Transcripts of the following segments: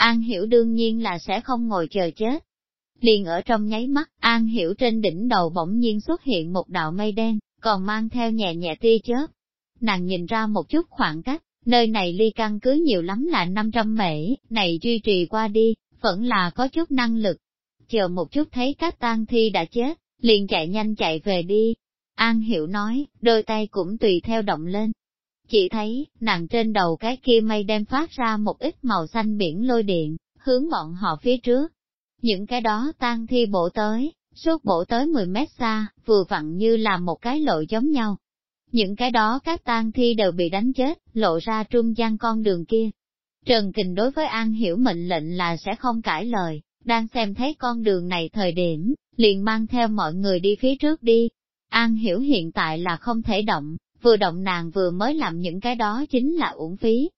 An Hiểu đương nhiên là sẽ không ngồi chờ chết. Liền ở trong nháy mắt, An Hiểu trên đỉnh đầu bỗng nhiên xuất hiện một đạo mây đen, còn mang theo nhẹ nhẹ tia chớp. Nàng nhìn ra một chút khoảng cách, nơi này ly căn cứ nhiều lắm là 500 mễ, này duy trì qua đi, vẫn là có chút năng lực. Chờ một chút thấy các tang thi đã chết, liền chạy nhanh chạy về đi. An Hiểu nói, đôi tay cũng tùy theo động lên. Chỉ thấy, nàng trên đầu cái kia mây đem phát ra một ít màu xanh biển lôi điện, hướng bọn họ phía trước. Những cái đó tan thi bổ tới, suốt bổ tới 10 mét xa, vừa vặn như là một cái lộ giống nhau. Những cái đó các tang thi đều bị đánh chết, lộ ra trung gian con đường kia. Trần Kình đối với An Hiểu mệnh lệnh là sẽ không cãi lời, đang xem thấy con đường này thời điểm, liền mang theo mọi người đi phía trước đi. An Hiểu hiện tại là không thể động, vừa động nàng vừa mới làm những cái đó chính là uổng phí.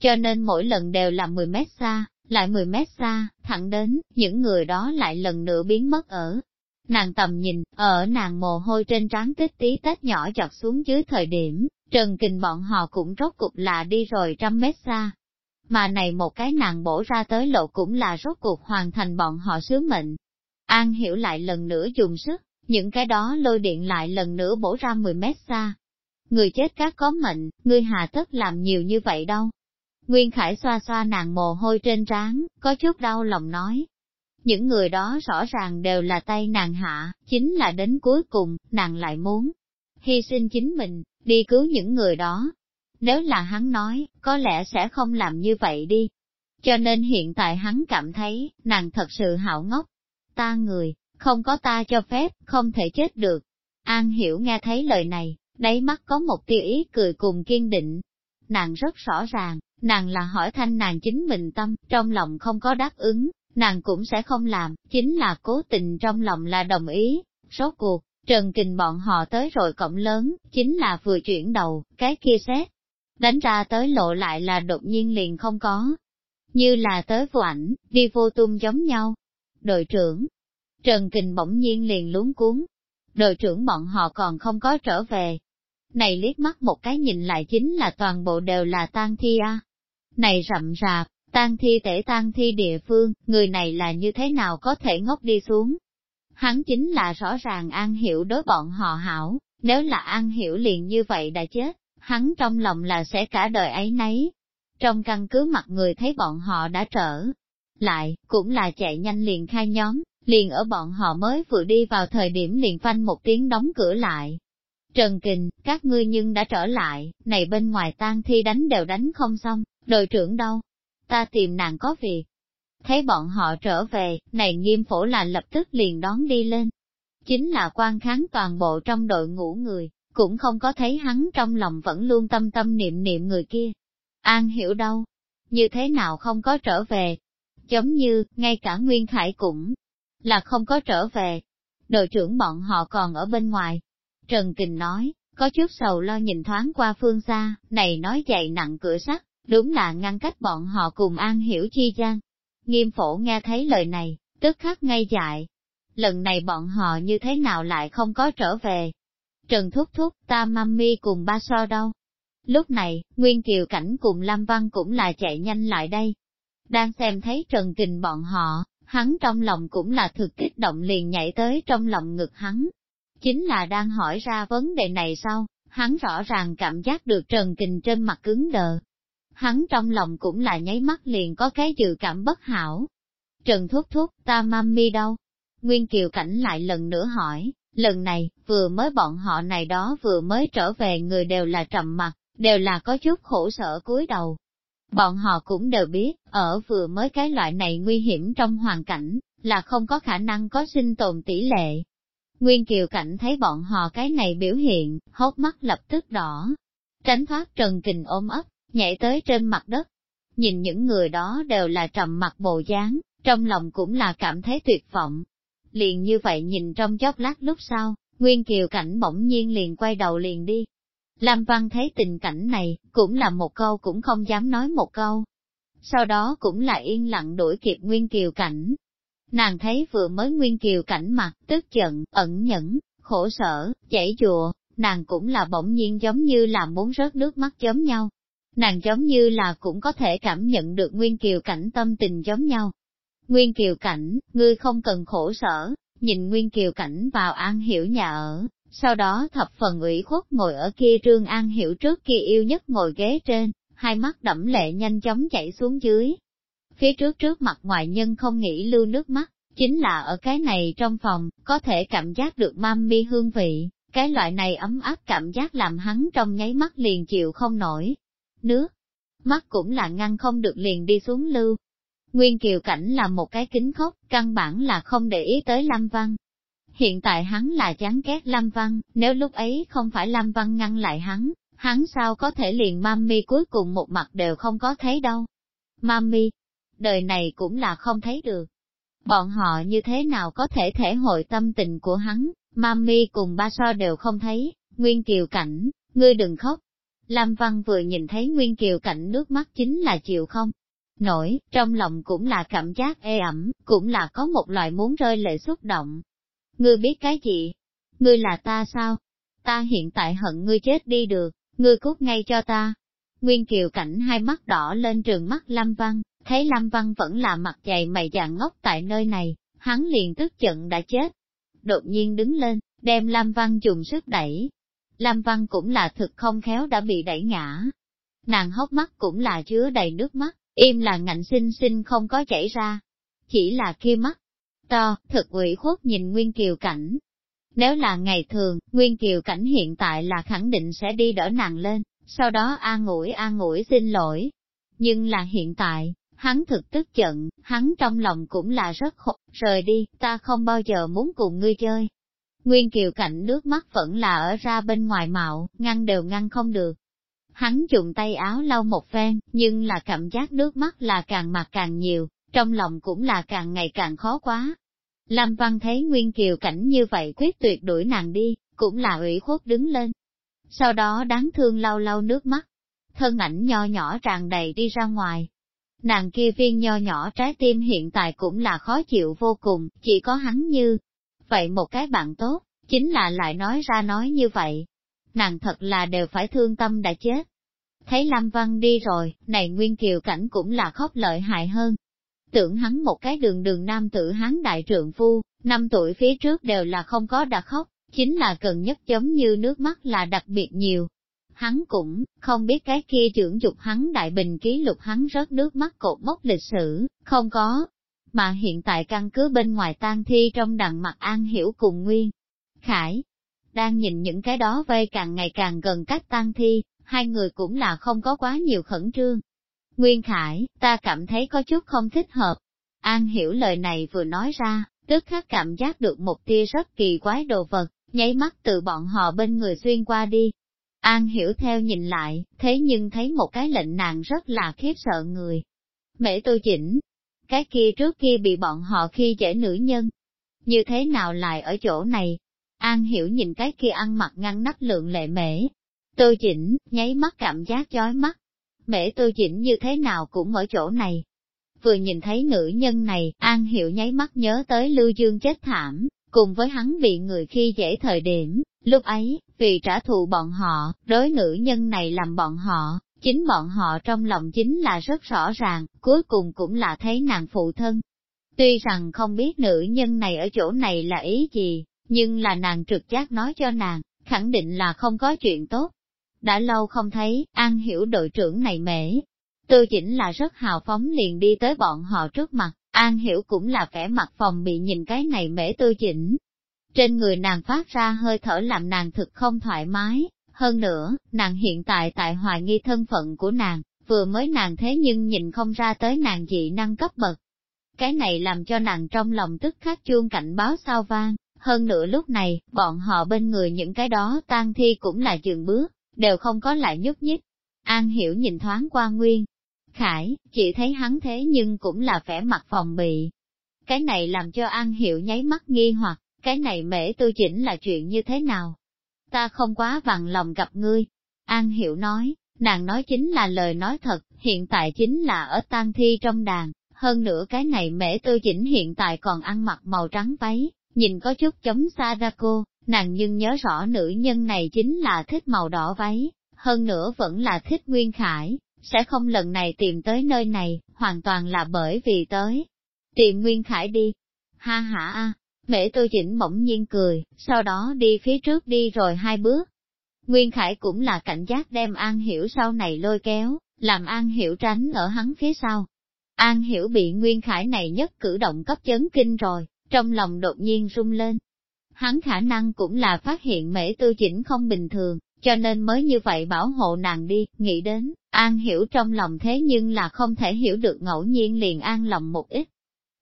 Cho nên mỗi lần đều là 10 mét xa, lại 10 mét xa, thẳng đến, những người đó lại lần nữa biến mất ở. Nàng tầm nhìn, ở nàng mồ hôi trên trán tích tí tách nhỏ chọt xuống dưới thời điểm, Trần Kình bọn họ cũng rốt cục là đi rồi trăm mét xa. Mà này một cái nàng bổ ra tới lộ cũng là rốt cuộc hoàn thành bọn họ sứ mệnh. An hiểu lại lần nữa dùng sức, những cái đó lôi điện lại lần nữa bổ ra 10 mét xa. Người chết các có mệnh, ngươi hà tất làm nhiều như vậy đâu. Nguyên Khải xoa xoa nàng mồ hôi trên trán, có chút đau lòng nói. Những người đó rõ ràng đều là tay nàng hạ, chính là đến cuối cùng, nàng lại muốn hy sinh chính mình, đi cứu những người đó. Nếu là hắn nói, có lẽ sẽ không làm như vậy đi. Cho nên hiện tại hắn cảm thấy, nàng thật sự hảo ngốc. Ta người, không có ta cho phép, không thể chết được. An hiểu nghe thấy lời này, đáy mắt có một tia ý cười cùng kiên định. Nàng rất rõ ràng, nàng là hỏi thanh nàng chính mình tâm, trong lòng không có đáp ứng, nàng cũng sẽ không làm, chính là cố tình trong lòng là đồng ý. Rốt cuộc, Trần Kình bọn họ tới rồi cổng lớn, chính là vừa chuyển đầu, cái kia xét. Đánh ra tới lộ lại là đột nhiên liền không có. Như là tới vụ ảnh, đi vô tung giống nhau. Đội trưởng, Trần Kình bỗng nhiên liền luống cuốn. Đội trưởng bọn họ còn không có trở về. Này liếc mắt một cái nhìn lại chính là toàn bộ đều là tang thi a. Này rậm rạp, tang thi tể tang thi địa phương, người này là như thế nào có thể ngốc đi xuống. Hắn chính là rõ ràng an hiểu đối bọn họ hảo, nếu là an hiểu liền như vậy đã chết, hắn trong lòng là sẽ cả đời ấy nấy. Trong căn cứ mặt người thấy bọn họ đã trở lại, cũng là chạy nhanh liền khai nhóm, liền ở bọn họ mới vừa đi vào thời điểm liền phanh một tiếng đóng cửa lại. Trần Kình, các ngươi nhưng đã trở lại, này bên ngoài tang thi đánh đều đánh không xong, đội trưởng đâu? Ta tìm nàng có việc. Thấy bọn họ trở về, này nghiêm phổ là lập tức liền đón đi lên. Chính là quan kháng toàn bộ trong đội ngũ người, cũng không có thấy hắn trong lòng vẫn luôn tâm tâm niệm niệm người kia. An hiểu đâu? Như thế nào không có trở về? Giống như, ngay cả Nguyên Khải cũng là không có trở về. Đội trưởng bọn họ còn ở bên ngoài. Trần Kình nói, có chút sầu lo nhìn thoáng qua phương xa, này nói dậy nặng cửa sắt, đúng là ngăn cách bọn họ cùng an hiểu chi gian. Nghiêm phổ nghe thấy lời này, tức khắc ngay dại. Lần này bọn họ như thế nào lại không có trở về? Trần Thúc Thúc, ta mami cùng ba so đâu? Lúc này, Nguyên Kiều Cảnh cùng Lam Văn cũng là chạy nhanh lại đây. Đang xem thấy Trần Kình bọn họ, hắn trong lòng cũng là thực kích động liền nhảy tới trong lòng ngực hắn. Chính là đang hỏi ra vấn đề này sau, hắn rõ ràng cảm giác được Trần Kình trên mặt cứng đờ. Hắn trong lòng cũng là nháy mắt liền có cái dự cảm bất hảo. Trần thúc thúc, ta mami đâu? Nguyên Kiều Cảnh lại lần nữa hỏi, lần này, vừa mới bọn họ này đó vừa mới trở về người đều là trầm mặt, đều là có chút khổ sở cúi đầu. Bọn họ cũng đều biết, ở vừa mới cái loại này nguy hiểm trong hoàn cảnh, là không có khả năng có sinh tồn tỷ lệ. Nguyên Kiều Cảnh thấy bọn họ cái này biểu hiện, hốt mắt lập tức đỏ. Tránh thoát Trần Kình ôm ấp, nhảy tới trên mặt đất. Nhìn những người đó đều là trầm mặt bộ dáng, trong lòng cũng là cảm thấy tuyệt vọng. Liền như vậy nhìn trong chốc lát lúc sau, Nguyên Kiều Cảnh bỗng nhiên liền quay đầu liền đi, Lam Văn thấy tình cảnh này, cũng là một câu cũng không dám nói một câu. Sau đó cũng là yên lặng đuổi kịp Nguyên Kiều Cảnh. Nàng thấy vừa mới Nguyên Kiều Cảnh mặt, tức giận, ẩn nhẫn, khổ sở, chảy chùa, nàng cũng là bỗng nhiên giống như là muốn rớt nước mắt giống nhau. nàng giống như là cũng có thể cảm nhận được Nguyên Kiều Cảnh tâm tình giống nhau. Nguyên Kiều Cảnh, ngươi không cần khổ sở, nhìn Nguyên Kiều Cảnh vào An Hiểu nhà ở, sau đó thập phần ủy khuất ngồi ở kia trương An Hiểu trước kia yêu nhất ngồi ghế trên, hai mắt đẫm lệ nhanh chóng chảy xuống dưới. Phía trước trước mặt ngoại nhân không nghĩ lưu nước mắt, chính là ở cái này trong phòng, có thể cảm giác được mami hương vị, cái loại này ấm áp cảm giác làm hắn trong nháy mắt liền chịu không nổi. Nước, mắt cũng là ngăn không được liền đi xuống lưu. Nguyên Kiều Cảnh là một cái kính khóc, căn bản là không để ý tới Lâm Văn. Hiện tại hắn là chán ghét Lâm Văn, nếu lúc ấy không phải Lâm Văn ngăn lại hắn, hắn sao có thể liền mami cuối cùng một mặt đều không có thấy đâu. Mami, đời này cũng là không thấy được. Bọn họ như thế nào có thể thể hội tâm tình của hắn, mami cùng ba so đều không thấy, Nguyên Kiều Cảnh, ngươi đừng khóc. Lam Văn vừa nhìn thấy Nguyên Kiều Cảnh nước mắt chính là chịu không. Nổi, trong lòng cũng là cảm giác ê ẩm, cũng là có một loại muốn rơi lệ xúc động. Ngươi biết cái gì? Ngươi là ta sao? Ta hiện tại hận ngươi chết đi được, ngươi cút ngay cho ta. Nguyên Kiều Cảnh hai mắt đỏ lên trường mắt Lâm Văn, thấy Lâm Văn vẫn là mặt dày mày dạn ngốc tại nơi này, hắn liền tức giận đã chết. Đột nhiên đứng lên, đem Lâm Văn dùng sức đẩy. Lâm Văn cũng là thực không khéo đã bị đẩy ngã. Nàng hốc mắt cũng là chứa đầy nước mắt, im là ngạnh sinh sinh không có chảy ra. Chỉ là kia mắt, to, thực ủy khuất nhìn Nguyên Kiều Cảnh, nếu là ngày thường, Nguyên Kiều Cảnh hiện tại là khẳng định sẽ đi đỡ nàng lên, sau đó an ủi an ủi xin lỗi. Nhưng là hiện tại, hắn thực tức giận, hắn trong lòng cũng là rất khổ, rời đi, ta không bao giờ muốn cùng ngươi chơi. Nguyên Kiều Cảnh nước mắt vẫn là ở ra bên ngoài mạo, ngăn đều ngăn không được. Hắn dùng tay áo lau một phen, nhưng là cảm giác nước mắt là càng mặt càng nhiều, trong lòng cũng là càng ngày càng khó quá. Lâm Văn thấy Nguyên Kiều cảnh như vậy quyết tuyệt đuổi nàng đi, cũng là ủy khuất đứng lên. Sau đó đáng thương lau lau nước mắt, thân ảnh nho nhỏ tràn đầy đi ra ngoài. Nàng kia viên nho nhỏ trái tim hiện tại cũng là khó chịu vô cùng, chỉ có hắn như. Vậy một cái bạn tốt, chính là lại nói ra nói như vậy. Nàng thật là đều phải thương tâm đã chết. Thấy Lâm Văn đi rồi, này Nguyên Kiều cảnh cũng là khóc lợi hại hơn, tưởng hắn một cái đường đường nam tử hán đại trượng phu, năm tuổi phía trước đều là không có đã khóc, chính là cần nhất giống như nước mắt là đặc biệt nhiều. Hắn cũng, không biết cái kia trưởng dục hắn đại bình ký lục hắn rớt nước mắt cột mốc lịch sử, không có. Mà hiện tại căn cứ bên ngoài tang thi trong đằng mặt an hiểu cùng nguyên. Khải, đang nhìn những cái đó vây càng ngày càng gần cách tang thi, hai người cũng là không có quá nhiều khẩn trương, Nguyên Khải, ta cảm thấy có chút không thích hợp. An hiểu lời này vừa nói ra, tức khắc cảm giác được một tia rất kỳ quái đồ vật, nháy mắt từ bọn họ bên người xuyên qua đi. An hiểu theo nhìn lại, thế nhưng thấy một cái lệnh nàng rất là khiếp sợ người. Mễ tôi chỉnh, cái kia trước kia bị bọn họ khi dễ nữ nhân. Như thế nào lại ở chỗ này? An hiểu nhìn cái kia ăn mặc ngăn nắp lượng lệ mễ. Tôi chỉnh, nháy mắt cảm giác chói mắt, mễ tư chỉnh như thế nào cũng ở chỗ này. Vừa nhìn thấy nữ nhân này, An Hiệu nháy mắt nhớ tới Lưu Dương chết thảm, cùng với hắn bị người khi dễ thời điểm, lúc ấy, vì trả thù bọn họ, đối nữ nhân này làm bọn họ, chính bọn họ trong lòng chính là rất rõ ràng, cuối cùng cũng là thấy nàng phụ thân. Tuy rằng không biết nữ nhân này ở chỗ này là ý gì, nhưng là nàng trực giác nói cho nàng, khẳng định là không có chuyện tốt, đã lâu không thấy, An hiểu đội trưởng này mễ. Tư chỉnh là rất hào phóng liền đi tới bọn họ trước mặt, An hiểu cũng là vẻ mặt phòng bị nhìn cái này mễ tư chỉnh. Trên người nàng phát ra hơi thở làm nàng thực không thoải mái, hơn nữa, nàng hiện tại tại hoài nghi thân phận của nàng, vừa mới nàng thế nhưng nhìn không ra tới nàng dị năng cấp bậc. Cái này làm cho nàng trong lòng tức khắc chuông cảnh báo sao vang, hơn nữa lúc này, bọn họ bên người những cái đó tan thi cũng là dừng bước, đều không có lại nhúc nhích. An hiểu nhìn thoáng qua Nguyên. Khải, chỉ thấy hắn thế nhưng cũng là vẻ mặt phòng bị. Cái này làm cho An hiểu nháy mắt nghi hoặc, cái này mễ tư chỉnh là chuyện như thế nào? Ta không quá bằng lòng gặp ngươi. An hiểu nói, nàng nói chính là lời nói thật, hiện tại chính là ở tang thi trong đàn, hơn nữa cái này mễ tư chỉnh hiện tại còn ăn mặc màu trắng váy, nhìn có chút chống cô nàng nhưng nhớ rõ nữ nhân này chính là thích màu đỏ váy, hơn nữa vẫn là thích Nguyên Khải, sẽ không lần này tìm tới nơi này, hoàn toàn là bởi vì tới. Tìm Nguyên Khải đi. Ha ha a, mẹ tôi chỉnh bỗng nhiên cười, sau đó đi phía trước đi rồi hai bước. Nguyên Khải cũng là cảnh giác đem An Hiểu sau này lôi kéo, làm An Hiểu tránh ở hắn phía sau. An Hiểu bị Nguyên Khải này nhất cử động cấp chấn kinh rồi, trong lòng đột nhiên rung lên. Hắn khả năng cũng là phát hiện mễ tư chỉnh không bình thường, cho nên mới như vậy bảo hộ nàng đi, nghĩ đến, An Hiểu trong lòng thế nhưng là không thể hiểu được ngẫu nhiên liền an lòng một ít.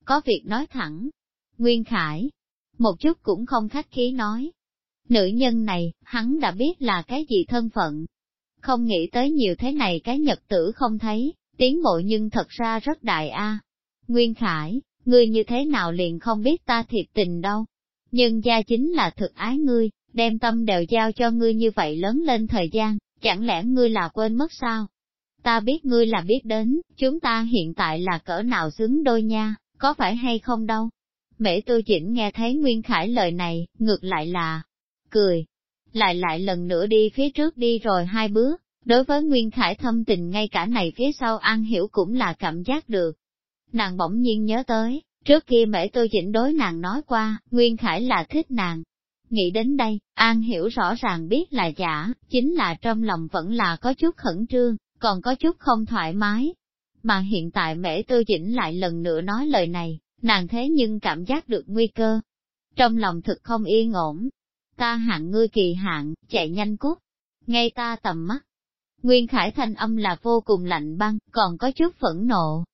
Có việc nói thẳng. Nguyên Khải, một chút cũng không khách khí nói. Nữ nhân này, hắn đã biết là cái gì thân phận. Không nghĩ tới nhiều thế này cái nhật tử không thấy, tiến bộ nhưng thật ra rất đại a. Nguyên Khải, ngươi như thế nào liền không biết ta thiệt tình đâu. Nhưng gia chính là thực ái ngươi, đem tâm đều giao cho ngươi như vậy lớn lên thời gian, chẳng lẽ ngươi là quên mất sao? Ta biết ngươi là biết đến, chúng ta hiện tại là cỡ nào xứng đôi nha, có phải hay không đâu? Mễ tư chỉnh nghe thấy Nguyên Khải lời này, ngược lại là cười, lại lại lần nữa đi phía trước đi rồi hai bước, đối với Nguyên Khải thâm tình ngay cả này phía sau An Hiểu cũng là cảm giác được. Nàng bỗng nhiên nhớ tới, trước kia mẹ tôi chỉnh đối nàng nói qua, Nguyên Khải là thích nàng. Nghĩ đến đây, An Hiểu rõ ràng biết là giả, chính là trong lòng vẫn là có chút khẩn trương, còn có chút không thoải mái. Mà hiện tại mẹ tôi chỉnh lại lần nữa nói lời này, nàng thế nhưng cảm giác được nguy cơ. Trong lòng thực không yên ổn. Ta hạng ngươi kỳ hạng, chạy nhanh cút. Ngay ta tầm mắt. Nguyên Khải thanh âm là vô cùng lạnh băng, còn có chút phẫn nộ.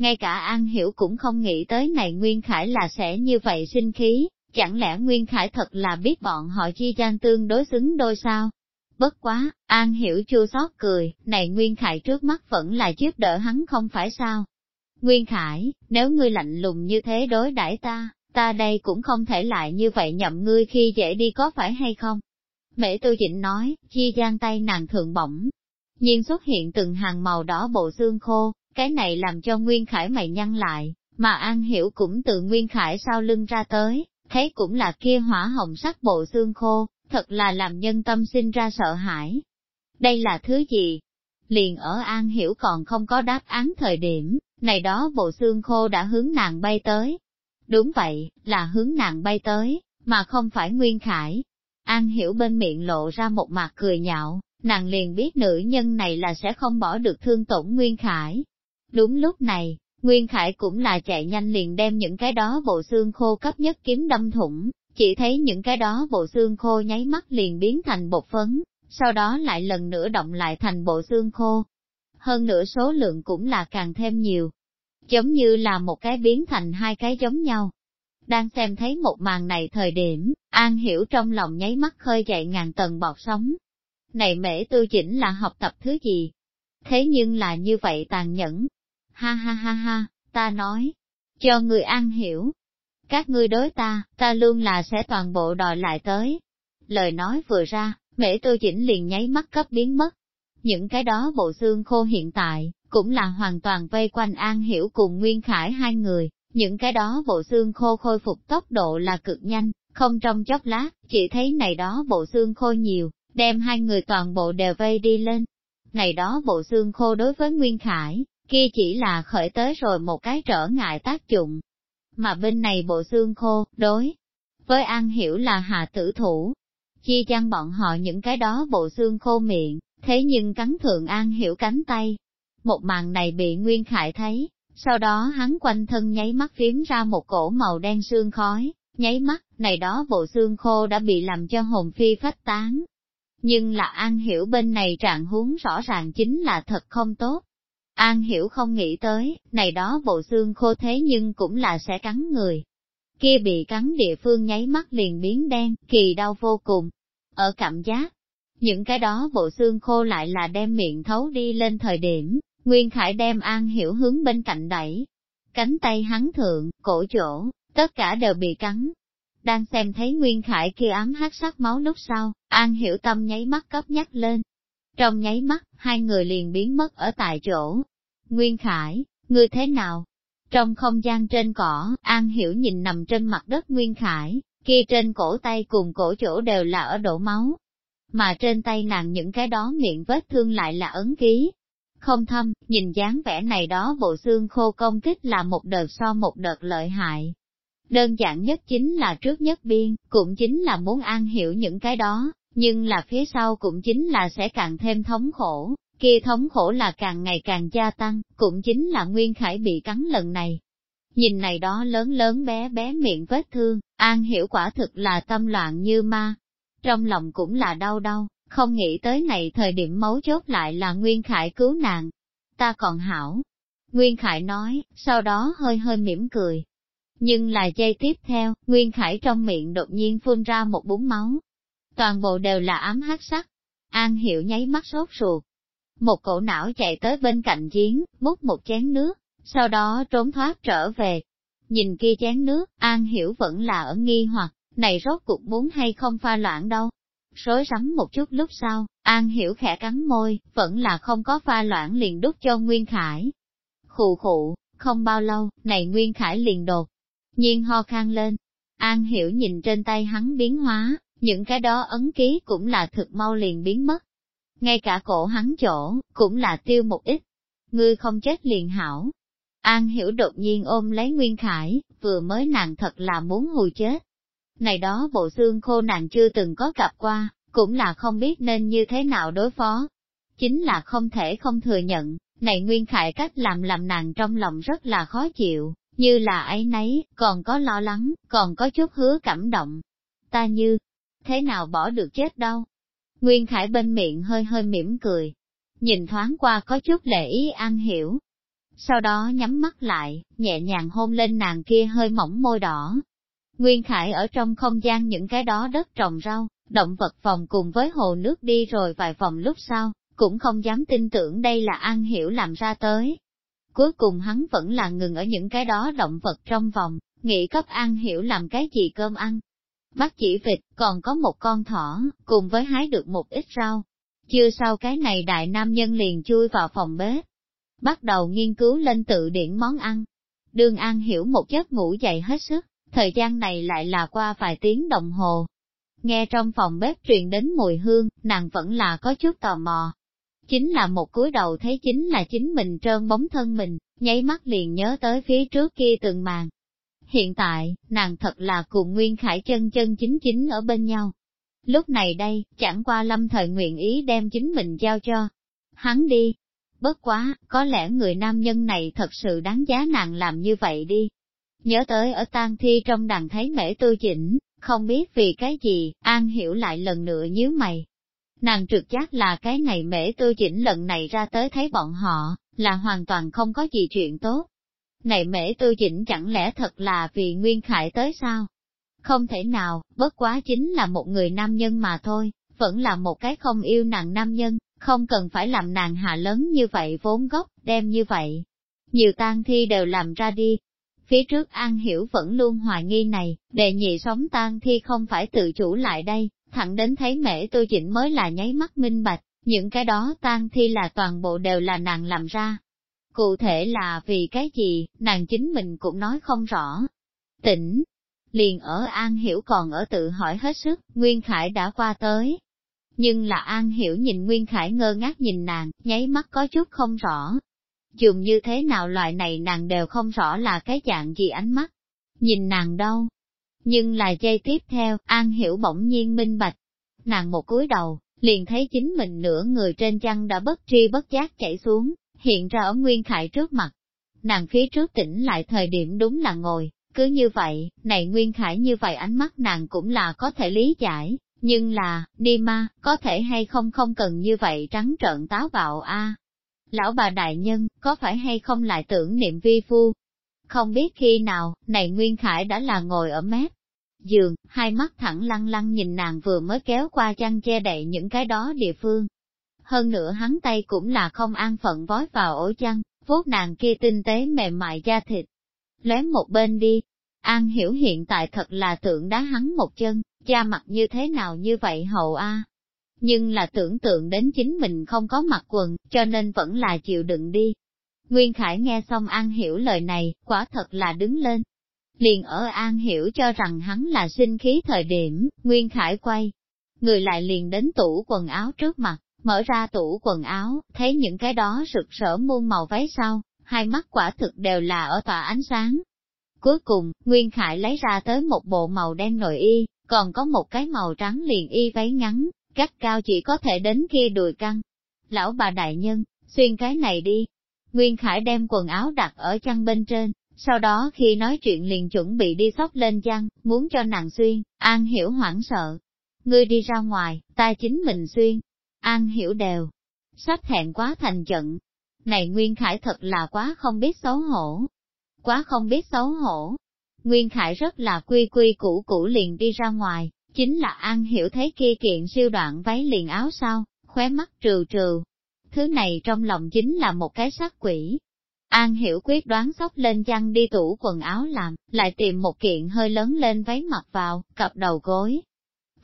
Ngay cả An Hiểu cũng không nghĩ tới này Nguyên Khải là sẽ như vậy sinh khí, chẳng lẽ Nguyên Khải thật là biết bọn họ chi gian tương đối xứng đôi sao? Bất quá, An Hiểu chua xót cười, này Nguyên Khải trước mắt vẫn là giúp đỡ hắn không phải sao? Nguyên Khải, nếu ngươi lạnh lùng như thế đối đãi ta, ta đây cũng không thể lại như vậy nhậm ngươi khi dễ đi có phải hay không? Mễ tư Dĩnh nói, chi gian tay nàng thượng bỗng nhiên xuất hiện từng hàng màu đỏ bộ xương khô, cái này làm cho Nguyên Khải mày nhăn lại, mà An Hiểu cũng từ Nguyên Khải sau lưng ra tới, thấy cũng là kia hỏa hồng sắc bộ xương khô, thật là làm nhân tâm sinh ra sợ hãi. Đây là thứ gì? Liền ở An Hiểu còn không có đáp án thời điểm, này đó bộ xương khô đã hướng nàng bay tới. Đúng vậy, là hướng nàng bay tới, mà không phải Nguyên Khải. An Hiểu bên miệng lộ ra một mặt cười nhạo, nàng liền biết nữ nhân này là sẽ không bỏ được thương tổn Nguyên Khải. Đúng lúc này, Nguyên Khải cũng là chạy nhanh liền đem những cái đó bộ xương khô cấp nhất kiếm đâm thủng, chỉ thấy những cái đó bộ xương khô nháy mắt liền biến thành bột phấn, sau đó lại lần nữa động lại thành bộ xương khô. Hơn nữa số lượng cũng là càng thêm nhiều, giống như là một cái biến thành hai cái giống nhau. Đang xem thấy một màn này thời điểm, An Hiểu trong lòng nháy mắt khơi dậy ngàn tầng bọt sóng. Này mễ tư chỉnh là học tập thứ gì? Thế nhưng là như vậy tàn nhẫn. Ha ha ha ha, ta nói, cho người An Hiểu. Các ngươi đối ta, ta luôn là sẽ toàn bộ đòi lại tới. Lời nói vừa ra, mễ tư chỉnh liền nháy mắt cấp biến mất. Những cái đó bộ xương khô hiện tại, cũng là hoàn toàn vây quanh An Hiểu cùng Nguyên Khải hai người, những cái đó bộ xương khô khôi phục tốc độ là cực nhanh, không trong chốc lát, chỉ thấy này đó bộ xương khô nhiều, đem hai người toàn bộ đều vây đi lên. Này đó bộ xương khô đối với Nguyên Khải, kia chỉ là khởi tới rồi một cái trở ngại tác dụng. Mà bên này bộ xương khô, đối với An Hiểu là hạ tử thủ. Chi chăng bọn họ những cái đó bộ xương khô miệng, thế nhưng cắn thượng An Hiểu cánh tay, một màn này bị Nguyên Khải thấy, sau đó hắn quanh thân nháy mắt phiếm ra một cổ màu đen xương khói, nháy mắt, này đó bộ xương khô đã bị làm cho hồn phi phách tán. Nhưng là An Hiểu bên này trạng huống rõ ràng chính là thật không tốt. An Hiểu không nghĩ tới, này đó bộ xương khô thế nhưng cũng là sẽ cắn người. Kia bị cắn địa phương nháy mắt liền biến đen, kỳ đau vô cùng. Ở cảm giác, những cái đó bộ xương khô lại là đem miệng thấu đi lên thời điểm, Nguyên Khải đem An Hiểu hướng bên cạnh đẩy. Cánh tay hắn thượng, cổ chỗ, tất cả đều bị cắn. Đang xem thấy Nguyên Khải kia ám hát sắc máu lúc sau, An Hiểu tâm nháy mắt cấp nhắc lên. Trong nháy mắt, hai người liền biến mất ở tại chỗ. Nguyên Khải, ngươi thế nào? Trong không gian trên cỏ, An Hiểu nhìn nằm trên mặt đất Nguyên Khải, kia trên cổ tay cùng cổ chỗ đều là ở đổ máu. mà trên tay nàng những cái đó miệng vết thương lại là ấn ký. Không thâm, nhìn dáng vẻ này đó bộ xương khô công kích là một đợt so một đợt lợi hại. Đơn giản nhất chính là trước nhất biên, cũng chính là muốn an hiểu những cái đó, nhưng là phía sau cũng chính là sẽ càng thêm thống khổ, kia thống khổ là càng ngày càng gia tăng, cũng chính là Nguyên Khải bị cắn lần này. Nhìn này đó lớn lớn bé bé miệng vết thương, An hiểu quả thực là tâm loạn như ma. Trong lòng cũng là đau đau, không nghĩ tới này thời điểm mấu chốt lại là Nguyên Khải cứu nàng. Ta còn hảo. Nguyên Khải nói, sau đó hơi hơi mỉm cười. Nhưng là giây tiếp theo, Nguyên Khải trong miệng đột nhiên phun ra một búng máu. Toàn bộ đều là ám hát sắc. An hiểu nháy mắt sốt ruột, một cổ não chạy tới bên cạnh giếng, múc một chén nước, sau đó trốn thoát trở về. Nhìn kia chén nước, An Hiểu vẫn là ở nghi hoặc, này rốt cuộc muốn hay không pha loãng đâu. Rối rắm một chút lúc sau, An Hiểu khẽ cắn môi, vẫn là không có pha loãng liền đút cho Nguyên Khải. Khụ khụ, không bao lâu, này Nguyên Khải liền đột, nhiên ho khan lên. An Hiểu nhìn trên tay hắn biến hóa, những cái đó ấn ký cũng là thực mau liền biến mất ngay cả cổ hắn chỗ, cũng là tiêu một ít. Ngươi không chết liền hảo. An hiểu đột nhiên ôm lấy Nguyên Khải, vừa mới nàng thật là muốn hù chết. Này đó bộ xương khô nàng chưa từng có gặp qua, cũng là không biết nên như thế nào đối phó. Chính là không thể không thừa nhận, này Nguyên Khải cách làm làm nàng trong lòng rất là khó chịu, như là ấy nấy, còn có lo lắng, còn có chút hứa cảm động. Ta như, thế nào bỏ được chết đâu, Nguyên Khải bên miệng hơi hơi mỉm cười, nhìn thoáng qua có chút lệ ý an hiểu. Sau đó nhắm mắt lại, nhẹ nhàng hôn lên nàng kia hơi mỏng môi đỏ. Nguyên Khải ở trong không gian những cái đó đất trồng rau, động vật phòng cùng với hồ nước đi rồi vài vòng lúc sau, cũng không dám tin tưởng đây là An Hiểu làm ra tới. Cuối cùng hắn vẫn là ngừng ở những cái đó động vật trong vòng, nghĩ cấp An Hiểu làm cái gì cơm ăn, bắt chỉ vịt, còn có một con thỏ, cùng với hái được một ít rau. Chưa sau cái này đại nam nhân liền chui vào phòng bếp, bắt đầu nghiên cứu lên tự điển món ăn. đường An hiểu một giấc ngủ dậy hết sức, thời gian này lại là qua vài tiếng đồng hồ. Nghe trong phòng bếp truyền đến mùi hương, nàng vẫn là có chút tò mò. Chính là một cúi đầu thấy chính là chính mình trơn bóng thân mình, nháy mắt liền nhớ tới phía trước kia từng màn, Hiện tại, nàng thật là cùng Nguyên Khải chân chân chính chính ở bên nhau. Lúc này đây, chẳng qua lâm thời nguyện ý đem chính mình giao cho hắn đi. Bất quá, có lẽ người nam nhân này thật sự đáng giá nàng làm như vậy đi. Nhớ tới ở tang thi trong đàn thấy mễ tư chỉnh, không biết vì cái gì, An hiểu lại lần nữa nhíu mày. Nàng trực giác là cái này mễ tư chỉnh lần này ra tới thấy bọn họ, là hoàn toàn không có gì chuyện tốt. Này mễ tư chỉnh chẳng lẽ thật là vì Nguyên Khải tới sao? Không thể nào, bất quá chính là một người nam nhân mà thôi, vẫn là một cái không yêu nàng nam nhân, không cần phải làm nàng hạ lớn như vậy vốn gốc, đem như vậy. Nhiều tang thi đều làm ra đi. Phía trước An Hiểu vẫn luôn hoài nghi này, đề nhị sống tang thi không phải tự chủ lại đây, thẳng đến thấy mễ tư chỉnh mới là nháy mắt minh bạch, những cái đó tang thi là toàn bộ đều là nàng làm ra, Cụ thể là vì cái gì, nàng chính mình cũng nói không rõ. Tỉnh, liền ở An Hiểu còn ở tự hỏi hết sức, Nguyên Khải đã qua tới. Nhưng là An Hiểu nhìn Nguyên Khải ngơ ngác nhìn nàng, nháy mắt có chút không rõ. Dùng như thế nào loại này nàng đều không rõ là cái dạng gì ánh mắt. Nhìn nàng đâu. Nhưng là giây tiếp theo, An Hiểu bỗng nhiên minh bạch. Nàng một cúi đầu, liền thấy chính mình nửa người trên chăn đã bất tri bất giác chảy xuống, hiện ra ở Nguyên Khải trước mặt. Nàng phía trước tỉnh lại thời điểm đúng là ngồi, cứ như vậy, này Nguyên Khải như vậy ánh mắt nàng cũng là có thể lý giải, nhưng là, đi ma, có thể hay không không cần như vậy trắng trợn táo bạo a Lão bà đại nhân, có phải hay không lại tưởng niệm vi phu? Không biết khi nào, này Nguyên Khải đã là ngồi ở mép giường, hai mắt thẳng lăng lăng nhìn nàng vừa mới kéo qua chăn che đậy những cái đó địa phương, hơn nữa hắn tay cũng là không an phận vói vào ổ chăn, vuốt nàng kia tinh tế mềm mại da thịt. Lém một bên đi, An hiểu hiện tại thật là tưởng đá hắn một chân, da mặt như thế nào như vậy hậu a. Nhưng là tưởng tượng đến chính mình không có mặc quần, cho nên vẫn là chịu đựng đi. Nguyên Khải nghe xong An hiểu lời này, quả thật là đứng lên. Liền ở An hiểu cho rằng hắn là sinh khí thời điểm, Nguyên Khải quay người lại liền đến tủ quần áo trước mặt, mở ra tủ quần áo, thấy những cái đó rực rỡ muôn màu váy sau, hai mắt quả thực đều là ở tòa ánh sáng. Cuối cùng, Nguyên Khải lấy ra tới một bộ màu đen nội y, còn có một cái màu trắng liền y váy ngắn, cắt cao chỉ có thể đến kia đùi căng. Lão bà đại nhân, xuyên cái này đi. Nguyên Khải đem quần áo đặt ở chăn bên trên, sau đó khi nói chuyện liền chuẩn bị đi sóc lên chăn, muốn cho nàng xuyên, An Hiểu hoảng sợ. Ngươi đi ra ngoài, ta chính mình xuyên. An Hiểu đều. sắp thẹn quá thành trận. Này Nguyên Khải thật là quá không biết xấu hổ. Quá không biết xấu hổ. Nguyên Khải rất là quy quy củ củ liền đi ra ngoài, chính là An Hiểu thấy kia kiện siêu đoạn váy liền áo sau, khóe mắt trừ trừ. Thứ này trong lòng chính là một cái sát quỷ, An hiểu quyết đoán sóc lên chăn đi tủ quần áo làm, lại tìm một kiện hơi lớn lên váy mặc vào, cặp đầu gối.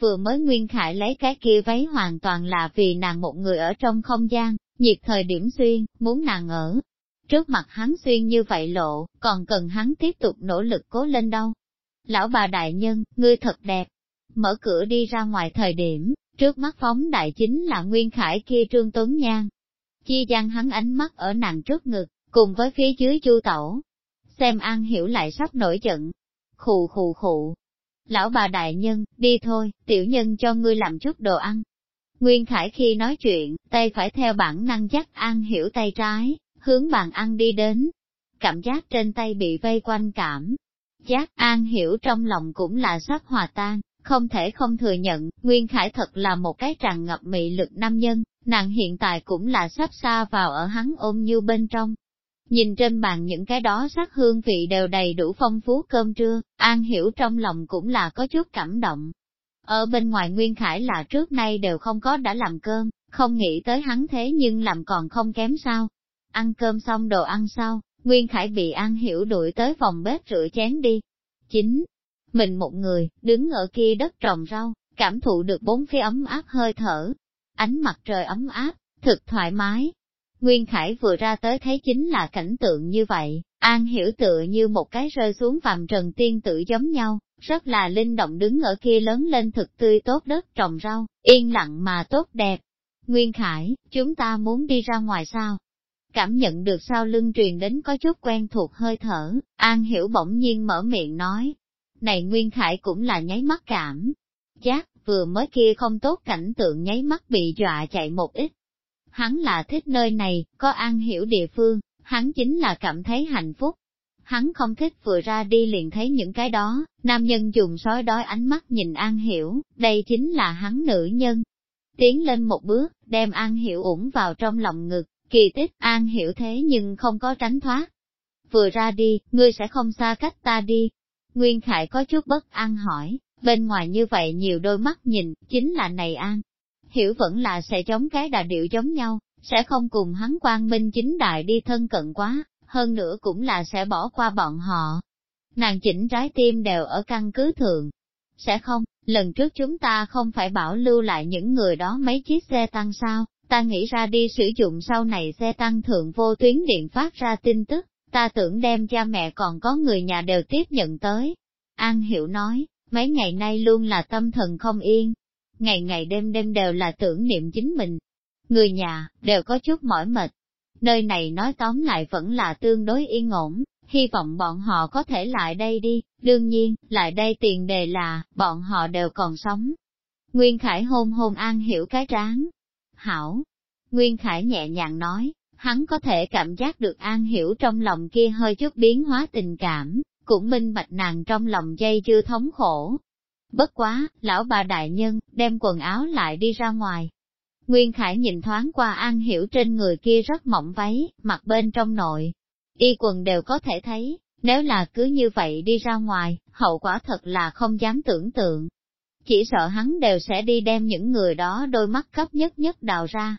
Vừa mới Nguyên Khải lấy cái kia váy hoàn toàn là vì nàng một người ở trong không gian, nhiệt thời điểm xuyên, muốn nàng ở. Trước mặt hắn xuyên như vậy lộ, còn cần hắn tiếp tục nỗ lực cố lên đâu. Lão bà đại nhân, ngươi thật đẹp. Mở cửa đi ra ngoài thời điểm, trước mắt phóng đại chính là Nguyên Khải kia trương tuấn nhan. Chi gian hắn ánh mắt ở nàng trước ngực, cùng với phía dưới chu tẩu. Xem An Hiểu lại sắp nổi giận. Khù khù khụ. Lão bà đại nhân, đi thôi, tiểu nhân cho ngươi làm chút đồ ăn. Nguyên Khải khi nói chuyện, tay phải theo bản năng dắt An Hiểu tay trái, hướng bàn ăn đi đến. Cảm giác trên tay bị vây quanh cảm. Giác An Hiểu trong lòng cũng là sắp hòa tan, không thể không thừa nhận, Nguyên Khải thật là một cái tràn ngập mị lực nam nhân, nàng hiện tại cũng là sắp xa vào ở hắn ôm như bên trong, Nhìn trên bàn những cái đó sắc hương vị đều đầy đủ phong phú cơm trưa, An Hiểu trong lòng cũng là có chút cảm động. Ở bên ngoài Nguyên Khải là trước nay đều không có đã làm cơm, không nghĩ tới hắn thế nhưng làm còn không kém sao. Ăn cơm xong đồ ăn sau, Nguyên Khải bị An Hiểu đuổi tới phòng bếp rửa chén đi. Chính, mình một người, đứng ở kia đất trồng rau, cảm thụ được bốn phía ấm áp hơi thở. Ánh mặt trời ấm áp, thực thoải mái, Nguyên Khải vừa ra tới thấy chính là cảnh tượng như vậy, An hiểu tựa như một cái rơi xuống phàm trần tiên tử giống nhau, rất là linh động đứng ở kia lớn lên thực tươi tốt đất trồng rau, yên lặng mà tốt đẹp. Nguyên Khải, chúng ta muốn đi ra ngoài sao? Cảm nhận được sau lưng truyền đến có chút quen thuộc hơi thở, An hiểu bỗng nhiên mở miệng nói. Này Nguyên Khải cũng là nháy mắt cảm. Giác, vừa mới kia không tốt cảnh tượng nháy mắt bị dọa chạy một ít, hắn là thích nơi này, có an hiểu địa phương, hắn chính là cảm thấy hạnh phúc. Hắn không thích vừa ra đi liền thấy những cái đó, nam nhân dùng sói đói ánh mắt nhìn An Hiểu, đây chính là hắn nữ nhân. Tiến lên một bước, đem An Hiểu ủng vào trong lòng ngực, kỳ tích An Hiểu thế nhưng không có tránh thoát. Vừa ra đi, ngươi sẽ không xa cách ta đi. Nguyên Khải có chút bất an hỏi, bên ngoài như vậy nhiều đôi mắt nhìn, chính là này An hiểu vẫn là sẽ chống cái đà điệu giống nhau, sẽ không cùng hắn quan minh chính đại đi thân cận quá, hơn nữa cũng là sẽ bỏ qua bọn họ. Nàng chỉnh trái tim đều ở căn cứ thường. Sẽ không, lần trước chúng ta không phải bảo lưu lại những người đó mấy chiếc xe tăng sao, ta nghĩ ra đi sử dụng sau này xe tăng thượng vô tuyến điện phát ra tin tức, ta tưởng đem cha mẹ còn có người nhà đều tiếp nhận tới. An Hiểu nói, mấy ngày nay luôn là tâm thần không yên, ngày ngày đêm đêm đều là tưởng niệm chính mình. Người nhà, đều có chút mỏi mệt. Nơi này nói tóm lại vẫn là tương đối yên ổn, hy vọng bọn họ có thể lại đây đi, đương nhiên, lại đây tiền đề là, bọn họ đều còn sống. Nguyên Khải hôn hôn an hiểu cái tráng. Hảo! Nguyên Khải nhẹ nhàng nói, hắn có thể cảm giác được an hiểu trong lòng kia hơi chút biến hóa tình cảm, cũng minh bạch nàng trong lòng dây chưa thống khổ, Bất quá, lão bà đại nhân, đem quần áo lại đi ra ngoài. Nguyên Khải nhìn thoáng qua An Hiểu trên người kia rất mỏng váy, mặt bên trong nội. Y quần đều có thể thấy, nếu là cứ như vậy đi ra ngoài, hậu quả thật là không dám tưởng tượng. Chỉ sợ hắn đều sẽ đi đem những người đó đôi mắt cấp nhất nhất đào ra.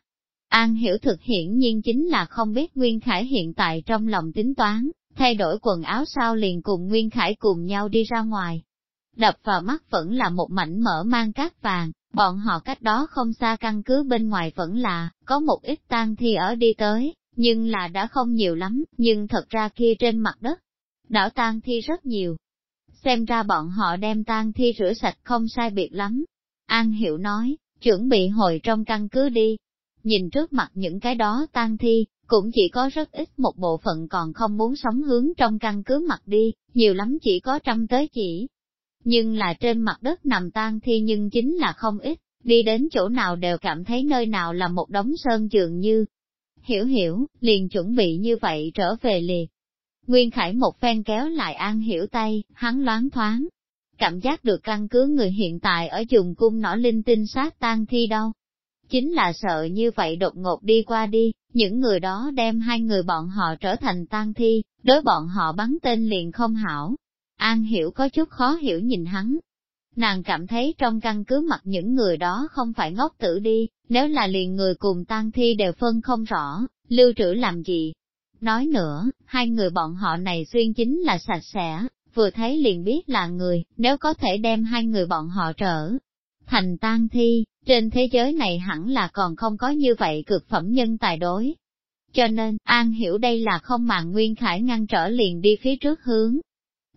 An Hiểu thực hiển nhiên chính là không biết Nguyên Khải hiện tại trong lòng tính toán, thay đổi quần áo sao liền cùng Nguyên Khải cùng nhau đi ra ngoài đập vào mắt vẫn là một mảnh mở mang cát vàng, bọn họ cách đó không xa căn cứ bên ngoài vẫn là, có một ít tang thi ở đi tới, nhưng là đã không nhiều lắm, nhưng thật ra kia trên mặt đất, đảo tang thi rất nhiều. Xem ra bọn họ đem tang thi rửa sạch không sai biệt lắm. An Hiểu nói, chuẩn bị hồi trong căn cứ đi. Nhìn trước mặt những cái đó tan thi, cũng chỉ có rất ít một bộ phận còn không muốn sống hướng trong căn cứ mặt đi, nhiều lắm chỉ có trăm tới chỉ. Nhưng là trên mặt đất nằm tan thi nhưng chính là không ít, đi đến chỗ nào đều cảm thấy nơi nào là một đống sơn trường như. Hiểu hiểu, liền chuẩn bị như vậy trở về liền Nguyên Khải một phen kéo lại An Hiểu tay, hắn loáng thoáng. Cảm giác được căn cứ người hiện tại ở dùng cung nỏ linh tinh sát tan thi đâu. Chính là sợ như vậy đột ngột đi qua đi, những người đó đem hai người bọn họ trở thành tan thi, đối bọn họ bắn tên liền không hảo. An Hiểu có chút khó hiểu nhìn hắn. Nàng cảm thấy trong căn cứ mặt những người đó không phải ngốc tử đi, nếu là liền người cùng tang thi đều phân không rõ, lưu trữ làm gì, Nói nữa, hai người bọn họ này xuyên chính là sạch sẽ, vừa thấy liền biết là người, nếu có thể đem hai người bọn họ trở thành tang thi, trên thế giới này hẳn là còn không có như vậy cực phẩm nhân tài đối. Cho nên, An hiểu đây là không màng Nguyên Khải ngăn trở liền đi phía trước hướng.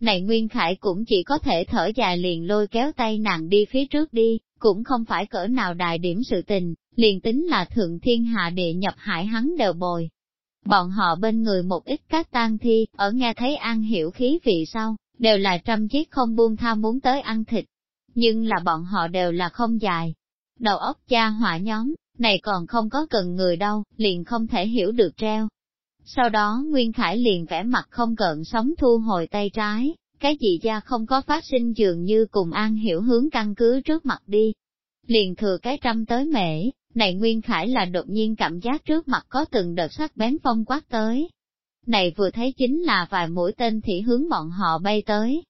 Này Nguyên Khải cũng chỉ có thể thở dài liền lôi kéo tay nàng đi phía trước đi, cũng không phải cỡ nào đại điểm sự tình, liền tính là thượng thiên hạ địa nhập hải hắn đều bồi, Bọn họ bên người một ít các tang thi, ở nghe thấy an hiểu khí vị sau, đều là trăm chiếc không buông tha muốn tới ăn thịt. Nhưng là bọn họ đều là không dài. Đầu óc cha hỏa nhóm, này còn không có cần người đâu, liền không thể hiểu được treo. Sau đó Nguyên Khải liền vẽ mặt không cận sóng thu hồi tay trái, cái gì gia không có phát sinh dường như cùng An Hiểu hướng căn cứ trước mặt đi. Liền thừa cái trăm tới mễ, này Nguyên Khải là đột nhiên cảm giác trước mặt có từng đợt sắc bén phong quát tới. Này vừa thấy chính là vài mũi tên thị hướng bọn họ bay tới.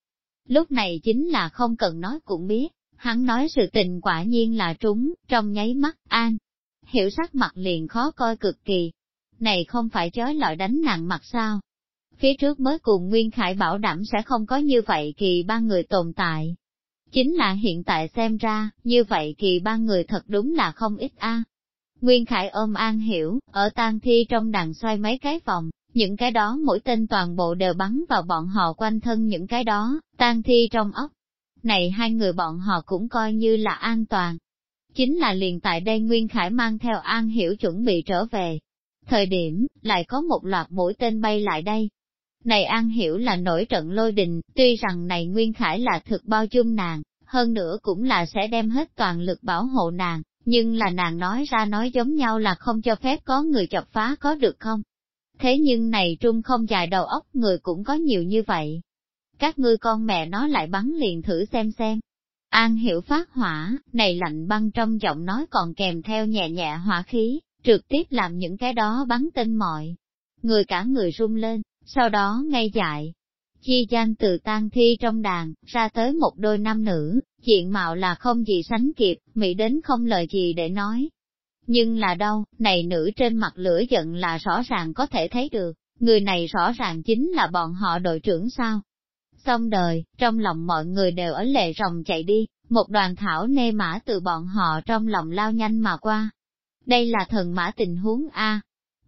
Lúc này chính là không cần nói cũng biết, hắn nói sự tình quả nhiên là trúng, trong nháy mắt, an. Hiểu sắc mặt liền khó coi cực kỳ. Này không phải chói lọi đánh nặng mặt sao? Phía trước mới cùng Nguyên Khải bảo đảm sẽ không có như vậy kỳ ba người tồn tại, Chính là hiện tại xem ra, như vậy kỳ ba người thật đúng là không ít a. Nguyên Khải ôm An Hiểu, ở tang thi trong đàn xoay mấy cái vòng, những cái đó mỗi tên toàn bộ đều bắn vào bọn họ quanh thân những cái đó, tang thi trong ốc. Này hai người bọn họ cũng coi như là an toàn. Chính là liền tại đây Nguyên Khải mang theo An Hiểu chuẩn bị trở về. Thời điểm, lại có một loạt mũi tên bay lại đây, này An Hiểu là nổi trận lôi đình, tuy rằng này Nguyên Khải là thực bao chung nàng, hơn nữa cũng là sẽ đem hết toàn lực bảo hộ nàng, nhưng là nàng nói ra nói giống nhau là không cho phép có người chọc phá có được không? Thế nhưng này trung không dài đầu óc người cũng có nhiều như vậy. Các ngươi con mẹ nó lại bắn liền thử xem xem. An hiểu phát hỏa, này lạnh băng trong giọng nói còn kèm theo nhẹ nhẹ hỏa khí, trực tiếp làm những cái đó bắn tên mọi. Người cả người run lên, sau đó ngay dại. Chi danh từ tan thi trong đàn, ra tới một đôi nam nữ, diện mạo là không gì sánh kịp, mỹ đến không lời gì để nói. Nhưng là đâu, này nữ trên mặt lửa giận là rõ ràng có thể thấy được, người này rõ ràng chính là bọn họ đội trưởng sao. Xong đời, trong lòng mọi người đều ở lệ rồng chạy đi, một đoàn thảo nê mã từ bọn họ trong lòng lao nhanh mà qua. Đây là thần mã tình huống A.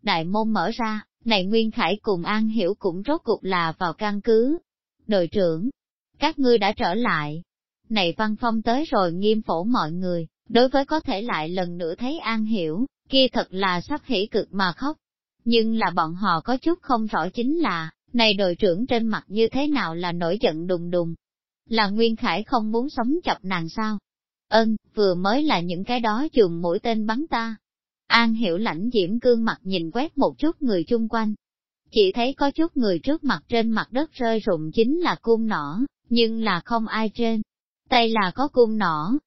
Đại môn mở ra, này Nguyên Khải cùng An Hiểu cũng rốt cục là vào căn cứ. Đội trưởng, các ngươi đã trở lại. Này Văn Phong tới rồi nghiêm phổ mọi người, đối với có thể lại lần nữa thấy An Hiểu, kia thật là sắp hỉ cực mà khóc. Nhưng là bọn họ có chút không rõ chính là, này đội trưởng trên mặt như thế nào là nổi giận đùng đùng. Là Nguyên Khải không muốn sống chọc nàng sao? Ơn, vừa mới là những cái đó chùm mũi tên bắn ta, An hiểu lãnh diễm cương mặt nhìn quét một chút người chung quanh. Chỉ thấy có chút người trước mặt trên mặt đất rơi rụng chính là cung nỏ, nhưng là không ai trên. Tay là có cung nỏ.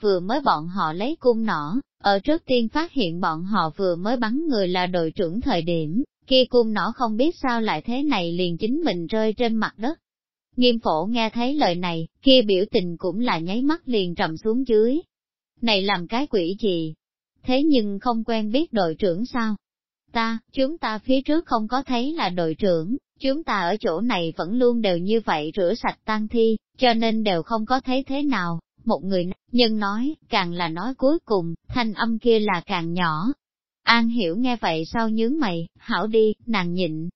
Vừa mới bọn họ lấy cung nỏ, ở trước tiên phát hiện bọn họ vừa mới bắn người là đội trưởng thời điểm, kia cung nỏ không biết sao lại thế này liền chính mình rơi trên mặt đất. Nghiêm phổ nghe thấy lời này, kia biểu tình cũng là nháy mắt liền trầm xuống dưới. Này làm cái quỷ gì, thế nhưng không quen biết đội trưởng sao? Ta, chúng ta phía trước không có thấy là đội trưởng, chúng ta ở chỗ này vẫn luôn đều như vậy rửa sạch tang thi, cho nên đều không có thấy thế nào. Một người nhân nói, càng là nói cuối cùng, thanh âm kia là càng nhỏ. An hiểu nghe vậy sau nhướng mày, hảo đi, nàng nhịn.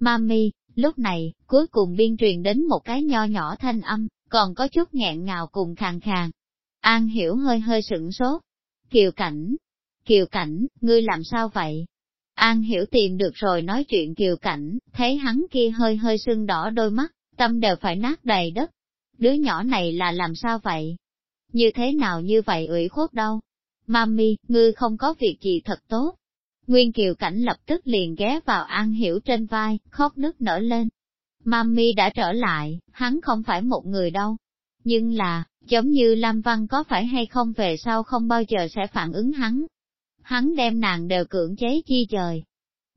Mami, lúc này, cuối cùng biên truyền đến một cái nho nhỏ thanh âm, còn có chút nghẹn ngào cùng khàn khàn. An hiểu hơi hơi sửng sốt. Kiều cảnh, Kiều cảnh, ngươi làm sao vậy? An hiểu tìm được rồi nói chuyện Kiều cảnh, thấy hắn kia hơi hơi sưng đỏ đôi mắt, tâm đều phải nát đầy đất. Đứa nhỏ này là làm sao vậy? Như thế nào như vậy ủy khuất đâu? Mami, ngươi không có việc gì thật tốt. Nguyên Kiều Cảnh lập tức liền ghé vào An Hiểu trên vai, khóc nức nở lên. Mami đã trở lại, hắn không phải một người đâu. Nhưng là, giống như Lam Văn có phải hay không về sau không bao giờ sẽ phản ứng hắn. Hắn đem nàng đều cưỡng chế chi trời.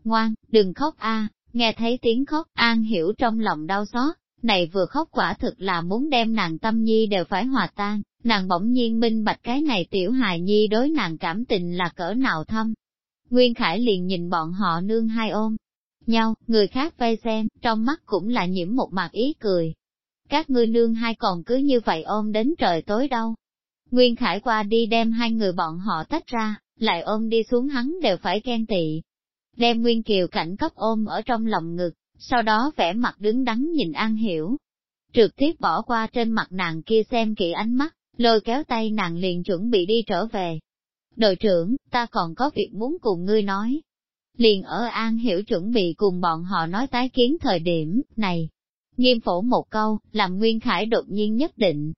Ngoan, đừng khóc a nghe thấy tiếng khóc, An Hiểu trong lòng đau xót, này vừa khóc quả thực là muốn đem nàng tâm nhi đều phải hòa tan, nàng bỗng nhiên minh bạch cái này tiểu hài nhi đối nàng cảm tình là cỡ nào thâm. Nguyên Khải liền nhìn bọn họ nương hai ôm nhau, người khác vây xem, trong mắt cũng là nhiễm một mặt ý cười. Các ngươi nương hai còn cứ như vậy ôm đến trời tối đâu. Nguyên Khải qua đi đem hai người bọn họ tách ra, lại ôm đi xuống hắn đều phải ghen tị. Đem Nguyên Kiều cảnh cấp ôm ở trong lòng ngực, sau đó vẻ mặt đứng đắn nhìn An Hiểu. Trực tiếp bỏ qua trên mặt nàng kia xem kỹ ánh mắt, lôi kéo tay nàng liền chuẩn bị đi trở về. Đội trưởng, ta còn có việc muốn cùng ngươi nói. Liền ở An Hiểu chuẩn bị cùng bọn họ nói tái kiến thời điểm, này. Nghiêm phổ một câu, làm Nguyên Khải đột nhiên nhất định.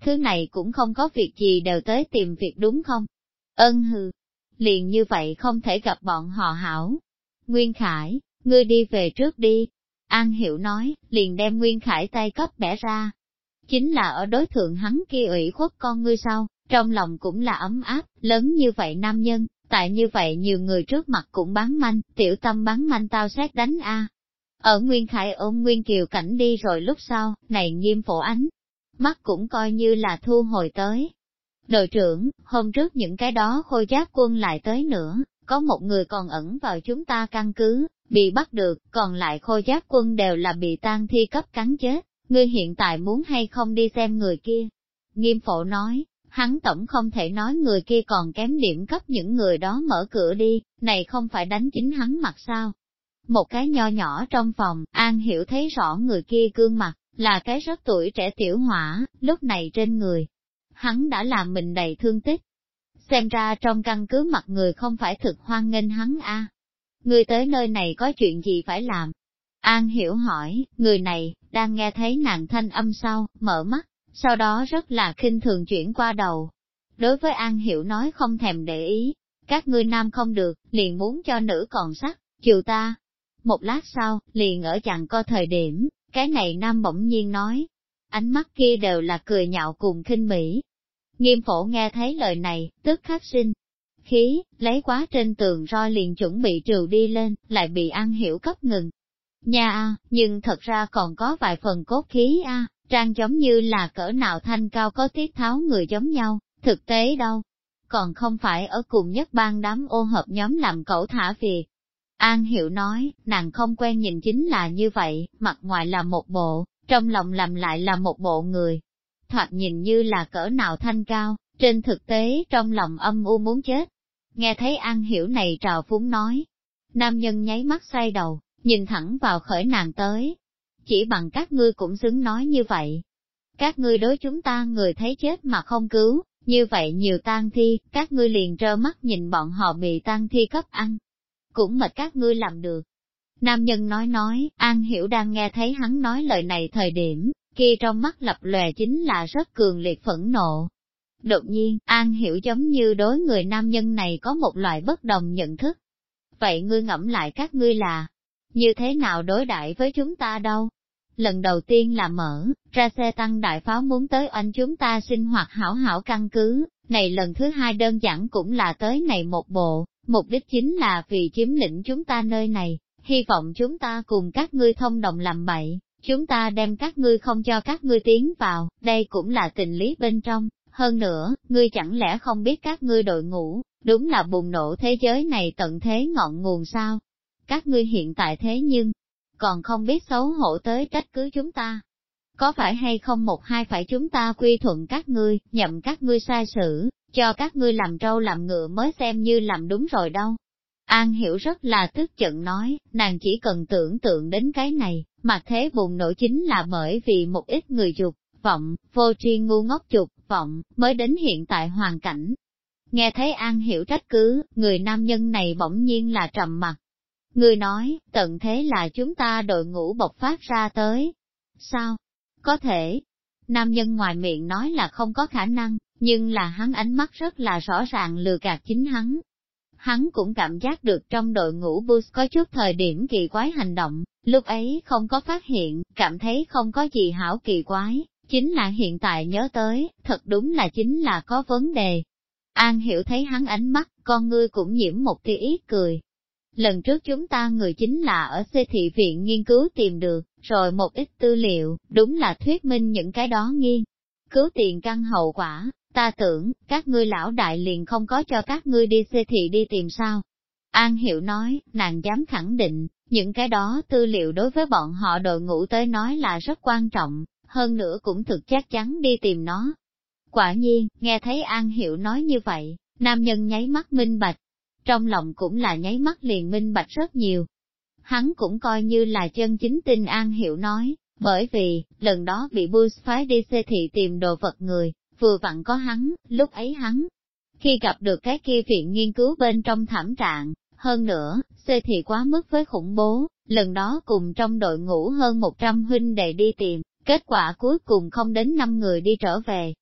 Thứ này cũng không có việc gì đều tới tìm việc đúng không? Ân hừ. Liền như vậy không thể gặp bọn họ hảo. Nguyên Khải, ngươi đi về trước đi. An Hiểu nói, liền đem Nguyên Khải tay cấp bẻ ra. Chính là ở đối thượng hắn kia ủy khuất con ngươi sau, trong lòng cũng là ấm áp, lớn như vậy nam nhân, tại như vậy nhiều người trước mặt cũng bán manh, tiểu tâm bán manh tao xét đánh a. Ở Nguyên Khải ôm Nguyên Kiều cảnh đi rồi lúc sau, này nghiêm phổ ánh, mắt cũng coi như là thu hồi tới. Đội trưởng, hôm trước những cái đó khôi giáp quân lại tới nữa, có một người còn ẩn vào chúng ta căn cứ, bị bắt được, còn lại khôi giáp quân đều là bị tan thi cấp cắn chết, ngươi hiện tại muốn hay không đi xem người kia. Nghiêm phổ nói, hắn tổng không thể nói người kia còn kém điểm cấp những người đó mở cửa đi, này không phải đánh chính hắn mặt sao. Một cái nho nhỏ trong phòng, An Hiểu thấy rõ người kia gương mặt, là cái rất tuổi trẻ tiểu hỏa, lúc này trên người. Hắn đã làm mình đầy thương tích. Xem ra trong căn cứ mặt người không phải thực hoan nghênh hắn a. Người tới nơi này có chuyện gì phải làm? An hiểu hỏi, người này, đang nghe thấy nàng thanh âm sau, mở mắt, sau đó rất là khinh thường chuyển qua đầu. Đối với An Hiểu nói không thèm để ý, các ngươi nam không được, liền muốn cho nữ còn sắc, chiều ta. Một lát sau, liền ở chặng co thời điểm, cái này nam bỗng nhiên nói, ánh mắt kia đều là cười nhạo cùng khinh mỹ. Nghiêm phổ nghe thấy lời này, tức khắc sinh. Khí, lấy quá trên tường roi liền chuẩn bị trừ đi lên, lại bị An Hiểu cấp ngừng. Nha a, nhưng thật ra còn có vài phần cốt khí a, trang giống như là cỡ nào thanh cao có tiết tháo người giống nhau, thực tế đâu. Còn không phải ở cùng nhất ban đám ô hợp nhóm làm cẩu thả việc. An hiểu nói, nàng không quen nhìn chính là như vậy, mặt ngoài là một bộ, trong lòng làm lại là một bộ người. Thoạt nhìn như là cỡ nào thanh cao, trên thực tế trong lòng âm u muốn chết. Nghe thấy An Hiểu này trào phúng nói. Nam nhân nháy mắt xoay đầu, nhìn thẳng vào khởi nàng tới, chỉ bằng các ngươi cũng xứng nói như vậy. Các ngươi đối chúng ta người thấy chết mà không cứu, như vậy nhiều tang thi, các ngươi liền trơ mắt nhìn bọn họ bị tang thi cấp ăn. Cũng mệt các ngươi làm được. Nam nhân nói nói, An Hiểu đang nghe thấy hắn nói lời này thời điểm, kia trong mắt lập lòe chính là rất cường liệt phẫn nộ. Đột nhiên, An Hiểu giống như đối người nam nhân này có một loại bất đồng nhận thức. Vậy ngươi ngẫm lại các ngươi là, như thế nào đối đại với chúng ta đâu? Lần đầu tiên là mở, ra xe tăng đại pháo muốn tới anh chúng ta sinh hoạt hảo hảo căn cứ, này lần thứ hai đơn giản cũng là tới này một bộ, mục đích chính là vì chiếm lĩnh chúng ta nơi này, hy vọng chúng ta cùng các ngươi thông đồng làm bậy, chúng ta đem các ngươi không cho các ngươi tiến vào, đây cũng là tình lý bên trong. Hơn nữa, ngươi chẳng lẽ không biết các ngươi đội ngũ, đúng là bùng nổ thế giới này tận thế ngọn nguồn sao, các ngươi hiện tại thế nhưng, còn không biết xấu hổ tới trách cứ chúng ta. Có phải hay không một hai phải chúng ta quy thuận các ngươi, nhậm các ngươi sai sử, cho các ngươi làm trâu làm ngựa mới xem như làm đúng rồi đâu. An hiểu rất là tức giận nói, nàng chỉ cần tưởng tượng đến cái này, mà thế bùng nổ chính là bởi vì một ít người dục, vọng, vô tri ngu ngốc dục, vọng, mới đến hiện tại hoàn cảnh. Nghe thấy An Hiểu trách cứ, người nam nhân này bỗng nhiên là trầm mặt. Người nói, tận thế là chúng ta đội ngũ bộc phát ra tới. Sao? Có thể. Nam nhân ngoài miệng nói là không có khả năng, nhưng là hắn ánh mắt rất là rõ ràng lừa gạt chính hắn. Hắn cũng cảm giác được trong đội ngũ Bus có chút thời điểm kỳ quái hành động, lúc ấy không có phát hiện, cảm thấy không có gì hảo kỳ quái, chính là hiện tại nhớ tới, thật đúng là chính là có vấn đề. An hiểu thấy hắn ánh mắt, con ngươi cũng nhiễm một tia ít cười. Lần trước chúng ta người chính là ở xê thị viện nghiên cứu tìm được, rồi một ít tư liệu, đúng là thuyết minh những cái đó nghiên. Cứu tiền căn hậu quả, ta tưởng, các ngươi lão đại liền không có cho các ngươi đi xê thị đi tìm sao. An Hiểu nói, nàng dám khẳng định, những cái đó tư liệu đối với bọn họ đội ngũ tới nói là rất quan trọng, hơn nữa cũng thực chắc chắn đi tìm nó. Quả nhiên, nghe thấy An Hiểu nói như vậy, nam nhân nháy mắt minh bạch, trong lòng cũng là nháy mắt liền minh bạch rất nhiều. Hắn cũng coi như là chân chính tin An Hiểu nói, bởi vì, lần đó bị Bush phái đi xê thị tìm đồ vật người, vừa vặn có hắn, lúc ấy hắn, khi gặp được cái kia viện nghiên cứu bên trong thảm trạng, hơn nữa, xê thì quá mức với khủng bố, lần đó cùng trong đội ngũ hơn 100 huynh đệ đi tìm, kết quả cuối cùng không đến 5 người đi trở về.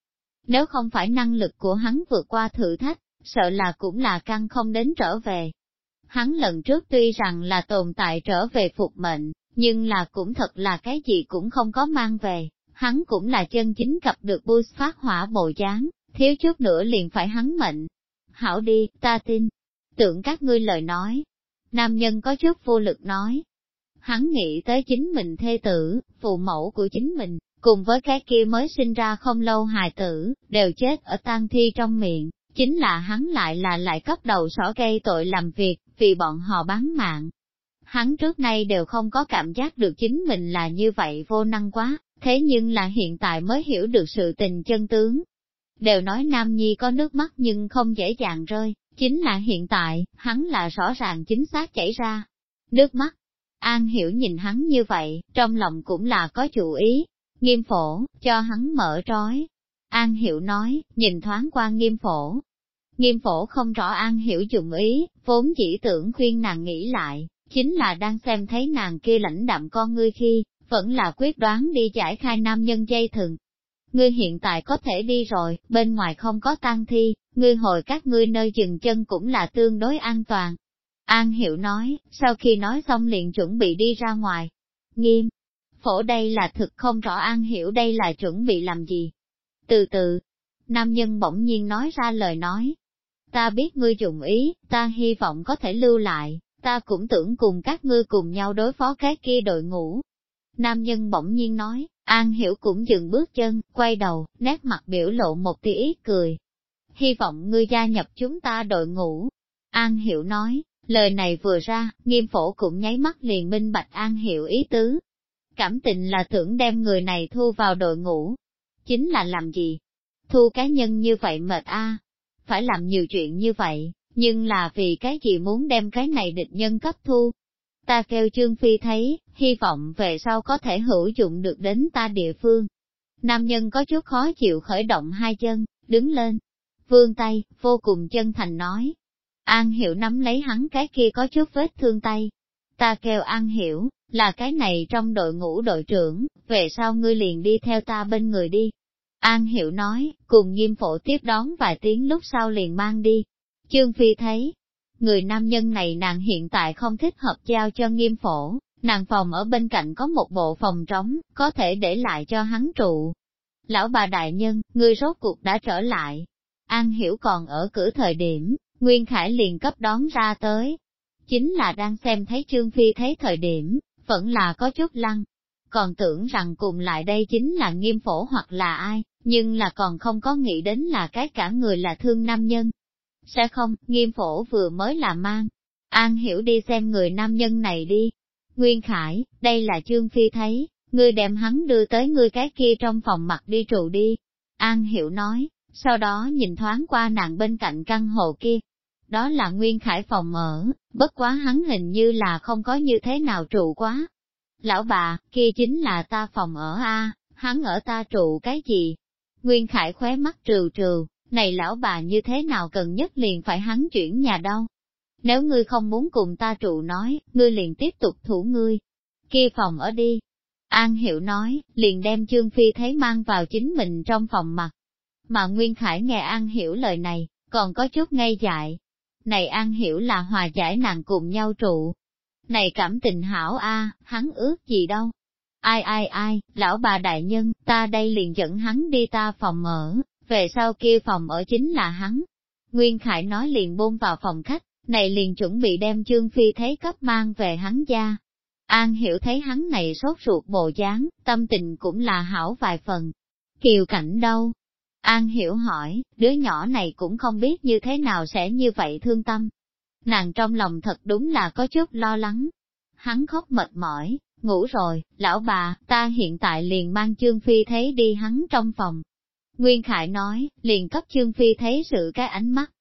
Nếu không phải năng lực của hắn vượt qua thử thách, sợ là cũng là căn không đến trở về. Hắn lần trước tuy rằng là tồn tại trở về phục mệnh, nhưng là cũng thật là cái gì cũng không có mang về, hắn cũng là chân chính gặp được Bush phát hỏa bộ dáng, thiếu chút nữa liền phải hắn mệnh. Hảo đi, ta tin, tưởng các ngươi lời nói. Nam nhân có chút vô lực nói. Hắn nghĩ tới chính mình thê tử, phụ mẫu của chính mình, cùng với cái kia mới sinh ra không lâu hài tử, đều chết ở tang thi trong miệng, chính là hắn lại là lại cấp đầu sỏ gây tội làm việc, vì bọn họ bán mạng. Hắn trước nay đều không có cảm giác được chính mình là như vậy vô năng quá, thế nhưng là hiện tại mới hiểu được sự tình chân tướng. Đều nói Nam Nhi có nước mắt nhưng không dễ dàng rơi, chính là hiện tại, hắn là rõ ràng chính xác chảy ra. Nước mắt, An Hiểu nhìn hắn như vậy, trong lòng cũng là có chủ ý, nghiêm phổ, cho hắn mở trói. An Hiểu nói, nhìn thoáng qua nghiêm phổ. Nghiêm phổ không rõ An Hiểu dùng ý, vốn chỉ tưởng khuyên nàng nghĩ lại, chính là đang xem thấy nàng kia lãnh đạm con ngươi khi, vẫn là quyết đoán đi giải khai nam nhân dây thừng. Ngươi hiện tại có thể đi rồi, bên ngoài không có tang thi, ngươi hồi các ngươi nơi dừng chân cũng là tương đối an toàn. An hiểu nói, sau khi nói xong liền chuẩn bị đi ra ngoài. Nghiêm, phổ đây là thực không rõ An Hiểu đây là chuẩn bị làm gì. Từ từ, nam nhân bỗng nhiên nói ra lời nói. Ta biết ngươi dùng ý, ta hy vọng có thể lưu lại, ta cũng tưởng cùng các ngươi cùng nhau đối phó cái kia đội ngũ. Nam nhân bỗng nhiên nói, An Hiểu cũng dừng bước chân, quay đầu, nét mặt biểu lộ một tia ít cười, hy vọng ngươi gia nhập chúng ta đội ngũ. An Hiểu nói, lời này vừa ra, nghiêm phổ cũng nháy mắt liền minh bạch An Hiểu ý tứ. Cảm tình là tưởng đem người này thu vào đội ngũ. Chính là làm gì? Thu cá nhân như vậy mệt a Phải làm nhiều chuyện như vậy, nhưng là vì cái gì muốn đem cái này địch nhân cấp thu. Ta kêu Trương Phi thấy, hy vọng về sau có thể hữu dụng được đến ta địa phương. Nam nhân có chút khó chịu khởi động hai chân, đứng lên, vương tay, vô cùng chân thành nói. An hiểu nắm lấy hắn cái kia có chút vết thương tay. Ta kêu An hiểu, là cái này trong đội ngũ đội trưởng, về sau ngươi liền đi theo ta bên người đi. An hiểu nói, cùng nghiêm phổ tiếp đón vài tiếng lúc sau liền mang đi. trương Phi thấy, người nam nhân này nàng hiện tại không thích hợp giao cho nghiêm phổ, nàng phòng ở bên cạnh có một bộ phòng trống, có thể để lại cho hắn trụ. Lão bà đại nhân, ngươi rốt cuộc đã trở lại, An Hiểu còn ở cửa thời điểm, Nguyên Khải liền cấp đón ra tới. Chính là đang xem thấy Trương Phi thấy thời điểm, vẫn là có chút lăng. Còn tưởng rằng cùng lại đây chính là nghiêm phổ hoặc là ai, nhưng là còn không có nghĩ đến là cái cả người là thương nam nhân. Sẽ không, nghiêm phổ vừa mới là mang. An Hiểu đi xem người nam nhân này đi. Nguyên Khải, đây là Trương Phi thấy, ngươi đem hắn đưa tới ngươi cái kia trong phòng mặt đi trụ đi. An Hiểu nói, sau đó nhìn thoáng qua nàng bên cạnh căn hộ kia. Đó là Nguyên Khải phòng ở, bất quá hắn hình như là không có như thế nào trụ quá. Lão bà, kia chính là ta phòng ở A, hắn ở ta trụ cái gì? Nguyên Khải khóe mắt trừ trừ, này lão bà như thế nào cần nhất liền phải hắn chuyển nhà đâu. Nếu ngươi không muốn cùng ta trụ nói, ngươi liền tiếp tục thủ ngươi. Kia phòng ở đi. An hiểu nói, liền đem Trương Phi thấy mang vào chính mình trong phòng mặt. Mà Nguyên Khải nghe An Hiểu lời này, còn có chút ngây dại. Này An Hiểu là hòa giải nàng cùng nhau trụ. Này cảm tình hảo a, hắn ước gì đâu. Ai ai ai, lão bà đại nhân, ta đây liền dẫn hắn đi ta phòng ở, về sau kia phòng ở chính là hắn. Nguyên Khải nói liền bôn vào phòng khách, này liền chuẩn bị đem Trương Phi thấy cấp mang về hắn gia. An hiểu thấy hắn này sốt ruột bộ dáng, tâm tình cũng là hảo vài phần. Kiều cảnh đâu? An hiểu hỏi, đứa nhỏ này cũng không biết như thế nào sẽ như vậy thương tâm. Nàng trong lòng thật đúng là có chút lo lắng. Hắn khóc mệt mỏi, ngủ rồi, lão bà, ta hiện tại liền mang Trương Phi thấy đi hắn trong phòng. Nguyên Khải nói, liền cấp Trương Phi thấy sự cái ánh mắt.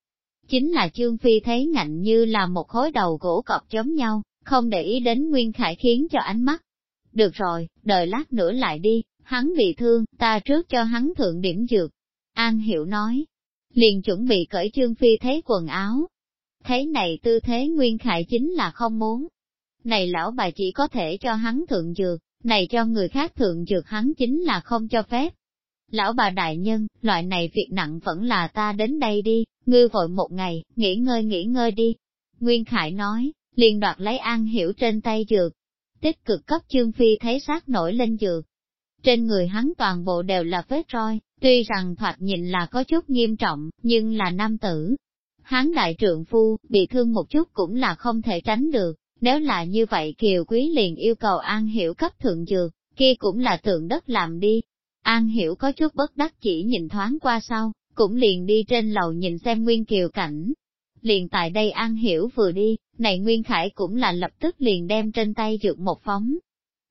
Chính là Trương Phi thấy ngạnh như là một khối đầu gỗ cọp chống nhau, không để ý đến Nguyên Khải khiến cho ánh mắt. Được rồi, đợi lát nữa lại đi, hắn bị thương, ta trước cho hắn thượng điểm dược. An Hiểu nói, liền chuẩn bị cởi Trương Phi thấy quần áo. Thấy này tư thế Nguyên Khải chính là không muốn. Này lão bà chỉ có thể cho hắn thượng dược, này cho người khác thượng dược hắn chính là không cho phép. Lão bà đại nhân, loại này việc nặng vẫn là ta đến đây đi, ngươi vội một ngày, nghỉ ngơi nghỉ ngơi đi. Nguyên Khải nói, liền đoạt lấy An Hiểu trên tay dược. Tích cực cấp Trương Phi thấy sát nổi lên dược. Trên người hắn toàn bộ đều là vết roi, tuy rằng thoạt nhìn là có chút nghiêm trọng, nhưng là nam tử. Hắn đại trượng phu, bị thương một chút cũng là không thể tránh được, nếu là như vậy Kiều Quý liền yêu cầu An Hiểu cấp thượng dược, kia cũng là tượng đất làm đi. An Hiểu có chút bất đắc chỉ nhìn thoáng qua sau, cũng liền đi trên lầu nhìn xem Nguyên Kiều cảnh. Liền tại đây An Hiểu vừa đi, này Nguyên Khải cũng là lập tức liền đem trên tay dược một phóng.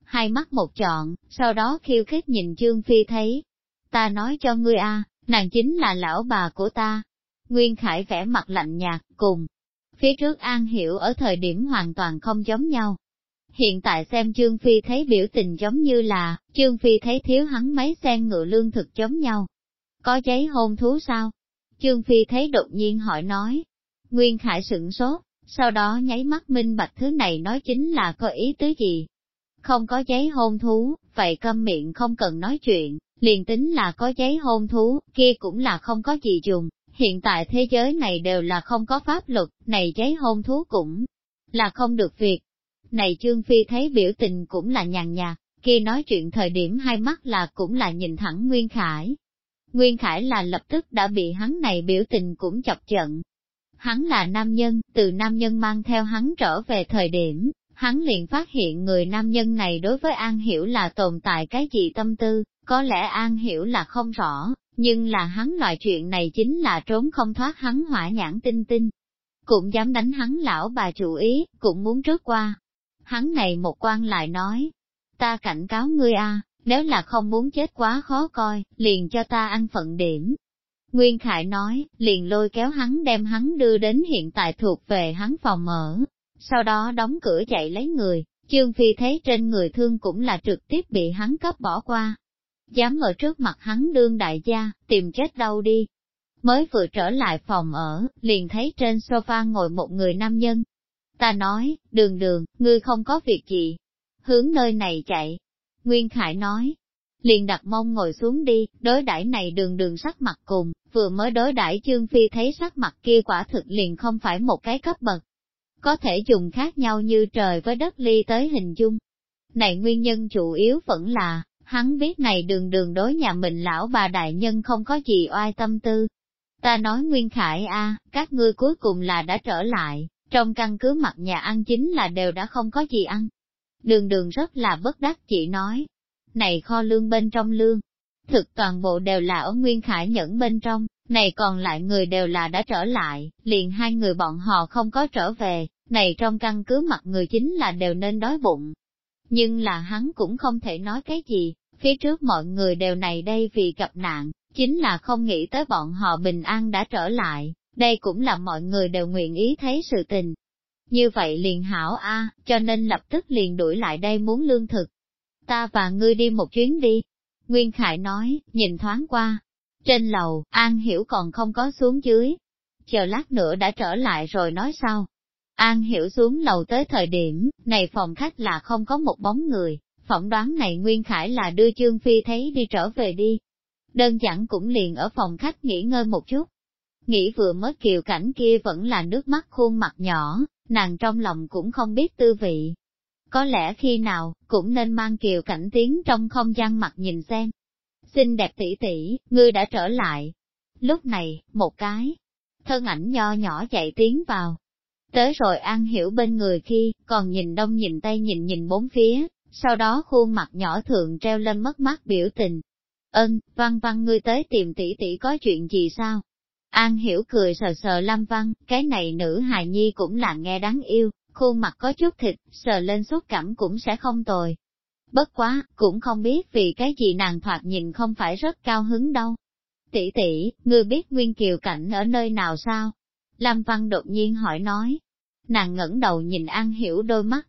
Hai mắt một chọn, sau đó khiêu khích nhìn Trương Phi thấy. Ta nói cho ngươi a, nàng chính là lão bà của ta. Nguyên Khải vẽ mặt lạnh nhạt, cùng. Phía trước An Hiểu ở thời điểm hoàn toàn không giống nhau. Hiện tại xem Trương Phi thấy biểu tình giống như là, Trương Phi thấy thiếu hắn mấy sen ngựa lương thực giống nhau. Có giấy hôn thú sao? Trương Phi thấy đột nhiên hỏi nói. Nguyên Khải sửng sốt, sau đó nháy mắt minh bạch thứ này nói chính là có ý tứ gì. Không có giấy hôn thú, vậy câm miệng không cần nói chuyện, liền tính là có giấy hôn thú, kia cũng là không có gì dùng. Hiện tại thế giới này đều là không có pháp luật, này giấy hôn thú cũng là không được việc. Này Trương Phi thấy biểu tình cũng là nhàn nhạt, khi nói chuyện thời điểm hai mắt là cũng là nhìn thẳng Nguyên Khải. Nguyên Khải là lập tức đã bị hắn này biểu tình cũng chọc giận, Hắn là nam nhân, từ nam nhân mang theo hắn trở về thời điểm, hắn liền phát hiện người nam nhân này đối với An Hiểu là tồn tại cái gì tâm tư, có lẽ An Hiểu là không rõ, nhưng là hắn loại chuyện này chính là trốn không thoát hắn hỏa nhãn tinh tinh. Cũng dám đánh hắn lão bà chủ ý, cũng muốn trước qua. Hắn này một quan lại nói, ta cảnh cáo ngươi a, nếu là không muốn chết quá khó coi, liền cho ta ăn phận điểm, Nguyên Khải nói, liền lôi kéo hắn đem hắn đưa đến hiện tại thuộc về hắn phòng mở, sau đó đóng cửa chạy lấy người, Trương Phi thấy trên người thương cũng là trực tiếp bị hắn cấp bỏ qua. Dám ở trước mặt hắn đương đại gia, tìm chết đâu đi. Mới vừa trở lại phòng ở, liền thấy trên sofa ngồi một người nam nhân. Ta nói, đường đường, ngươi không có việc gì. Hướng nơi này chạy. Nguyên Khải nói, liền đặt mông ngồi xuống đi, đối đãi này đường đường sắc mặt cùng, vừa mới đối đãi Trương Phi thấy sắc mặt kia quả thực liền không phải một cái cấp bậc. Có thể dùng khác nhau như trời với đất ly tới hình dung. Này nguyên nhân chủ yếu vẫn là, hắn biết này đường đường đối nhà mình lão bà đại nhân không có gì oai tâm tư. Ta nói Nguyên Khải a, các ngươi cuối cùng là đã trở lại, trong căn cứ mặt nhà ăn chính là đều đã không có gì ăn. Đường đường rất là bất đắc chỉ nói, này kho lương bên trong lương, thực toàn bộ đều là ở Nguyên Khải Nhẫn bên trong, này còn lại người đều là đã trở lại, liền hai người bọn họ không có trở về, này trong căn cứ mặt người chính là đều nên đói bụng. Nhưng là hắn cũng không thể nói cái gì, phía trước mọi người đều này đây vì gặp nạn, chính là không nghĩ tới bọn họ bình an đã trở lại, đây cũng là mọi người đều nguyện ý thấy sự tình. Như vậy liền hảo a, cho nên lập tức liền đuổi lại đây muốn lương thực. Ta và ngươi đi một chuyến đi, Nguyên Khải nói, nhìn thoáng qua, Trên lầu, An Hiểu còn không có xuống dưới. Chờ lát nữa đã trở lại rồi nói sau. An Hiểu xuống lầu tới thời điểm, này phòng khách là không có một bóng người, phỏng đoán này Nguyên Khải là đưa Trương Phi thấy đi trở về đi. Đơn giản cũng liền ở phòng khách nghỉ ngơi một chút. Nghĩ vừa mới kiều cảnh kia vẫn là nước mắt khuôn mặt nhỏ, nàng trong lòng cũng không biết tư vị. Có lẽ khi nào, cũng nên mang kiều cảnh tiến trong không gian mặt nhìn xem. Xinh đẹp tỷ tỷ, ngươi đã trở lại. Lúc này, một cái, thân ảnh nho nhỏ chạy tiến vào. Tới rồi An Hiểu bên người khi, còn nhìn đông nhìn tây nhìn nhìn bốn phía, sau đó khuôn mặt nhỏ thượng treo lên mất mát biểu tình. Ân, văn văn ngươi tới tìm tỷ tỷ có chuyện gì sao? An hiểu cười sờ sờ Lâm Văn, cái này nữ hài nhi cũng là nghe đáng yêu, khuôn mặt có chút thịt, sờ lên xúc cảm cũng sẽ không tồi. Bất quá, cũng không biết vì cái gì nàng thoạt nhìn không phải rất cao hứng đâu. Tỷ tỷ, ngươi biết Nguyên Kiều Cảnh ở nơi nào sao? Lâm Văn đột nhiên hỏi nói. Nàng ngẩng đầu nhìn An Hiểu đôi mắt.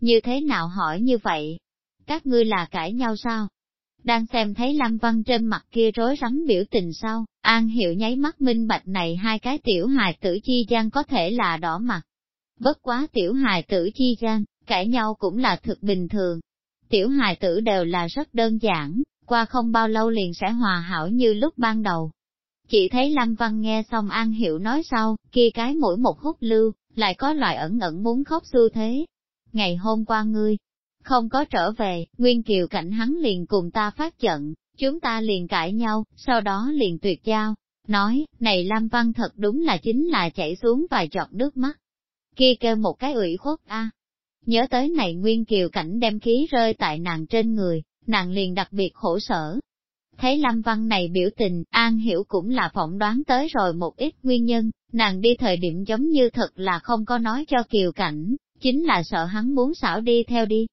Như thế nào hỏi như vậy? Các ngươi là cãi nhau sao? Đang xem thấy Lâm Văn trên mặt kia rối rắm biểu tình sau, An Hiệu nháy mắt minh bạch này hai cái tiểu hài tử chi gian có thể là đỏ mặt. Bất quá tiểu hài tử chi gian, cãi nhau cũng là thực bình thường. Tiểu hài tử đều là rất đơn giản, qua không bao lâu liền sẽ hòa hảo như lúc ban đầu. Chỉ thấy Lâm Văn nghe xong An Hiệu nói sau, kia cái mũi một hút lưu, lại có loại ẩn ẩn muốn khóc xu thế. Ngày hôm qua ngươi, không có trở về, Nguyên Kiều cảnh hắn liền cùng ta phát trận, chúng ta liền cãi nhau, sau đó liền tuyệt giao. Nói, này Lam Văn thật đúng là chính là chảy xuống vài giọt nước mắt. Kia kêu một cái ủy khuất a. Nhớ tới này Nguyên Kiều cảnh đem khí rơi tại nàng trên người, nàng liền đặc biệt khổ sở. Thấy Lâm Văn này biểu tình, An Hiểu cũng là phỏng đoán tới rồi một ít nguyên nhân, nàng đi thời điểm giống như thật là không có nói cho Kiều Cảnh, chính là sợ hắn muốn xảo đi theo đi,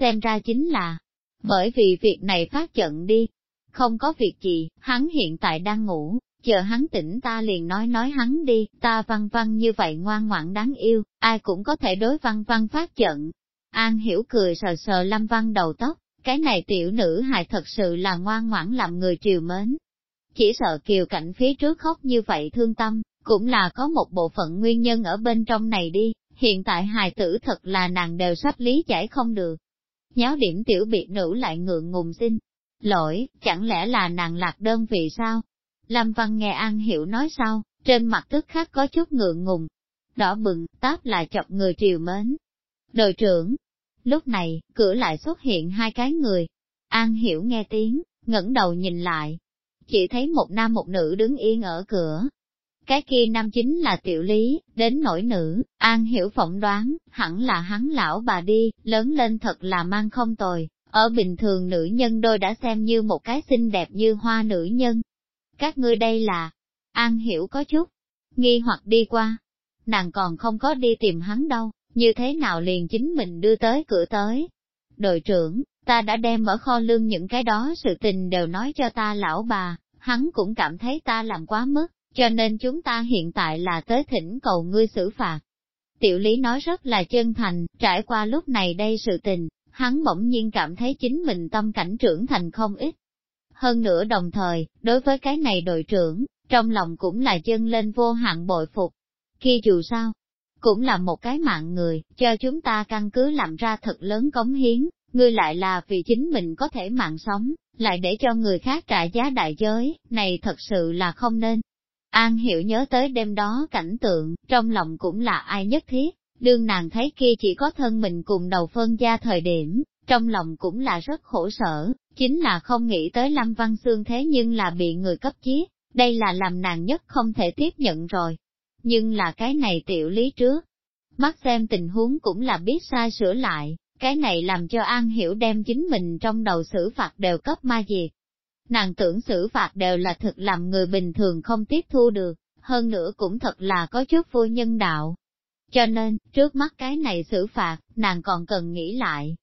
xem ra chính là, bởi vì việc này phát trận đi, không có việc gì, hắn hiện tại đang ngủ, chờ hắn tỉnh ta liền nói nói hắn đi, ta văn văn như vậy ngoan ngoãn đáng yêu, ai cũng có thể đối văn văn phát trận. An hiểu cười sờ sờ lâm văn đầu tóc, cái này tiểu nữ hài thật sự là ngoan ngoãn làm người triều mến. Chỉ sợ kiều cảnh phía trước khóc như vậy thương tâm, cũng là có một bộ phận nguyên nhân ở bên trong này đi, hiện tại hài tử thật là nàng đều sắp lý giải không được nháo điểm tiểu biệt nữ lại ngượng ngùng xin. Lỗi, chẳng lẽ là nàng lạc đơn vị sao? Lâm Văn nghe An Hiểu nói sao, trên mặt tức khắc có chút ngượng ngùng. Đỏ bừng, táp lại chọc người triều mến. Đội trưởng, lúc này, cửa lại xuất hiện hai cái người. An Hiểu nghe tiếng, ngẩng đầu nhìn lại. Chỉ thấy một nam một nữ đứng yên ở cửa, cái kia nam chính là tiểu lý, đến nổi nữ, an hiểu phỏng đoán, hẳn là hắn lão bà đi, lớn lên thật là mang không tồi, ở bình thường nữ nhân đôi đã xem như một cái xinh đẹp như hoa nữ nhân. Các ngươi đây là, an hiểu có chút, nghi hoặc đi qua, nàng còn không có đi tìm hắn đâu, như thế nào liền chính mình đưa tới cửa tới. Đội trưởng, ta đã đem ở kho lương những cái đó sự tình đều nói cho ta lão bà, hắn cũng cảm thấy ta làm quá mức, cho nên chúng ta hiện tại là tới thỉnh cầu ngươi xử phạt. Tiểu lý nói rất là chân thành, trải qua lúc này đây sự tình, hắn bỗng nhiên cảm thấy chính mình tâm cảnh trưởng thành không ít. Hơn nữa đồng thời, đối với cái này đội trưởng, trong lòng cũng là chân lên vô hạn bội phục. Khi dù sao, cũng là một cái mạng người, cho chúng ta căn cứ làm ra thật lớn cống hiến, ngươi lại là vì chính mình có thể mạng sống, lại để cho người khác trả giá đại giới, này thật sự là không nên. An Hiểu nhớ tới đêm đó cảnh tượng, trong lòng cũng là ai nhất thiết, đương nàng thấy kia chỉ có thân mình cùng đầu phân gia thời điểm, trong lòng cũng là rất khổ sở, chính là không nghĩ tới Lâm Văn Xương thế nhưng là bị người cấp chiết, đây là làm nàng nhất không thể tiếp nhận rồi. Nhưng là cái này tiểu lý trước, mắt xem tình huống cũng là biết sai sửa lại, cái này làm cho An Hiểu đem chính mình trong đầu xử phạt đều cấp ma diệt nàng tưởng xử phạt đều là thực làm người bình thường không tiếp thu được, hơn nữa cũng thật là có chút vô nhân đạo. Cho nên, trước mắt cái này xử phạt, nàng còn cần nghĩ lại.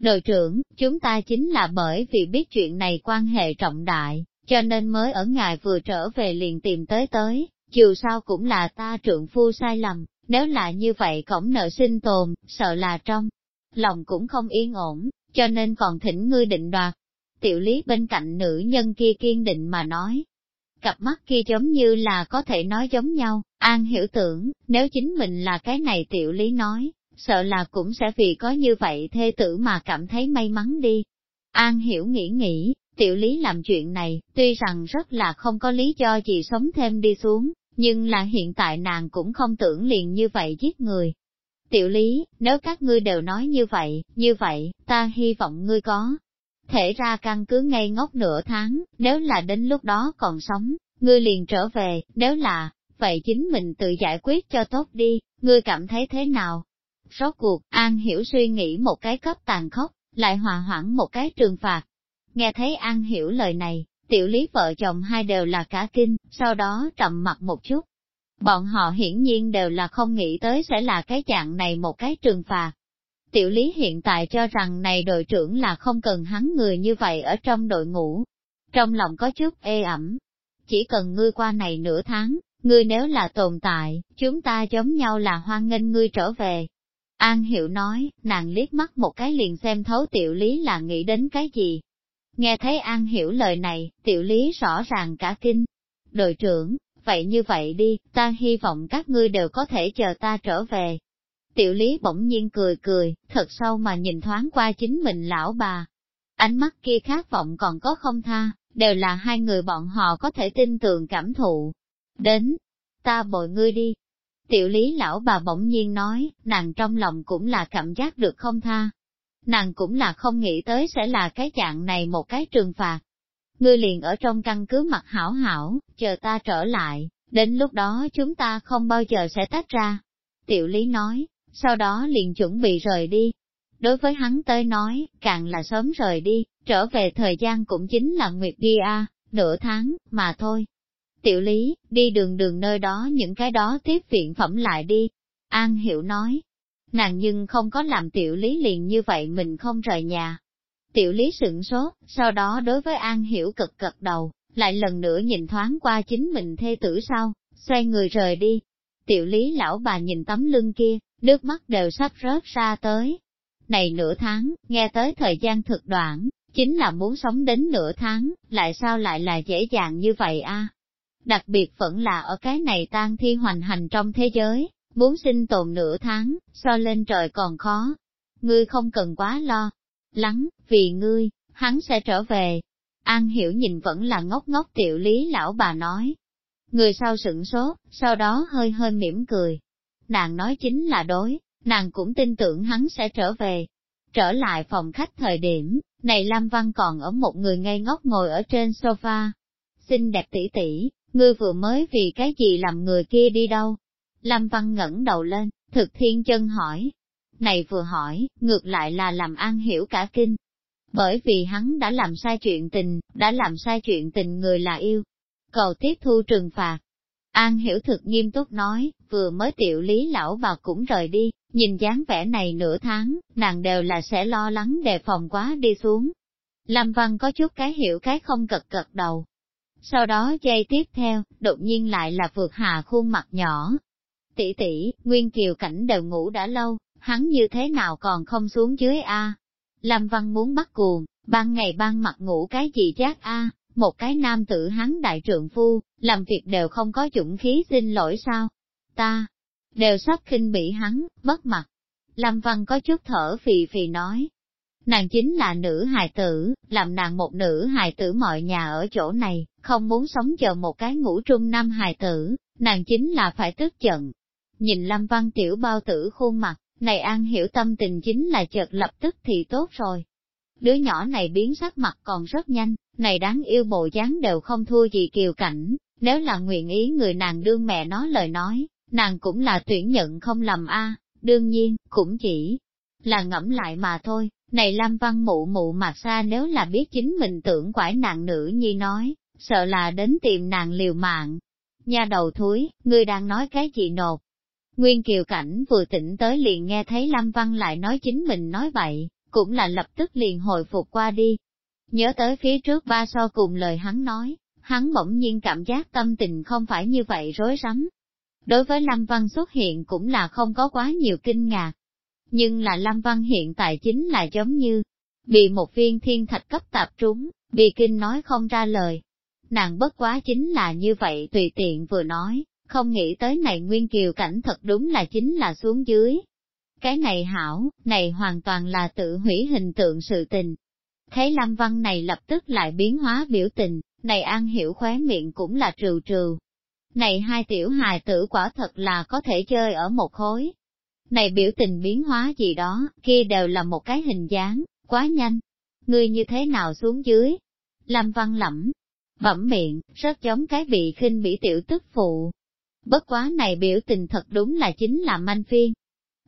Đội trưởng, chúng ta chính là bởi vì biết chuyện này quan hệ trọng đại, cho nên mới ở ngài vừa trở về liền tìm tới tới, dù sao cũng là ta trượng phu sai lầm, nếu là như vậy cổng nợ sinh tồn, sợ là trong lòng cũng không yên ổn, cho nên còn thỉnh ngươi định đoạt, Tiểu lý bên cạnh nữ nhân kia kiên định mà nói. cặp mắt kia giống như là có thể nói giống nhau, An hiểu tưởng, nếu chính mình là cái này tiểu lý nói, sợ là cũng sẽ vì có như vậy thê tử mà cảm thấy may mắn đi. An hiểu nghĩ nghĩ, tiểu lý làm chuyện này, tuy rằng rất là không có lý do gì sống thêm đi xuống, nhưng là hiện tại nàng cũng không tưởng liền như vậy giết người. Tiểu lý, nếu các ngươi đều nói như vậy, như vậy, ta hy vọng ngươi có thể ra căn cứ ngay ngốc nửa tháng, nếu là đến lúc đó còn sống, ngươi liền trở về, nếu là, vậy chính mình tự giải quyết cho tốt đi, ngươi cảm thấy thế nào? Rốt cuộc, An Hiểu suy nghĩ một cái cấp tàn khốc, lại hòa hoãn một cái trừng phạt. Nghe thấy An Hiểu lời này, tiểu lý vợ chồng hai đều là cả kinh, sau đó trầm mặt một chút. Bọn họ hiển nhiên đều là không nghĩ tới sẽ là cái dạng này một cái trừng phạt. Tiểu lý hiện tại cho rằng này đội trưởng là không cần hắn người như vậy ở trong đội ngũ. Trong lòng có chút ê ẩm. Chỉ cần ngươi qua này nửa tháng, ngươi nếu là tồn tại, chúng ta giống nhau là hoan nghênh ngươi trở về. An Hiệu nói, nàng liếc mắt một cái liền xem thấu tiểu lý là nghĩ đến cái gì. Nghe thấy An Hiểu lời này, tiểu lý rõ ràng cả kinh. Đội trưởng, vậy như vậy đi, ta hy vọng các ngươi đều có thể chờ ta trở về. Tiểu lý bỗng nhiên cười cười, thật sâu mà nhìn thoáng qua chính mình lão bà. Ánh mắt kia khát vọng còn có không tha, đều là hai người bọn họ có thể tin tưởng cảm thụ. Đến, ta bồi ngươi đi. Tiểu lý lão bà bỗng nhiên nói, nàng trong lòng cũng là cảm giác được không tha. Nàng cũng là không nghĩ tới sẽ là cái dạng này một cái trừng phạt. Ngươi liền ở trong căn cứ mặt hảo hảo, chờ ta trở lại, đến lúc đó chúng ta không bao giờ sẽ tách ra. Tiểu lý nói, sau đó liền chuẩn bị rời đi. Đối với hắn tới nói, càng là sớm rời đi, trở về thời gian cũng chính là Nguyệt Đi A, nửa tháng, mà thôi. Tiểu lý, đi đường đường nơi đó những cái đó tiếp viện phẩm lại đi. An Hiểu nói, nàng nhưng không có làm tiểu lý liền như vậy mình không rời nhà. Tiểu lý sửng sốt, sau đó đối với An Hiểu cực cật đầu, lại lần nữa nhìn thoáng qua chính mình thê tử sau, xoay người rời đi. Tiểu lý lão bà nhìn tấm lưng kia, nước mắt đều sắp rớt ra tới. Này nửa tháng, nghe tới thời gian thực đoạn, chính là muốn sống đến nửa tháng, lại sao lại là dễ dàng như vậy a? Đặc biệt vẫn là ở cái này tan thi hoành hành trong thế giới, muốn sinh tồn nửa tháng, so lên trời còn khó. Ngươi không cần quá lo, lắng, vì ngươi, hắn sẽ trở về. An hiểu nhìn vẫn là ngốc ngốc tiểu lý lão bà nói. Người sau sửng sốt, sau đó hơi hơi mỉm cười, nàng nói chính là đối, nàng cũng tin tưởng hắn sẽ trở về. Trở lại phòng khách thời điểm, này Lam Văn còn ở một người ngây ngốc ngồi ở trên sofa. Xinh đẹp tỷ tỷ, ngươi vừa mới vì cái gì làm người kia đi đâu? Lam Văn ngẩng đầu lên, thực thiên chân hỏi. Này vừa hỏi, ngược lại là làm an hiểu cả kinh. Bởi vì hắn đã làm sai chuyện tình, đã làm sai chuyện tình người là yêu. Cầu tiếp thu trừng phạt, An hiểu thực nghiêm túc nói, vừa mới tiểu lý lão bà cũng rời đi, nhìn dáng vẻ này nửa tháng, nàng đều là sẽ lo lắng đề phòng quá đi xuống. Lâm Văn có chút cái hiểu cái không cật cật đầu. Sau đó dây tiếp theo, đột nhiên lại là vượt hà khuôn mặt nhỏ. Tỷ tỷ, Nguyên Kiều Cảnh đều ngủ đã lâu, hắn như thế nào còn không xuống dưới a? Lâm Văn muốn bắt cuồng, ban ngày ban mặt ngủ cái gì chắc a? Một cái nam tử hắn đại trượng phu, làm việc đều không có dũng khí xin lỗi sao? Ta, đều sắp khinh bị hắn, bất mặt. Lâm Văn có chút thở phì phì nói. Nàng chính là nữ hài tử, làm nàng một nữ hài tử mọi nhà ở chỗ này, không muốn sống chờ một cái ngũ trung năm hài tử, nàng chính là phải tức giận. Nhìn Lâm Văn tiểu bao tử khuôn mặt, này an hiểu tâm tình chính là chợt lập tức thì tốt rồi. Đứa nhỏ này biến sắc mặt còn rất nhanh, này đáng yêu bộ dáng đều không thua gì kiều cảnh, nếu là nguyện ý người nàng đương mẹ nó lời nói, nàng cũng là tuyển nhận không lầm a đương nhiên, cũng chỉ là ngẫm lại mà thôi, này Lam Văn mụ mụ mặt xa nếu là biết chính mình tưởng quải nàng nữ nhi nói, sợ là đến tìm nàng liều mạng. Nha đầu thúi, ngươi đang nói cái gì nột? Nguyên Kiều Cảnh vừa tỉnh tới liền nghe thấy Lam Văn lại nói chính mình nói vậy, cũng là lập tức liền hồi phục qua đi, Nhớ tới phía trước ba so cùng lời hắn nói, hắn bỗng nhiên cảm giác tâm tình không phải như vậy rối rắm. Đối với Lâm Văn xuất hiện cũng là không có quá nhiều kinh ngạc. Nhưng là Lâm Văn hiện tại chính là giống như, bị một viên thiên thạch cấp tạp trúng, bị kinh nói không ra lời. Nàng bất quá chính là như vậy tùy tiện vừa nói, không nghĩ tới này Nguyên Kiều cảnh thật đúng là chính là xuống dưới. Cái này hảo, này hoàn toàn là tự hủy hình tượng sự tình. Thấy Lâm Văn này lập tức lại biến hóa biểu tình, này An Hiểu khóe miệng cũng là trừ trừ. Này hai tiểu hài tử quả thật là có thể chơi ở một khối. Này biểu tình biến hóa gì đó, kia đều là một cái hình dáng, quá nhanh. Ngươi như thế nào xuống dưới? Lâm Văn lẩm, bẩm miệng, rất giống cái bị khinh bị tiểu tức phụ. Bất quá này biểu tình thật đúng là chính là manh phiên.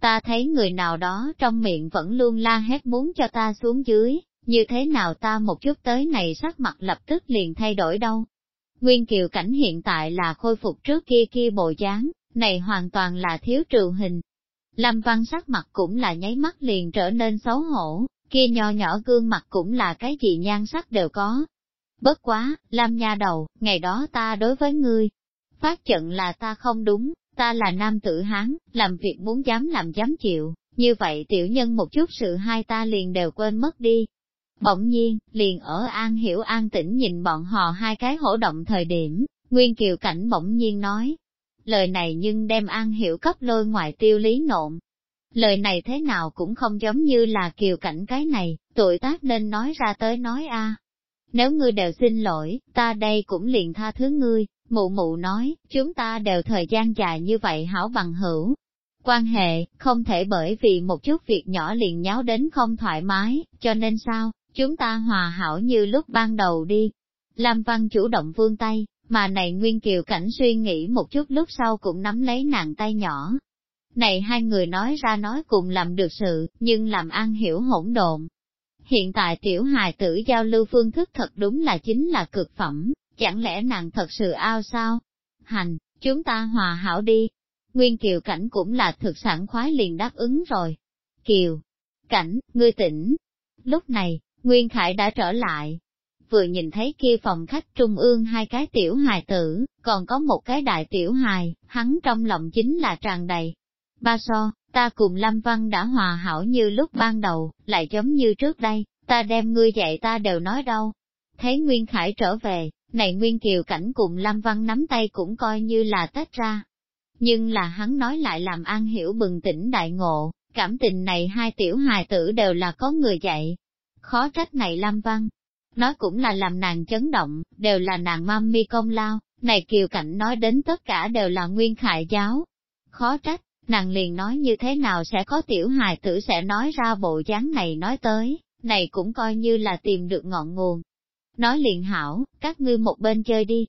Ta thấy người nào đó trong miệng vẫn luôn la hét muốn cho ta xuống dưới, như thế nào ta một chút tới này sắc mặt lập tức liền thay đổi đâu. Nguyên kiều cảnh hiện tại là khôi phục trước kia kia bộ dáng, này hoàn toàn là thiếu trừ hình. Lâm văn sắc mặt cũng là nháy mắt liền trở nên xấu hổ, kia nho nhỏ gương mặt cũng là cái gì nhan sắc đều có. Bất quá, Lam nha đầu, ngày đó ta đối với ngươi, phát trận là ta không đúng, ta là nam tử hán, làm việc muốn dám làm dám chịu, như vậy tiểu nhân một chút sự hai ta liền đều quên mất đi, Bỗng nhiên, liền ở An Hiểu an tĩnh nhìn bọn họ hai cái hổ động thời điểm, Nguyên Kiều Cảnh bỗng nhiên nói. Lời này nhưng đem An Hiểu cấp lôi ngoài tiêu lý nộn. Lời này thế nào cũng không giống như là Kiều Cảnh cái này, tuổi tác nên nói ra tới nói a. Nếu ngươi đều xin lỗi, ta đây cũng liền tha thứ ngươi, mụ mụ nói, chúng ta đều thời gian dài như vậy hảo bằng hữu. Quan hệ, không thể bởi vì một chút việc nhỏ liền nháo đến không thoải mái, cho nên sao, Chúng ta hòa hảo như lúc ban đầu đi. Lam Văn chủ động vươn tay, mà này Nguyên Kiều Cảnh suy nghĩ một chút lúc sau cũng nắm lấy nàng tay nhỏ. Này hai người nói ra nói cùng làm được sự, nhưng làm ăn hiểu hỗn độn. Hiện tại tiểu hài tử giao lưu phương thức thật đúng là chính là cực phẩm, chẳng lẽ nàng thật sự ao sao? Hành, chúng ta hòa hảo đi. Nguyên Kiều Cảnh cũng là thực sản khoái liền đáp ứng rồi. Kiều, Cảnh, ngươi tỉnh. Lúc này, Nguyên Khải đã trở lại. Vừa nhìn thấy kia phòng khách trung ương hai cái tiểu hài tử, còn có một cái đại tiểu hài, hắn trong lòng chính là tràn đầy. Ba so, ta cùng Lâm Văn đã hòa hảo như lúc ban đầu, lại giống như trước đây, ta đem ngươi dạy ta đều nói đâu. Thấy Nguyên Khải trở về, này Nguyên Kiều Cảnh cùng Lâm Văn nắm tay cũng coi như là tách ra. Nhưng là hắn nói lại làm An Hiểu bừng tỉnh đại ngộ, cảm tình này hai tiểu hài tử đều là có người dạy, khó trách này Lâm Văn. Nói cũng là làm nàng chấn động, đều là nàng mâm mi công lao, này kiều cảnh nói đến tất cả đều là nguyên Khải giáo. Khó trách, nàng liền nói như thế nào sẽ có tiểu hài tử sẽ nói ra bộ dáng này nói tới, này cũng coi như là tìm được ngọn nguồn. Nói liền hảo, các ngươi một bên chơi đi.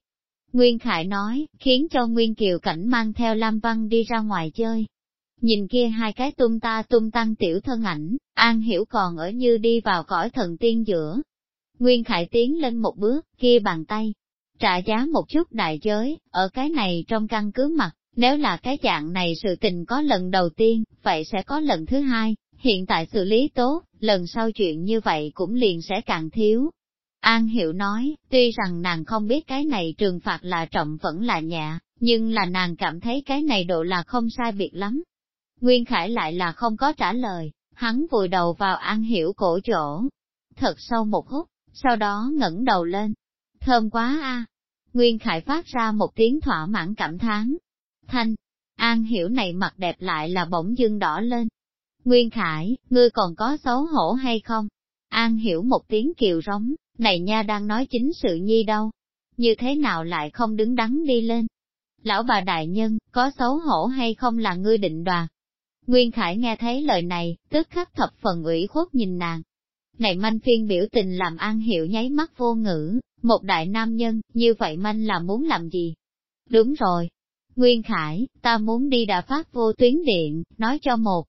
Nguyên Khải nói, khiến cho Nguyên Kiều Cảnh mang theo Lam Văn đi ra ngoài chơi, Nhìn kia hai cái tung ta tung tăng tiểu thân ảnh, An Hiểu còn ở như đi vào cõi thần tiên giữa. Nguyên Khải tiến lên một bước, kia bàn tay, trả giá một chút đại giới, ở cái này trong căn cứ mặt, nếu là cái dạng này sự tình có lần đầu tiên, vậy sẽ có lần thứ hai, hiện tại xử lý tốt, lần sau chuyện như vậy cũng liền sẽ càng thiếu. An Hiểu nói, tuy rằng nàng không biết cái này trừng phạt là trọng vẫn là nhẹ, nhưng là nàng cảm thấy cái này độ là không sai biệt lắm, Nguyên Khải lại là không có trả lời, hắn vùi đầu vào An Hiểu cổ chỗ. Thật sâu một hút, sau đó ngẩng đầu lên. Thơm quá a! Nguyên Khải phát ra một tiếng thỏa mãn cảm thán. Thanh, An Hiểu này mặt đẹp lại là bỗng dưng đỏ lên. Nguyên Khải, ngươi còn có xấu hổ hay không? An Hiểu một tiếng kiều rống, này nha đang nói chính sự nhi đâu. Như thế nào lại không đứng đắn đi lên? Lão bà đại nhân, có xấu hổ hay không là ngươi định đoạt? Nguyên Khải nghe thấy lời này, tức khắc thập phần ủy khuất nhìn nàng. Này manh phiên biểu tình làm an hiệu nháy mắt vô ngữ, một đại nam nhân, như vậy manh là muốn làm gì? Đúng rồi. Nguyên Khải, ta muốn đi đà phát vô tuyến điện, nói cho một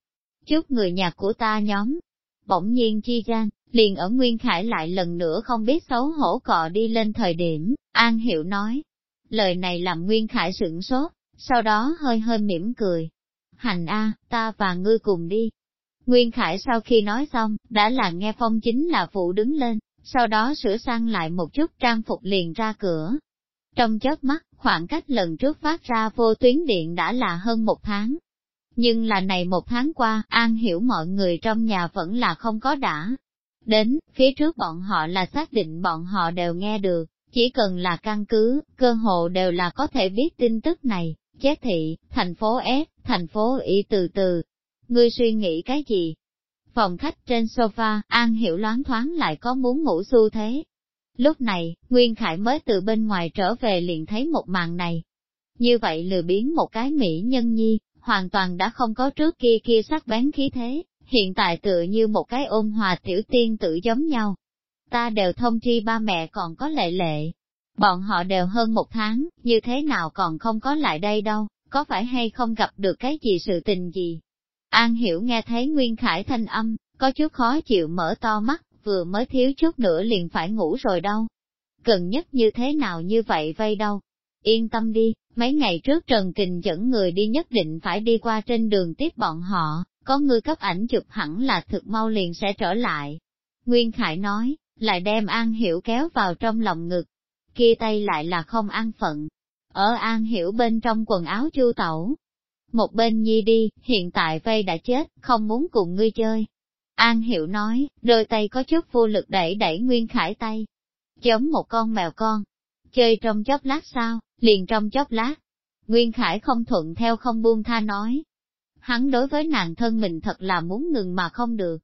chút người nhà của ta nhóm. Bỗng nhiên chi gian, liền ở Nguyên Khải lại lần nữa không biết xấu hổ cọ đi lên thời điểm, An Hiệu nói. Lời này làm Nguyên Khải sửng sốt, sau đó hơi hơi mỉm cười, hành a, ta và ngươi cùng đi. Nguyên Khải sau khi nói xong, đã là nghe phong chính là phụ đứng lên, sau đó sửa sang lại một chút trang phục liền ra cửa. Trong chớp mắt, khoảng cách lần trước phát ra vô tuyến điện đã là hơn một tháng. Nhưng là này một tháng qua, An hiểu mọi người trong nhà vẫn là không có đã. Đến, phía trước bọn họ là xác định bọn họ đều nghe được, Chỉ cần là căn cứ, cơ hồ đều là có thể biết tin tức này, chết thị, thành phố S, thành phố Y từ từ. Ngươi suy nghĩ cái gì? Phòng khách trên sofa, An Hiểu loáng thoáng lại có muốn ngủ xu thế. Lúc này, Nguyên Khải mới từ bên ngoài trở về liền thấy một màn này. Như vậy lừa biến một cái mỹ nhân nhi, hoàn toàn đã không có trước kia kia sắc bén khí thế, hiện tại tựa như một cái ôn hòa tiểu tiên tự giống nhau. Ta đều thông tri ba mẹ còn có lệ lệ. Bọn họ đều hơn một tháng, như thế nào còn không có lại đây đâu, có phải hay không gặp được cái gì sự tình gì? An hiểu nghe thấy Nguyên Khải thanh âm, có chút khó chịu mở to mắt, vừa mới thiếu chút nữa liền phải ngủ rồi đâu. Cần nhất như thế nào như vậy vây đâu? Yên tâm đi, mấy ngày trước Trần Kình dẫn người đi nhất định phải đi qua trên đường tiếp bọn họ, có người cấp ảnh chụp hẳn là thực mau liền sẽ trở lại. Nguyên Khải nói, lại đem An Hiểu kéo vào trong lòng ngực, kia tay lại là không an phận. Ở An Hiểu bên trong quần áo chu tẩu. Một bên nhi đi, hiện tại vây đã chết, không muốn cùng ngươi chơi. An Hiểu nói, đôi tay có chút vô lực đẩy đẩy Nguyên Khải tay. Giống một con mèo con. Chơi trong chốc lát sao, liền trong chốc lát. Nguyên Khải không thuận theo không buông tha nói, hắn đối với nàng thân mình thật là muốn ngừng mà không được.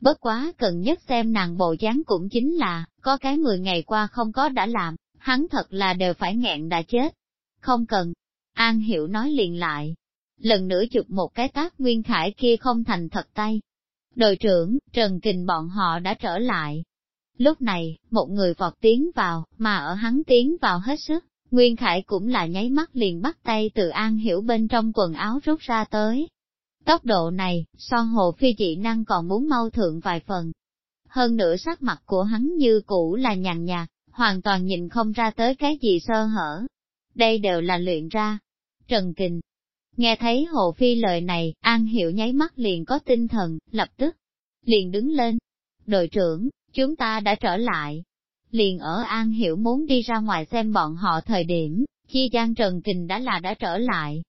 Bất quá cần nhất xem nàng bộ dáng cũng chính là, có cái 10 ngày qua không có đã làm, hắn thật là đều phải nghẹn đã chết. Không cần. An Hiểu nói liền lại. Lần nữa chụp một cái tác Nguyên Khải kia không thành thật tay. Đội trưởng, Trần Kình bọn họ đã trở lại. Lúc này, một người vọt tiến vào, mà ở hắn tiến vào hết sức, Nguyên Khải cũng là nháy mắt liền bắt tay từ An Hiểu bên trong quần áo rút ra tới. Tốc độ này, so hồ phi dị năng còn muốn mau thượng vài phần. Hơn nữa sắc mặt của hắn như cũ là nhàn nhạt, hoàn toàn nhìn không ra tới cái gì sơ hở. Đây đều là luyện ra. Trần Kình. Nghe thấy hồ phi lời này, An Hiểu nháy mắt liền có tinh thần, lập tức. Liền đứng lên. Đội trưởng, chúng ta đã trở lại. Liền ở An Hiểu muốn đi ra ngoài xem bọn họ thời điểm, chi gian Trần Kình đã là đã trở lại,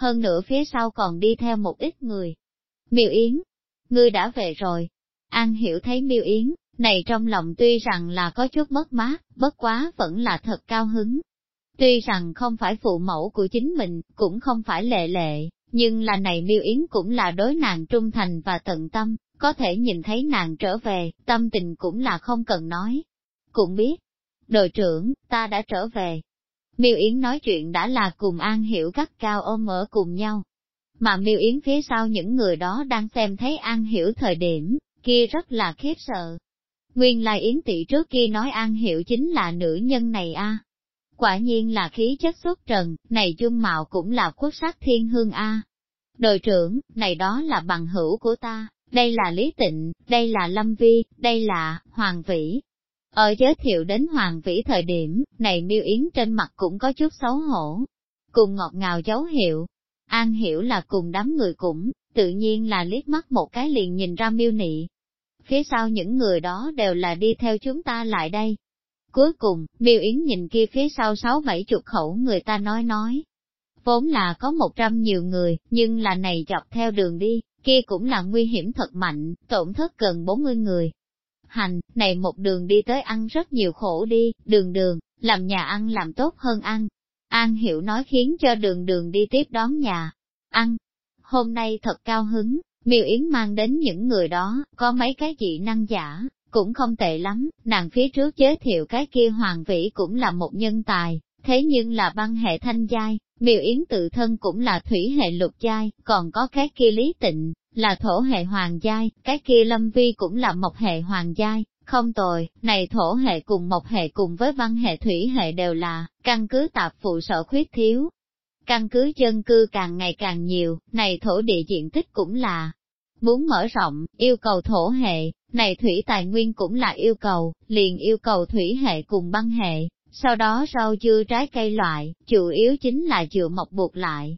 hơn nữa phía sau còn đi theo một ít người. Miêu Yến, ngươi đã về rồi. An hiểu thấy Miêu Yến, này trong lòng tuy rằng là có chút mất mát, bất quá vẫn là thật cao hứng. Tuy rằng không phải phụ mẫu của chính mình, cũng không phải lệ lệ, nhưng là này Miêu Yến cũng là đối nàng trung thành và tận tâm, có thể nhìn thấy nàng trở về, tâm tình cũng là không cần nói. Cũng biết, đội trưởng, ta đã trở về, Miêu Yến nói chuyện đã là cùng An Hiểu gắt cao ôm ở cùng nhau. Mà Miêu Yến phía sau những người đó đang xem thấy An Hiểu thời điểm, kia rất là khiếp sợ. Nguyên lai Yến tỷ trước kia nói An Hiểu chính là nữ nhân này a. Quả nhiên là khí chất xuất trần, này dung mạo cũng là quốc sắc thiên hương a. Đội trưởng, này đó là bằng hữu của ta, đây là Lý Tịnh, đây là Lâm Vi, đây là Hoàng Vĩ, ở giới thiệu đến Hoàng Vĩ thời điểm, này miêu yến trên mặt cũng có chút xấu hổ, cùng ngọt ngào dấu hiệu. An hiểu là cùng đám người cũng, tự nhiên là liếc mắt một cái liền nhìn ra miêu nị. Phía sau những người đó đều là đi theo chúng ta lại đây. Cuối cùng, miêu yến nhìn kia phía sau sáu bảy chục khẩu người ta nói nói. Vốn là có một trăm nhiều người, nhưng là này dọc theo đường đi, kia cũng là nguy hiểm thật mạnh, tổn thất gần 40 người, hành, này một đường đi tới ăn rất nhiều khổ đi, đường đường, làm nhà ăn làm tốt hơn ăn. An hiểu nói khiến cho đường đường đi tiếp đón nhà, ăn. Hôm nay thật cao hứng, miêu yến mang đến những người đó, có mấy cái dị năng giả, cũng không tệ lắm, nàng phía trước giới thiệu cái kia hoàng vĩ cũng là một nhân tài, thế nhưng là băng hệ thanh giai, miêu yến tự thân cũng là thủy hệ lục giai, còn có cái kia lý tịnh, là thổ hệ hoàng giai, cái kia lâm vi cũng là mộc hệ hoàng giai, không tồi, này thổ hệ cùng mộc hệ cùng với văn hệ thủy hệ đều là, căn cứ tạp phụ sở khuyết thiếu. Căn cứ dân cư càng ngày càng nhiều, này thổ địa diện tích cũng là muốn mở rộng, yêu cầu thổ hệ, này thủy tài nguyên cũng là yêu cầu, liền yêu cầu thủy hệ cùng băng hệ, sau đó rau dưa trái cây loại, chủ yếu chính là dựa mọc buộc lại,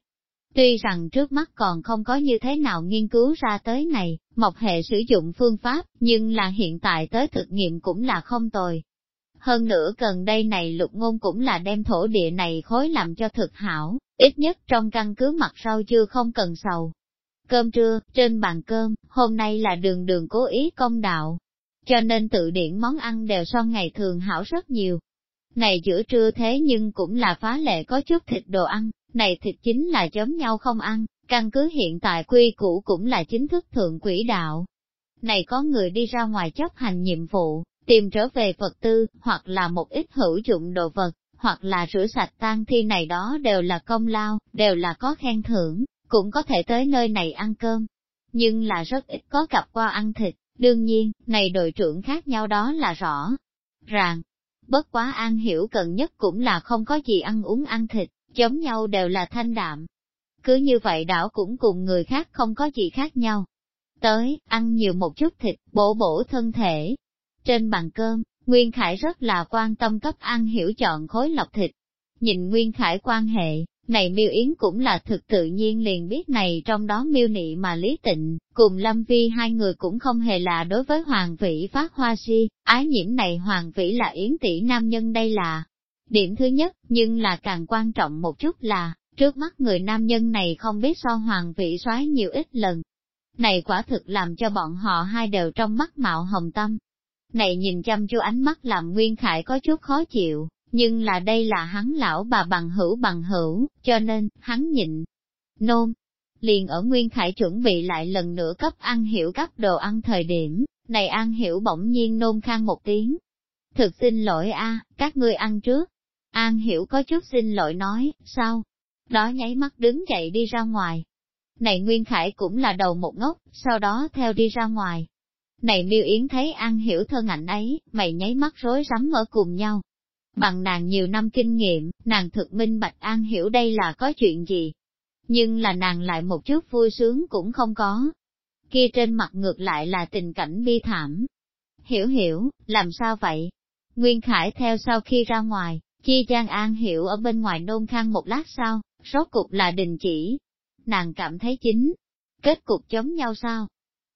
Tuy rằng trước mắt còn không có như thế nào nghiên cứu ra tới này, mọc hệ sử dụng phương pháp, nhưng là hiện tại tới thực nghiệm cũng là không tồi. Hơn nữa gần đây này lục ngôn cũng là đem thổ địa này khối làm cho thực hảo, ít nhất trong căn cứ mặt rau chưa không cần sầu. Cơm trưa, trên bàn cơm, hôm nay là đường đường cố ý công đạo, cho nên tự điển món ăn đều so ngày thường hảo rất nhiều. Này giữa trưa thế nhưng cũng là phá lệ có chút thịt đồ ăn, này thịt chính là chấm nhau không ăn, căn cứ hiện tại quy củ cũng là chính thức thượng quỹ đạo. Này có người đi ra ngoài chấp hành nhiệm vụ, tìm trở về vật tư, hoặc là một ít hữu dụng đồ vật, hoặc là rửa sạch tang thi này đó đều là công lao, đều là có khen thưởng, cũng có thể tới nơi này ăn cơm. Nhưng là rất ít có gặp qua ăn thịt, đương nhiên, này đội trưởng khác nhau đó là rõ ràng. Bất quá an hiểu cần nhất cũng là không có gì ăn uống ăn thịt, giống nhau đều là thanh đạm. Cứ như vậy đảo cũng cùng người khác không có gì khác nhau. Tới, ăn nhiều một chút thịt, bổ bổ thân thể. Trên bàn cơm, Nguyên Khải rất là quan tâm cấp An Hiểu chọn khối lọc thịt. Nhìn Nguyên Khải quan hệ, này miêu yến cũng là thực tự nhiên liền biết này trong đó miêu nị mà Lý Tịnh, cùng Lâm Vi hai người cũng không hề là đối với Hoàng Vĩ phát hoa si, ái nhiễm này Hoàng Vĩ là yến tỷ nam nhân đây là. Điểm thứ nhất, nhưng là càng quan trọng một chút là, trước mắt người nam nhân này không biết so Hoàng Vĩ soái nhiều ít lần. Này quả thực làm cho bọn họ hai đều trong mắt mạo hồng tâm, này nhìn chăm chú ánh mắt làm Nguyên Khải có chút khó chịu, nhưng là đây là hắn lão bà bằng hữu bằng hữu, cho nên, hắn nhịn. Nôn, liền ở Nguyên Khải chuẩn bị lại lần nữa cấp ăn hiểu cấp đồ ăn thời điểm, này ăn hiểu bỗng nhiên nôn khang một tiếng. Thực xin lỗi a, các ngươi ăn trước. An hiểu có chút xin lỗi nói, sao? Đó nháy mắt đứng dậy đi ra ngoài. Này Nguyên Khải cũng là đầu một ngốc, sau đó theo đi ra ngoài. Này miêu yến thấy An Hiểu thân ảnh ấy, mày nháy mắt rối rắm ở cùng nhau. Bằng nàng nhiều năm kinh nghiệm, nàng thực minh bạch An Hiểu đây là có chuyện gì. Nhưng là nàng lại một chút vui sướng cũng không có. Kia trên mặt ngược lại là tình cảnh bi thảm. Hiểu hiểu, làm sao vậy? Nguyên Khải theo sau khi ra ngoài, Chi Giang An Hiểu ở bên ngoài nôn khang một lát sau, rốt cục là đình chỉ. Nàng cảm thấy chính, kết cục chống nhau sao?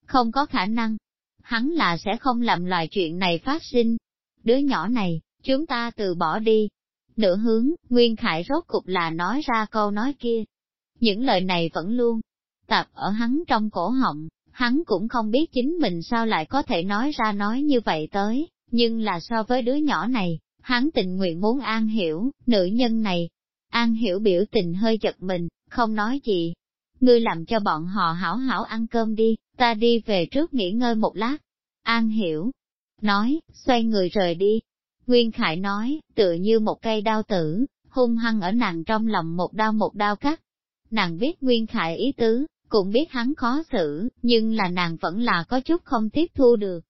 Không có khả năng, hắn là sẽ không làm loại chuyện này phát sinh. Đứa nhỏ này, chúng ta từ bỏ đi. Nửa hướng, Nguyên Khải rốt cục là nói ra câu nói kia. Những lời này vẫn luôn tập ở hắn trong cổ họng, hắn cũng không biết chính mình sao lại có thể nói ra nói như vậy tới, nhưng là so với đứa nhỏ này, hắn tình nguyện muốn An Hiểu, nữ nhân này. An Hiểu biểu tình hơi giật mình, không nói gì. Ngươi làm cho bọn họ hảo hảo ăn cơm đi, ta đi về trước nghỉ ngơi một lát. An hiểu, nói, xoay người rời đi. Nguyên Khải nói, tựa như một cây đao tử, hung hăng ở nàng trong lòng một đao một đao cắt. Nàng biết Nguyên Khải ý tứ, cũng biết hắn khó xử, nhưng là nàng vẫn là có chút không tiếp thu được.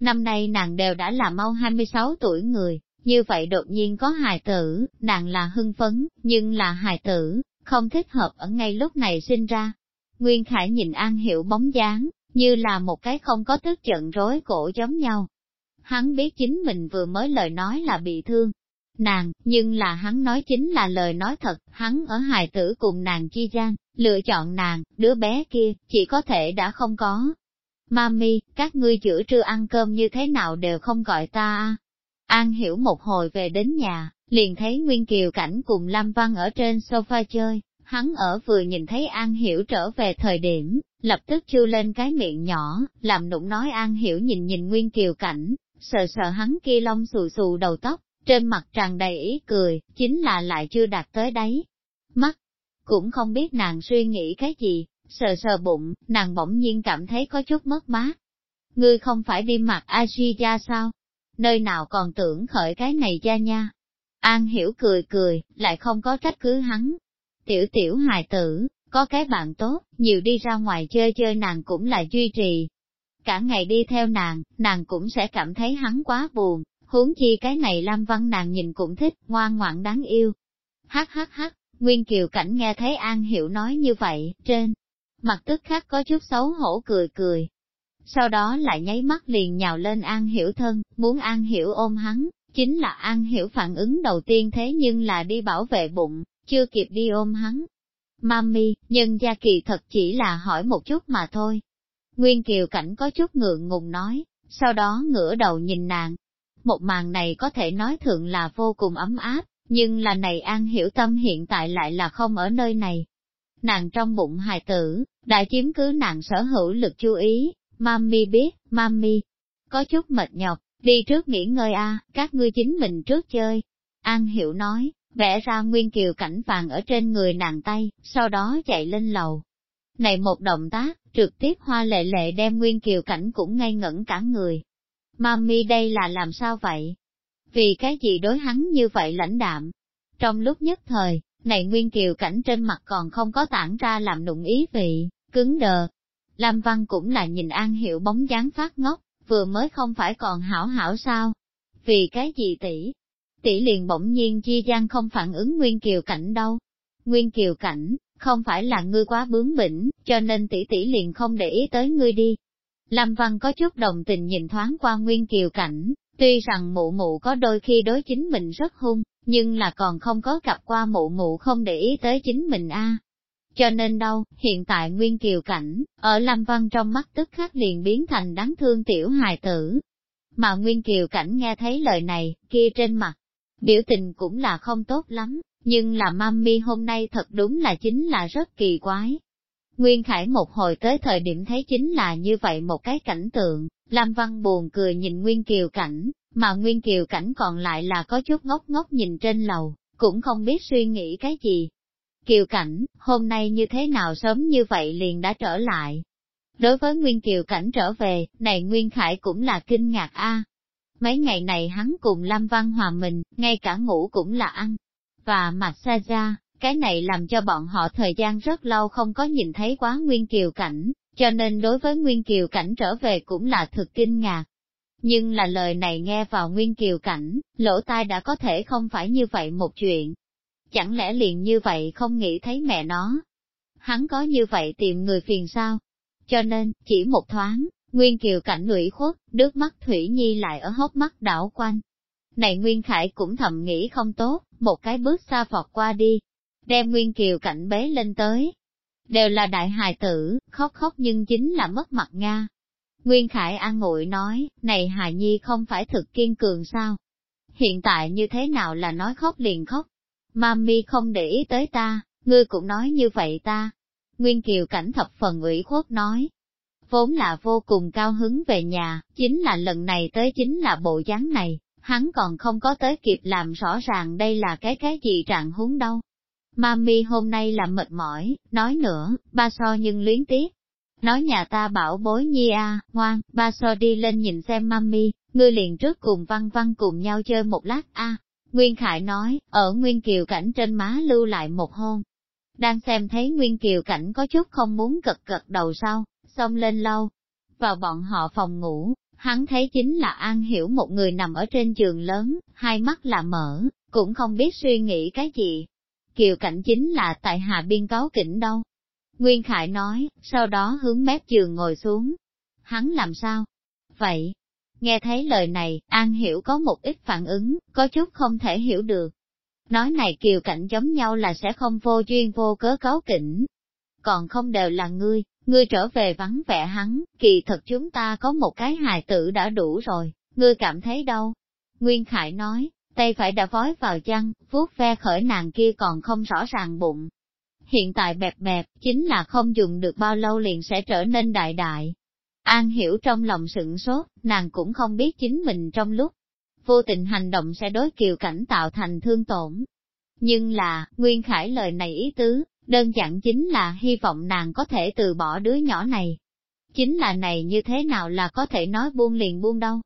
Năm nay nàng đều đã là mau 26 tuổi người, như vậy đột nhiên có hài tử, nàng là hưng phấn, nhưng là hài tử, không thích hợp ở ngay lúc này sinh ra. Nguyên Khải nhìn An Hiểu bóng dáng, như là một cái không có tức giận rối cổ giống nhau. Hắn biết chính mình vừa mới lời nói là bị thương nàng, nhưng là hắn nói chính là lời nói thật, hắn ở hài tử cùng nàng chi gian, lựa chọn nàng, đứa bé kia, chỉ có thể đã không có. Mami, các ngươi giữa trưa ăn cơm như thế nào đều không gọi ta à? An hiểu một hồi về đến nhà, liền thấy Nguyên Kiều Cảnh cùng Lam Văn ở trên sofa chơi, hắn ở vừa nhìn thấy An Hiểu trở về thời điểm, lập tức chư lên cái miệng nhỏ, làm nụng nói An Hiểu nhìn nhìn Nguyên Kiều cảnh, sợ sợ hắn kia lông xù xù đầu tóc, trên mặt tràn đầy ý cười, chính là lại chưa đạt tới đấy. Mắt, cũng không biết nàng suy nghĩ cái gì, sờ sờ bụng, nàng bỗng nhiên cảm thấy có chút mất mát. Ngươi không phải đi mặc Asia sao? Nơi nào còn tưởng khởi cái này ra nha? An hiểu cười cười, lại không có trách cứ hắn, Tiểu tiểu hài tử, có cái bạn tốt, nhiều đi ra ngoài chơi chơi nàng cũng là duy trì. Cả ngày đi theo nàng, nàng cũng sẽ cảm thấy hắn quá buồn, huống chi cái này Lam Văn nàng nhìn cũng thích, ngoan ngoãn đáng yêu. Hắc hắc hắc, Nguyên Kiều Cảnh nghe thấy An Hiểu nói như vậy, trên mặt tức khắc có chút xấu hổ cười cười. Sau đó lại nháy mắt liền nhào lên An Hiểu thân, muốn An Hiểu ôm hắn, chính là An Hiểu phản ứng đầu tiên thế nhưng là đi bảo vệ bụng, chưa kịp đi ôm hắn. Mami, nhân gia kỳ thật chỉ là hỏi một chút mà thôi. Nguyên Kiều Cảnh có chút ngượng ngùng nói, sau đó ngửa đầu nhìn nàng. Một màn này có thể nói thượng là vô cùng ấm áp, nhưng là này An Hiểu Tâm hiện tại lại là không ở nơi này. Nàng trong bụng hài tử, đã chiếm cứ nàng sở hữu lực chú ý, Mami biết, Mami, có chút mệt nhọc, đi trước nghỉ ngơi a, các ngươi chính mình trước chơi. An Hiểu nói, vẽ ra nguyên kiều cảnh vàng ở trên người nàng tay, sau đó chạy lên lầu. Này một động tác, trực tiếp hoa lệ lệ đem nguyên kiều cảnh cũng ngây ngẩn cả người. Mami đây là làm sao vậy? Vì cái gì đối hắn như vậy lãnh đạm? Trong lúc nhất thời, này nguyên kiều cảnh trên mặt còn không có tản ra làm nụng ý vị, cứng đờ. Lam Văn cũng là nhìn An Hiểu bóng dáng phát ngốc, vừa mới không phải còn hảo hảo sao? Vì cái gì tỷ? Tỷ liền bỗng nhiên chi gian không phản ứng Nguyên Kiều Cảnh đâu. Nguyên Kiều Cảnh, không phải là ngươi quá bướng bỉnh, cho nên tỷ tỷ liền không để ý tới ngươi đi. Lâm Văn có chút đồng tình nhìn thoáng qua Nguyên Kiều Cảnh, tuy rằng mụ mụ có đôi khi đối chính mình rất hung, nhưng là còn không có gặp qua mụ mụ không để ý tới chính mình a. Cho nên đâu, hiện tại Nguyên Kiều Cảnh, ở Lâm Văn trong mắt tức khắc liền biến thành đáng thương tiểu hài tử. Mà Nguyên Kiều Cảnh nghe thấy lời này, kia trên mặt, biểu tình cũng là không tốt lắm, nhưng là mami hôm nay thật đúng là chính là rất kỳ quái. Nguyên Khải một hồi tới thời điểm thấy chính là như vậy một cái cảnh tượng, Lam Văn buồn cười nhìn Nguyên Kiều Cảnh, mà Nguyên Kiều Cảnh còn lại là có chút ngốc ngốc nhìn trên lầu, cũng không biết suy nghĩ cái gì. Kiều Cảnh, hôm nay như thế nào sớm như vậy liền đã trở lại. Đối với Nguyên Kiều Cảnh trở về, này Nguyên Khải cũng là kinh ngạc a. Mấy ngày này hắn cùng Lam Văn Hòa mình, ngay cả ngủ cũng là ăn. Và mặt xa ra, cái này làm cho bọn họ thời gian rất lâu không có nhìn thấy quá Nguyên Kiều Cảnh, cho nên đối với Nguyên Kiều Cảnh trở về cũng là thực kinh ngạc. Nhưng là lời này nghe vào Nguyên Kiều Cảnh, lỗ tai đã có thể không phải như vậy một chuyện. Chẳng lẽ liền như vậy không nghĩ thấy mẹ nó? Hắn có như vậy tìm người phiền sao? Cho nên, chỉ một thoáng, Nguyên Kiều Cảnh ủy khuất, nước mắt Thủy Nhi lại ở hốc mắt đảo quanh. Này Nguyên Khải cũng thầm nghĩ không tốt, một cái bước xa vọt qua đi, đem Nguyên Kiều Cảnh bế lên tới. Đều là đại hài tử, khóc khóc nhưng chính là mất mặt Nga. Nguyên Khải an ngụy nói, này hài nhi không phải thực kiên cường sao? Hiện tại như thế nào là nói khóc liền khóc? Mami không để ý tới ta, ngươi cũng nói như vậy ta. Nguyên Kiều cảnh thập phần ủy khuất nói. Vốn là vô cùng cao hứng về nhà, chính là lần này tới chính là bộ dáng này, hắn còn không có tới kịp làm rõ ràng đây là cái cái gì trạng huống đâu. Mami hôm nay là mệt mỏi, nói nữa, ba so nhưng luyến tiếc, Nói nhà ta bảo bối nhi a, ngoan, ba so đi lên nhìn xem mami, ngươi liền trước cùng văn văn cùng nhau chơi một lát a. Nguyên Khải nói, ở Nguyên Kiều Cảnh trên má lưu lại một hôn. Đang xem thấy Nguyên Kiều Cảnh có chút không muốn cật cật đầu sau, xong lên lâu. Vào bọn họ phòng ngủ, hắn thấy chính là An Hiểu một người nằm ở trên giường lớn, hai mắt là mở, cũng không biết suy nghĩ cái gì. Kiều Cảnh chính là tại hạ biên cáo kỉnh đâu, Nguyên Khải nói, sau đó hướng mép giường ngồi xuống. Hắn làm sao? Vậy, nghe thấy lời này, An Hiểu có một ít phản ứng, có chút không thể hiểu được. Nói này kiều cảnh giống nhau là sẽ không vô duyên vô cớ cáo kỉnh. Còn không đều là ngươi, ngươi trở về vắng vẻ hắn, kỳ thật chúng ta có một cái hài tử đã đủ rồi, ngươi cảm thấy đâu? Nguyên Khải nói, tay phải đã vói vào chăn, vuốt ve khởi nàng kia còn không rõ ràng bụng, hiện tại bẹp bẹp, chính là không dùng được bao lâu liền sẽ trở nên đại đại. An hiểu trong lòng sửng sốt, nàng cũng không biết chính mình trong lúc vô tình hành động sẽ đối kiều cảnh tạo thành thương tổn. Nhưng là, Nguyên Khải lời này ý tứ, đơn giản chính là hy vọng nàng có thể từ bỏ đứa nhỏ này. Chính là này như thế nào là có thể nói buông liền buông đâu.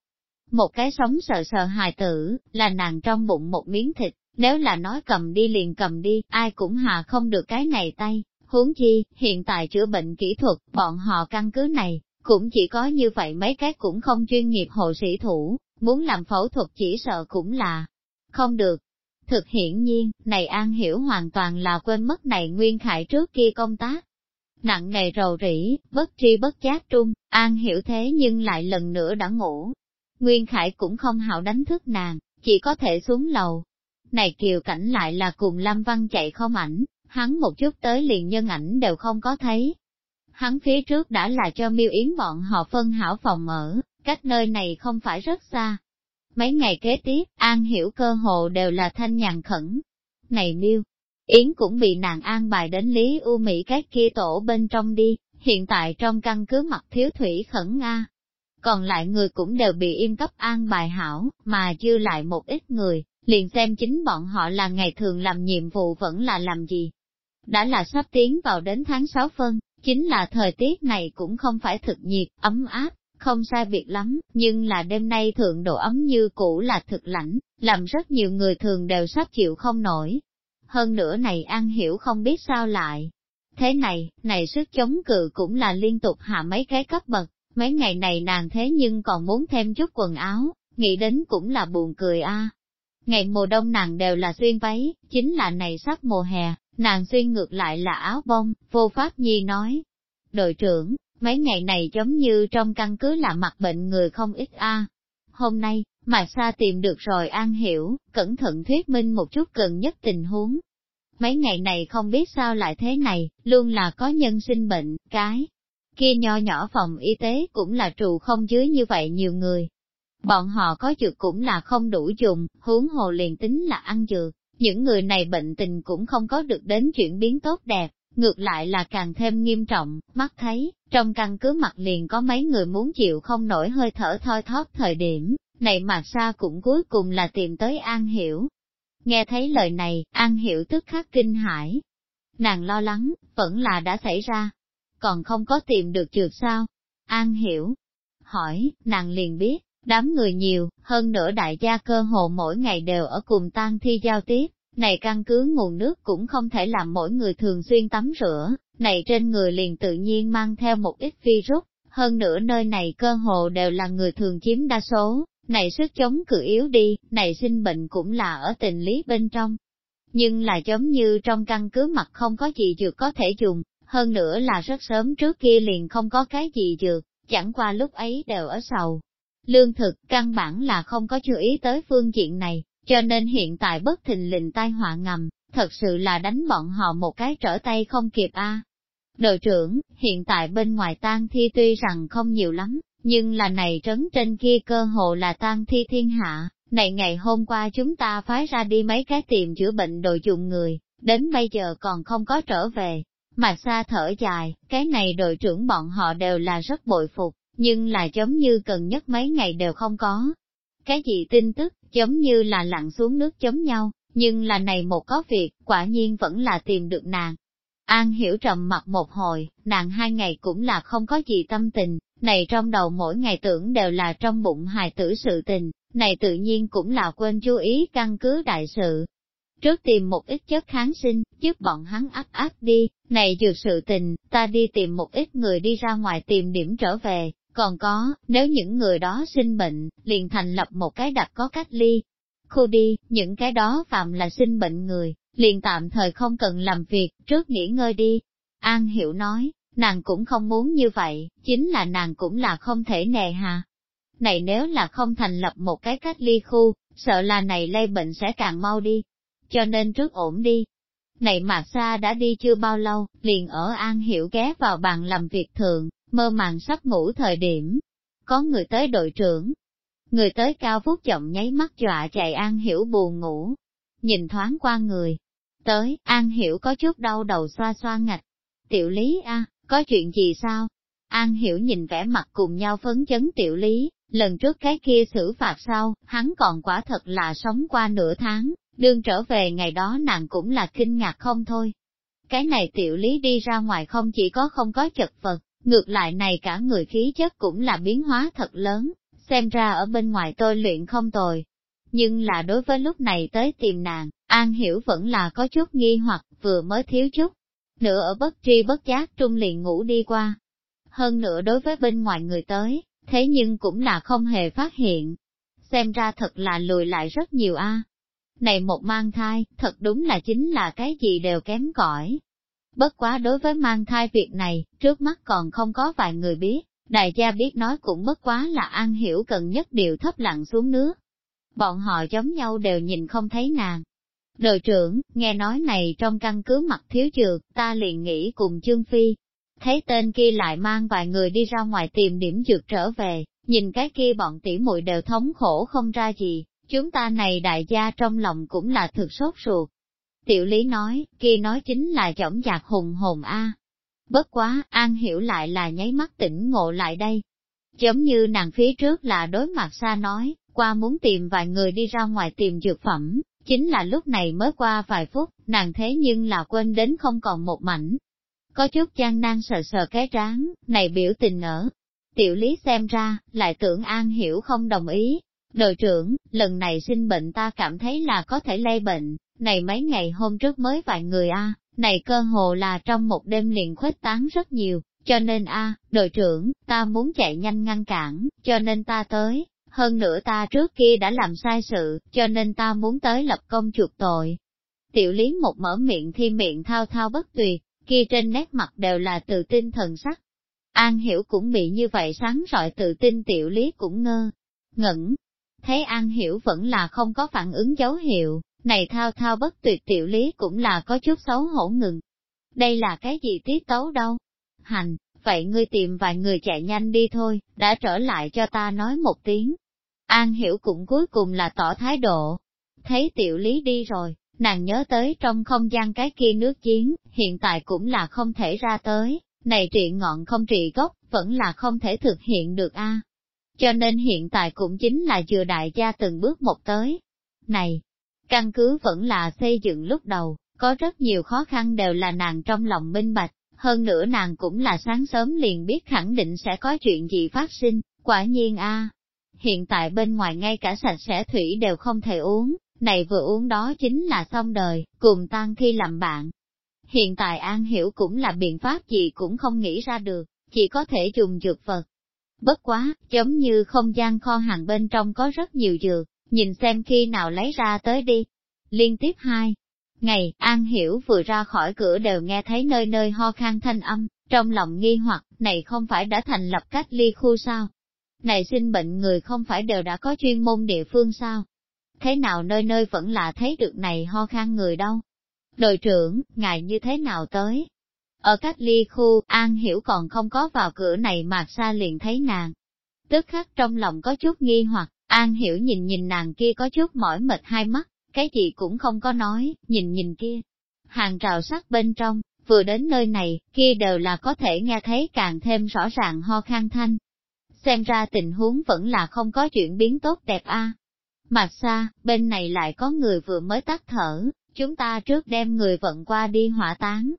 Một cái sống sợ sợ hài tử, là nàng trong bụng một miếng thịt, nếu là nói cầm đi liền cầm đi, ai cũng hà không được cái này tay, huống chi, hiện tại chữa bệnh kỹ thuật, bọn họ căn cứ này, cũng chỉ có như vậy mấy cái cũng không chuyên nghiệp hộ sĩ thủ, muốn làm phẫu thuật chỉ sợ cũng là không được. Thực hiển nhiên, này An Hiểu hoàn toàn là quên mất này Nguyên Khải trước kia công tác. Nặng nề rầu rĩ, bất tri bất giác trung, An Hiểu thế nhưng lại lần nữa đã ngủ. Nguyên Khải cũng không hảo đánh thức nàng, chỉ có thể xuống lầu, này kiều cảnh lại là cùng Lâm Văn chạy không ảnh, hắn một chút tới liền nhân ảnh đều không có thấy. Hắn phía trước đã là cho miêu yến bọn họ phân hảo phòng ở, cách nơi này không phải rất xa. Mấy ngày kế tiếp, An hiểu cơ hồ đều là thanh nhàn khẩn. Này miêu, Yến cũng bị nàng an bài đến Lý U Mỹ các kia tổ bên trong đi, hiện tại trong căn cứ mặt thiếu thủy khẩn Nga. Còn lại người cũng đều bị im cấp an bài hảo, mà dư lại một ít người, liền xem chính bọn họ là ngày thường làm nhiệm vụ vẫn là làm gì. Đã là sắp tiến vào đến tháng 6 phân, chính là thời tiết này cũng không phải thực nhiệt, ấm áp, không sai biệt lắm, nhưng là đêm nay thượng độ ấm như cũ là thực lãnh, làm rất nhiều người thường đều sắp chịu không nổi. Hơn nữa này An Hiểu không biết sao lại. Thế này, này sức chống cự cũng là liên tục hạ mấy cái cấp bậc, mấy ngày này nàng thế nhưng còn muốn thêm chút quần áo, nghĩ đến cũng là buồn cười a. Ngày mùa đông nàng đều là xuyên váy, chính là này sắp mùa hè, nàng xuyên ngược lại là áo bông, vô pháp nhi nói. Đội trưởng, mấy ngày này giống như trong căn cứ là mặt bệnh người không ít a. Hôm nay, mà Sa tìm được rồi An Hiểu, cẩn thận thuyết minh một chút gần nhất tình huống. Mấy ngày này không biết sao lại thế này, luôn là có nhân sinh bệnh, cái. Kia nho nhỏ phòng y tế cũng là trụ không dưới như vậy nhiều người. Bọn họ có dược cũng là không đủ dùng, huống hồ liền tính là ăn dược, những người này bệnh tình cũng không có được đến chuyển biến tốt đẹp, ngược lại là càng thêm nghiêm trọng, mắt thấy, trong căn cứ mặt liền có mấy người muốn chịu không nổi hơi thở thoi thóp thời điểm, này mà xa cũng cuối cùng là tìm tới An Hiểu. Nghe thấy lời này, An Hiểu tức khắc kinh hãi. Nàng lo lắng, vẫn là đã xảy ra. Còn không có tìm được trượt sao? An Hiểu. Hỏi, nàng liền biết, đám người nhiều, hơn nữa đại gia cơ hồ mỗi ngày đều ở cùng tang thi giao tiếp, này căn cứ nguồn nước cũng không thể làm mỗi người thường xuyên tắm rửa, này trên người liền tự nhiên mang theo một ít virus, hơn nữa nơi này cơ hồ đều là người thường chiếm đa số, này sức chống cự yếu đi, này sinh bệnh cũng là ở tình lý bên trong. Nhưng là giống như trong căn cứ mặt không có gì dược có thể dùng, hơn nữa là rất sớm trước kia liền không có cái gì dược, chẳng qua lúc ấy đều ở sầu. Lương thực, căn bản là không có chú ý tới phương diện này, cho nên hiện tại bất thình lình tai họa ngầm, thật sự là đánh bọn họ một cái trở tay không kịp a. Đội trưởng, hiện tại bên ngoài tang thi tuy rằng không nhiều lắm, nhưng là này trấn trên kia cơ hồ là tang thi thiên hạ, này ngày hôm qua chúng ta phái ra đi mấy cái tiệm chữa bệnh đồ dùng người, đến bây giờ còn không có trở về. Mà xa thở dài, cái này đội trưởng bọn họ đều là rất bội phục, nhưng là giống như cần nhất mấy ngày đều không có. Cái gì tin tức, giống như là lặn xuống nước chống nhau, nhưng là này một có việc, quả nhiên vẫn là tìm được nàng. An hiểu trầm mặt một hồi, nàng hai ngày cũng là không có gì tâm tình, này trong đầu mỗi ngày tưởng đều là trong bụng hài tử sự tình, này tự nhiên cũng là quên chú ý căn cứ đại sự. Trước tìm một ít chất kháng sinh, giúp bọn hắn áp áp đi, này dược sự tình, ta đi tìm một ít người đi ra ngoài tìm điểm trở về, còn có, nếu những người đó sinh bệnh, liền thành lập một cái đặc có cách ly. Khu đi, những cái đó phạm là sinh bệnh người, liền tạm thời không cần làm việc, trước nghỉ ngơi đi. An Hiểu nói, nàng cũng không muốn như vậy, chính là nàng cũng là không thể nề hà. Này nếu là không thành lập một cái cách ly khu, sợ là này lây bệnh sẽ càng mau đi. Cho nên trước ổn đi. Này Mạc Sa đã đi chưa bao lâu, liền ở An Hiểu ghé vào bàn làm việc thường, mơ màng sắp ngủ thời điểm. Có người tới đội trưởng. Người tới cao phút chậm nháy mắt dọa chạy An Hiểu buồn ngủ. Nhìn thoáng qua người. Tới, An Hiểu có chút đau đầu xoa xoa ngạch. Tiểu lý a có chuyện gì sao? An Hiểu nhìn vẻ mặt cùng nhau phấn chấn tiểu lý, lần trước cái kia xử phạt sau, hắn còn quả thật là sống qua nửa tháng, đương trở về ngày đó nàng cũng là kinh ngạc không thôi. Cái này tiểu lý đi ra ngoài không chỉ có không có chật vật, ngược lại này cả người khí chất cũng là biến hóa thật lớn, xem ra ở bên ngoài tôi luyện không tồi. Nhưng là đối với lúc này tới tìm nàng, An Hiểu vẫn là có chút nghi hoặc vừa mới thiếu chút, nữa ở bất tri bất giác trung liền ngủ đi qua. Hơn nữa đối với bên ngoài người tới, thế nhưng cũng là không hề phát hiện. Xem ra thật là lùi lại rất nhiều a. Này một mang thai, thật đúng là chính là cái gì đều kém cỏi. Bất quá đối với mang thai việc này, trước mắt còn không có vài người biết, đại gia biết nói cũng bất quá là an hiểu cần nhất điều thấp lặng xuống nước. Bọn họ giống nhau đều nhìn không thấy nàng, Đội trưởng, nghe nói này trong căn cứ mặt thiếu dược, ta liền nghĩ cùng Chương Phi. Thấy tên kia lại mang vài người đi ra ngoài tìm điểm dược trở về, nhìn cái kia bọn tỉ muội đều thống khổ không ra gì, chúng ta này đại gia trong lòng cũng là thực sốt ruột. Tiểu lý nói, kia nói chính là chổng giặc hùng hồn A. Bất quá, An hiểu lại là nháy mắt tỉnh ngộ lại đây. Giống như nàng phía trước là đối mặt xa nói, qua muốn tìm vài người đi ra ngoài tìm dược phẩm, chính là lúc này mới qua vài phút, nàng thế nhưng là quên đến không còn một mảnh. Có chút gian nan sờ sờ cái trán, này biểu tình ở. Tiểu lý xem ra, lại tưởng An Hiểu không đồng ý. Đội trưởng, lần này sinh bệnh ta cảm thấy là có thể lây bệnh, này mấy ngày hôm trước mới vài người a này cơ hồ là trong một đêm liền khuếch tán rất nhiều, cho nên a đội trưởng, ta muốn chạy nhanh ngăn cản, cho nên ta tới, hơn nữa ta trước kia đã làm sai sự, cho nên ta muốn tới lập công chuộc tội. Tiểu lý một mở miệng thi miệng thao thao bất tuyệt, kia trên nét mặt đều là tự tin thần sắc. An hiểu cũng bị như vậy sáng rọi tự tin tiểu lý cũng ngơ, ngẩn. Thấy An hiểu vẫn là không có phản ứng dấu hiệu, này thao thao bất tuyệt tiểu lý cũng là có chút xấu hổ ngừng. Đây là cái gì tiết tấu đâu? Hành, vậy ngươi tìm vài người chạy nhanh đi thôi, đã trở lại cho ta nói một tiếng. An hiểu cũng cuối cùng là tỏ thái độ. Thấy tiểu lý đi rồi, nàng nhớ tới trong không gian cái kia nước chiến, hiện tại cũng là không thể ra tới, này trị ngọn không trị gốc, vẫn là không thể thực hiện được a. Cho nên hiện tại cũng chính là chừa đại gia từng bước một tới. Này, căn cứ vẫn là xây dựng lúc đầu, có rất nhiều khó khăn đều là nàng trong lòng minh bạch, hơn nữa nàng cũng là sáng sớm liền biết khẳng định sẽ có chuyện gì phát sinh, quả nhiên a. Hiện tại bên ngoài ngay cả sạch sẽ thủy đều không thể uống, này vừa uống đó chính là xong đời, cùng tan khi làm bạn. Hiện tại An Hiểu cũng là biện pháp gì cũng không nghĩ ra được, chỉ có thể dùng dược vật. Bất quá, giống như không gian kho hàng bên trong có rất nhiều dược, nhìn xem khi nào lấy ra tới đi. Liên tiếp hai ngày, An Hiểu vừa ra khỏi cửa đều nghe thấy nơi nơi ho khan thanh âm, trong lòng nghi hoặc, này không phải đã thành lập cách ly khu sao? Này sinh bệnh người không phải đều đã có chuyên môn địa phương sao? Thế nào nơi nơi vẫn là thấy được này ho khan người đâu? Đội trưởng, ngài như thế nào tới? Ở cách ly khu, An Hiểu còn không có vào cửa này mà xa liền thấy nàng. Tức khắc trong lòng có chút nghi hoặc, An Hiểu nhìn nhìn nàng kia có chút mỏi mệt hai mắt, cái gì cũng không có nói, nhìn nhìn kia. Hàng rào sắt bên trong, vừa đến nơi này, kia đều là có thể nghe thấy càng thêm rõ ràng ho khan thanh. Xem ra tình huống vẫn là không có chuyển biến tốt đẹp a. Mặt xa, bên này lại có người vừa mới tắt thở, chúng ta trước đem người vận qua đi hỏa táng.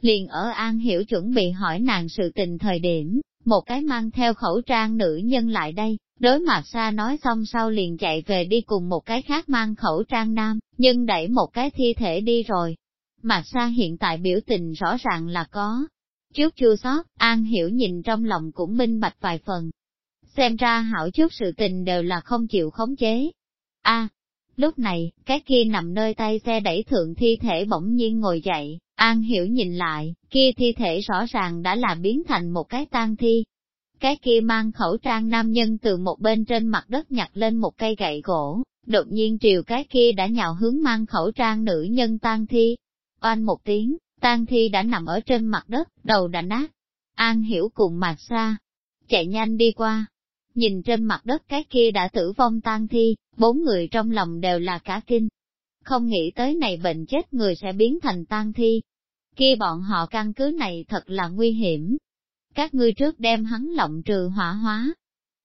Liền ở An Hiểu chuẩn bị hỏi nàng sự tình thời điểm, một cái mang theo khẩu trang nữ nhân lại đây, đối mặt xa nói xong sau liền chạy về đi cùng một cái khác mang khẩu trang nam, nhưng đẩy một cái thi thể đi rồi. Mặt xa hiện tại biểu tình rõ ràng là có. trước chưa sót, An Hiểu nhìn trong lòng cũng minh bạch vài phần. Xem ra hảo trước sự tình đều là không chịu khống chế. a lúc này, cái kia nằm nơi tay xe đẩy thượng thi thể bỗng nhiên ngồi dậy, An Hiểu nhìn lại, kia thi thể rõ ràng đã là biến thành một cái tang thi. Cái kia mang khẩu trang nam nhân từ một bên trên mặt đất nhặt lên một cây gậy gỗ, đột nhiên triều cái kia đã nhào hướng mang khẩu trang nữ nhân tang thi. Oanh một tiếng, tang thi đã nằm ở trên mặt đất, đầu đã nát. An Hiểu cùng mặt xa, chạy nhanh đi qua. Nhìn trên mặt đất cái kia đã tử vong tang thi, bốn người trong lòng đều là cả kinh. Không nghĩ tới này bệnh chết người sẽ biến thành tang thi, kia bọn họ căn cứ này thật là nguy hiểm. Các ngươi trước đem hắn lộng trừ hỏa hóa.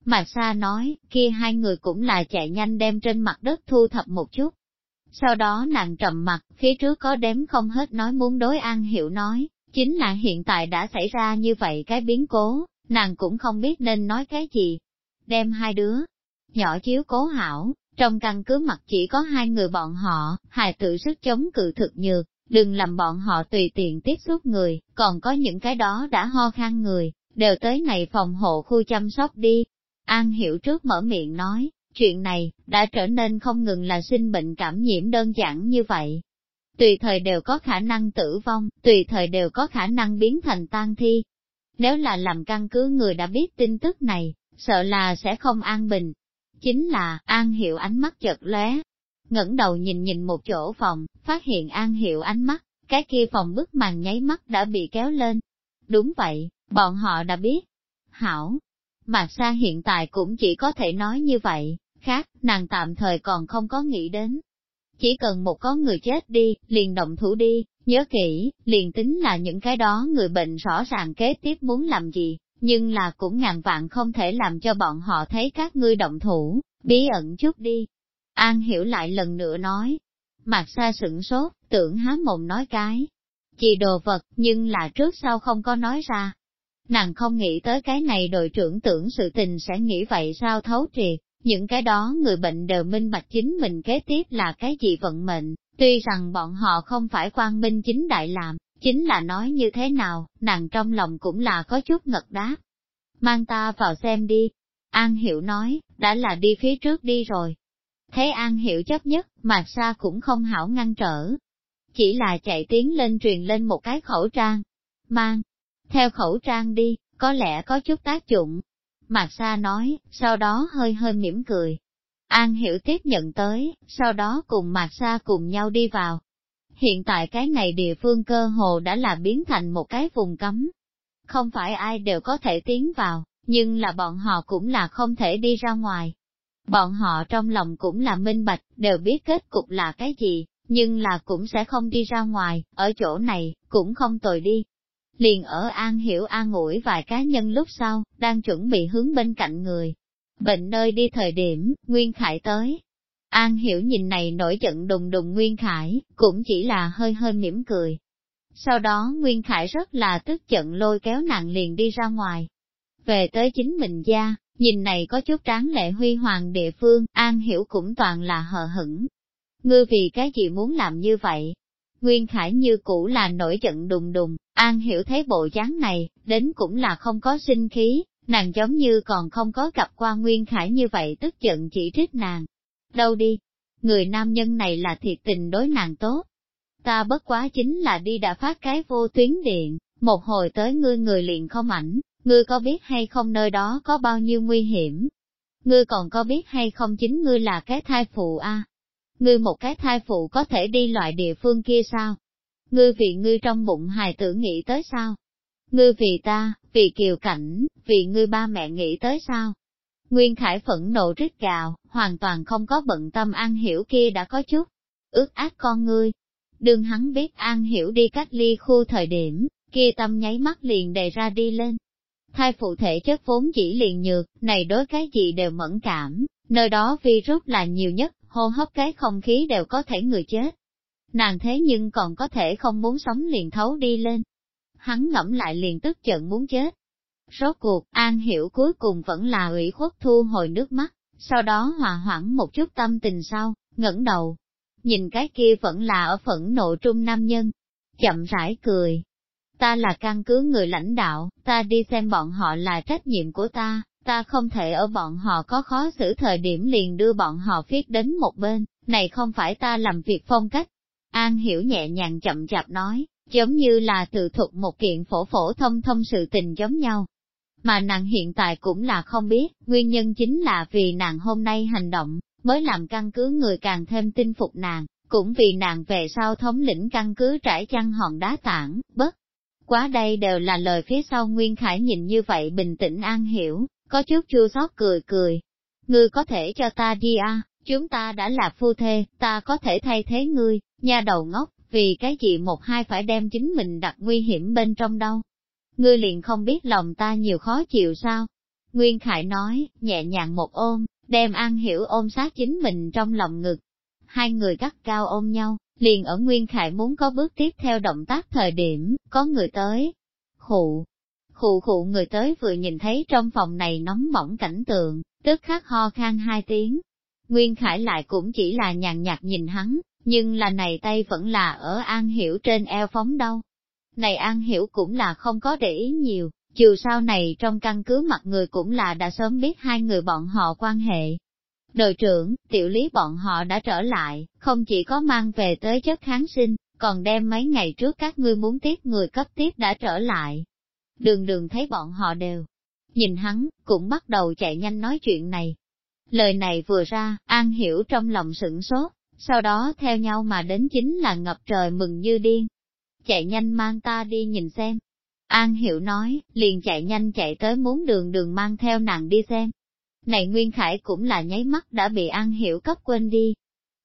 Mà xa nói, kia hai người cũng là chạy nhanh đem trên mặt đất thu thập một chút. Sau đó nàng trầm mặt, phía trước có đếm không hết nói muốn đối an hiểu nói, chính là hiện tại đã xảy ra như vậy cái biến cố, nàng cũng không biết nên nói cái gì. Đem hai đứa, nhỏ chiếu cố hảo, trong căn cứ mặt chỉ có hai người bọn họ, hài tự sức chống cự thực nhược, Đừng làm bọn họ tùy tiện tiếp xúc người, còn có những cái đó đã ho khan người, đều tới này phòng hộ khu chăm sóc đi. An hiểu trước mở miệng nói, chuyện này, đã trở nên không ngừng là sinh bệnh cảm nhiễm đơn giản như vậy. Tùy thời đều có khả năng tử vong, tùy thời đều có khả năng biến thành tan thi. Nếu là làm căn cứ người đã biết tin tức này, sợ là sẽ không an bình. Chính là, an hiểu ánh mắt chợt lóe, ngẩng đầu nhìn nhìn một chỗ phòng, phát hiện An Hiệu ánh mắt, cái kia phòng bức màn nháy mắt đã bị kéo lên. Đúng vậy, bọn họ đã biết. Hảo, Mạc Sa hiện tại cũng chỉ có thể nói như vậy, khác, nàng tạm thời còn không có nghĩ đến. Chỉ cần một có người chết đi, liền động thủ đi, nhớ kỹ, liền tính là những cái đó người bệnh rõ ràng kế tiếp muốn làm gì, nhưng là cũng ngàn vạn không thể làm cho bọn họ thấy các ngươi động thủ, bí ẩn chút đi. An hiểu lại lần nữa nói. Mặt xa sửng sốt, tưởng há mồm nói cái. Chỉ đồ vật, nhưng là trước sau không có nói ra. Nàng không nghĩ tới cái này đội trưởng tưởng sự tình sẽ nghĩ vậy sao thấu triệt, những cái đó người bệnh đều minh bạch chính mình kế tiếp là cái gì vận mệnh, tuy rằng bọn họ không phải quan minh chính đại làm, chính là nói như thế nào, nàng trong lòng cũng là có chút ngật đáp. Mang ta vào xem đi. An Hiểu nói, đã là đi phía trước đi rồi. Thế An Hiểu chấp nhất, Mạc Sa cũng không hảo ngăn trở. Chỉ là chạy tiến lên truyền lên một cái khẩu trang. Mang, theo khẩu trang đi, có lẽ có chút tác dụng. Mạc Sa nói, sau đó hơi hơi mỉm cười. An Hiểu tiếp nhận tới, sau đó cùng Mạc Sa cùng nhau đi vào. Hiện tại cái này địa phương cơ hồ đã là biến thành một cái vùng cấm. Không phải ai đều có thể tiến vào, nhưng là bọn họ cũng là không thể đi ra ngoài. Bọn họ trong lòng cũng là minh bạch, đều biết kết cục là cái gì, nhưng là cũng sẽ không đi ra ngoài, ở chỗ này, cũng không tồi đi. Liền ở An Hiểu an ủi vài cá nhân lúc sau, đang chuẩn bị hướng bên cạnh người. Bệnh nơi đi thời điểm, Nguyên Khải tới, An hiểu nhìn này nổi giận đùng đùng Nguyên Khải, cũng chỉ là hơi hơi mỉm cười. Sau đó Nguyên Khải rất là tức giận lôi kéo nàng liền đi ra ngoài. Về tới chính mình gia, nhìn này có chút tráng lệ huy hoàng địa phương, An hiểu cũng toàn là hờ hững. Ngươi vì cái gì muốn làm như vậy? Nguyên Khải như cũ là nổi giận đùng đùng, An hiểu thấy bộ dáng này, đến cũng là không có sinh khí, nàng giống như còn không có gặp qua Nguyên Khải như vậy tức giận chỉ trích nàng, đâu đi, người nam nhân này là thiệt tình đối nàng tốt. Ta bất quá chính là đi đã phát cái vô tuyến điện, một hồi tới ngươi người liền không ảnh, ngươi có biết hay không nơi đó có bao nhiêu nguy hiểm? Ngươi còn có biết hay không chính ngươi là cái thai phụ a? Ngươi một cái thai phụ có thể đi loại địa phương kia sao? Ngươi vì ngươi trong bụng hài tử nghĩ tới sao? Ngươi vì ta, vì kiều cảnh, vì ngươi ba mẹ nghĩ tới sao? Nguyên Khải phẫn nộ rít gào, hoàn toàn không có bận tâm An Hiểu kia đã có chút ước ác con ngươi. Đừng hắn biết An Hiểu đi cách ly khu thời điểm, kia tâm nháy mắt liền đề ra đi lên. Thai phụ thể chất vốn chỉ liền nhược, này đối cái gì đều mẫn cảm, nơi đó virus là nhiều nhất, hô hấp cái không khí đều có thể người chết. Nàng thế nhưng còn có thể không muốn sống liền thấu đi lên. Hắn ngẫm lại liền tức giận muốn chết, Rốt cuộc, An Hiểu cuối cùng vẫn là ủy khuất thu hồi nước mắt, sau đó hòa hoãn một chút tâm tình sau, ngẩng đầu. Nhìn cái kia vẫn là ở phẫn nộ trung nam nhân, chậm rãi cười. Ta là căn cứ người lãnh đạo, ta đi xem bọn họ là trách nhiệm của ta, ta không thể ở bọn họ có khó xử thời điểm liền đưa bọn họ viết đến một bên, này không phải ta làm việc phong cách. An hiểu nhẹ nhàng chậm chạp nói, giống như là tự thuật một kiện phổ phổ thông thông sự tình giống nhau mà nàng hiện tại cũng là không biết, nguyên nhân chính là vì nàng hôm nay hành động, mới làm căn cứ người càng thêm tin phục nàng, cũng vì nàng về sau thống lĩnh căn cứ trải chăn hòn đá tảng, bất. Quá đây đều là lời phía sau Nguyên Khải nhìn như vậy bình tĩnh an hiểu, có chút chua xót cười cười. Ngươi có thể cho ta đi à, chúng ta đã là phu thê, ta có thể thay thế ngươi, nha đầu ngốc, vì cái gì một hai phải đem chính mình đặt nguy hiểm bên trong đâu ngươi liền không biết lòng ta nhiều khó chịu sao? Nguyên Khải nói, nhẹ nhàng một ôm, đem An Hiểu ôm sát chính mình trong lòng ngực. Hai người gắt cao ôm nhau, liền ở Nguyên Khải muốn có bước tiếp theo động tác thời điểm, có người tới. Khụ, khụ khụ người tới vừa nhìn thấy trong phòng này nóng bỏng cảnh tượng, tức khắc ho khan hai tiếng. Nguyên Khải lại cũng chỉ là nhàn nhạt nhìn hắn, nhưng là này tay vẫn là ở An Hiểu trên eo phóng đâu, này An Hiểu cũng là không có để ý nhiều, dù sao này trong căn cứ mặt người cũng là đã sớm biết hai người bọn họ quan hệ. Đội trưởng, tiểu lý bọn họ đã trở lại, không chỉ có mang về tới chất kháng sinh, còn đem mấy ngày trước các ngươi muốn tiếp người cấp tiếp đã trở lại. Đường đường thấy bọn họ đều. Nhìn hắn, cũng bắt đầu chạy nhanh nói chuyện này. Lời này vừa ra, An Hiểu trong lòng sửng sốt, sau đó theo nhau mà đến chính là ngập trời mừng như điên chạy nhanh mang ta đi nhìn xem. An Hiểu nói, liền chạy nhanh chạy tới muốn đường đường mang theo nàng đi xem. Này Nguyên Khải cũng là nháy mắt đã bị An Hiểu cấp quên đi.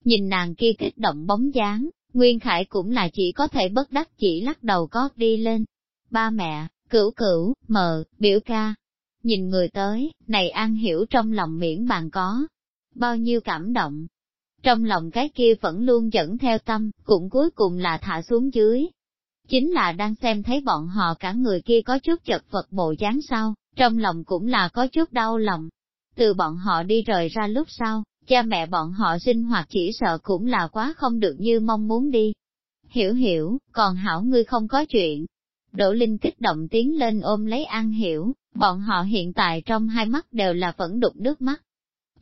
Nhìn nàng kia kích động bóng dáng, Nguyên Khải cũng là chỉ có thể bất đắc chỉ lắc đầu cót đi lên. Ba mẹ, cửu cửu, mờ, biểu ca. Nhìn người tới, này An Hiểu trong lòng miễn bàn có. bao nhiêu cảm động. Trong lòng cái kia vẫn luôn dẫn theo tâm, cũng cuối cùng là thả xuống dưới. Chính là đang xem thấy bọn họ cả người kia có chút chật vật bộ dáng sau, trong lòng cũng là có chút đau lòng. Từ bọn họ đi rời ra lúc sau, cha mẹ bọn họ sinh hoạt chỉ sợ cũng là quá không được như mong muốn đi. Hiểu hiểu, còn hảo ngươi không có chuyện. Đỗ Linh kích động tiến lên ôm lấy An Hiểu, bọn họ hiện tại trong hai mắt đều là vẫn đục nước mắt.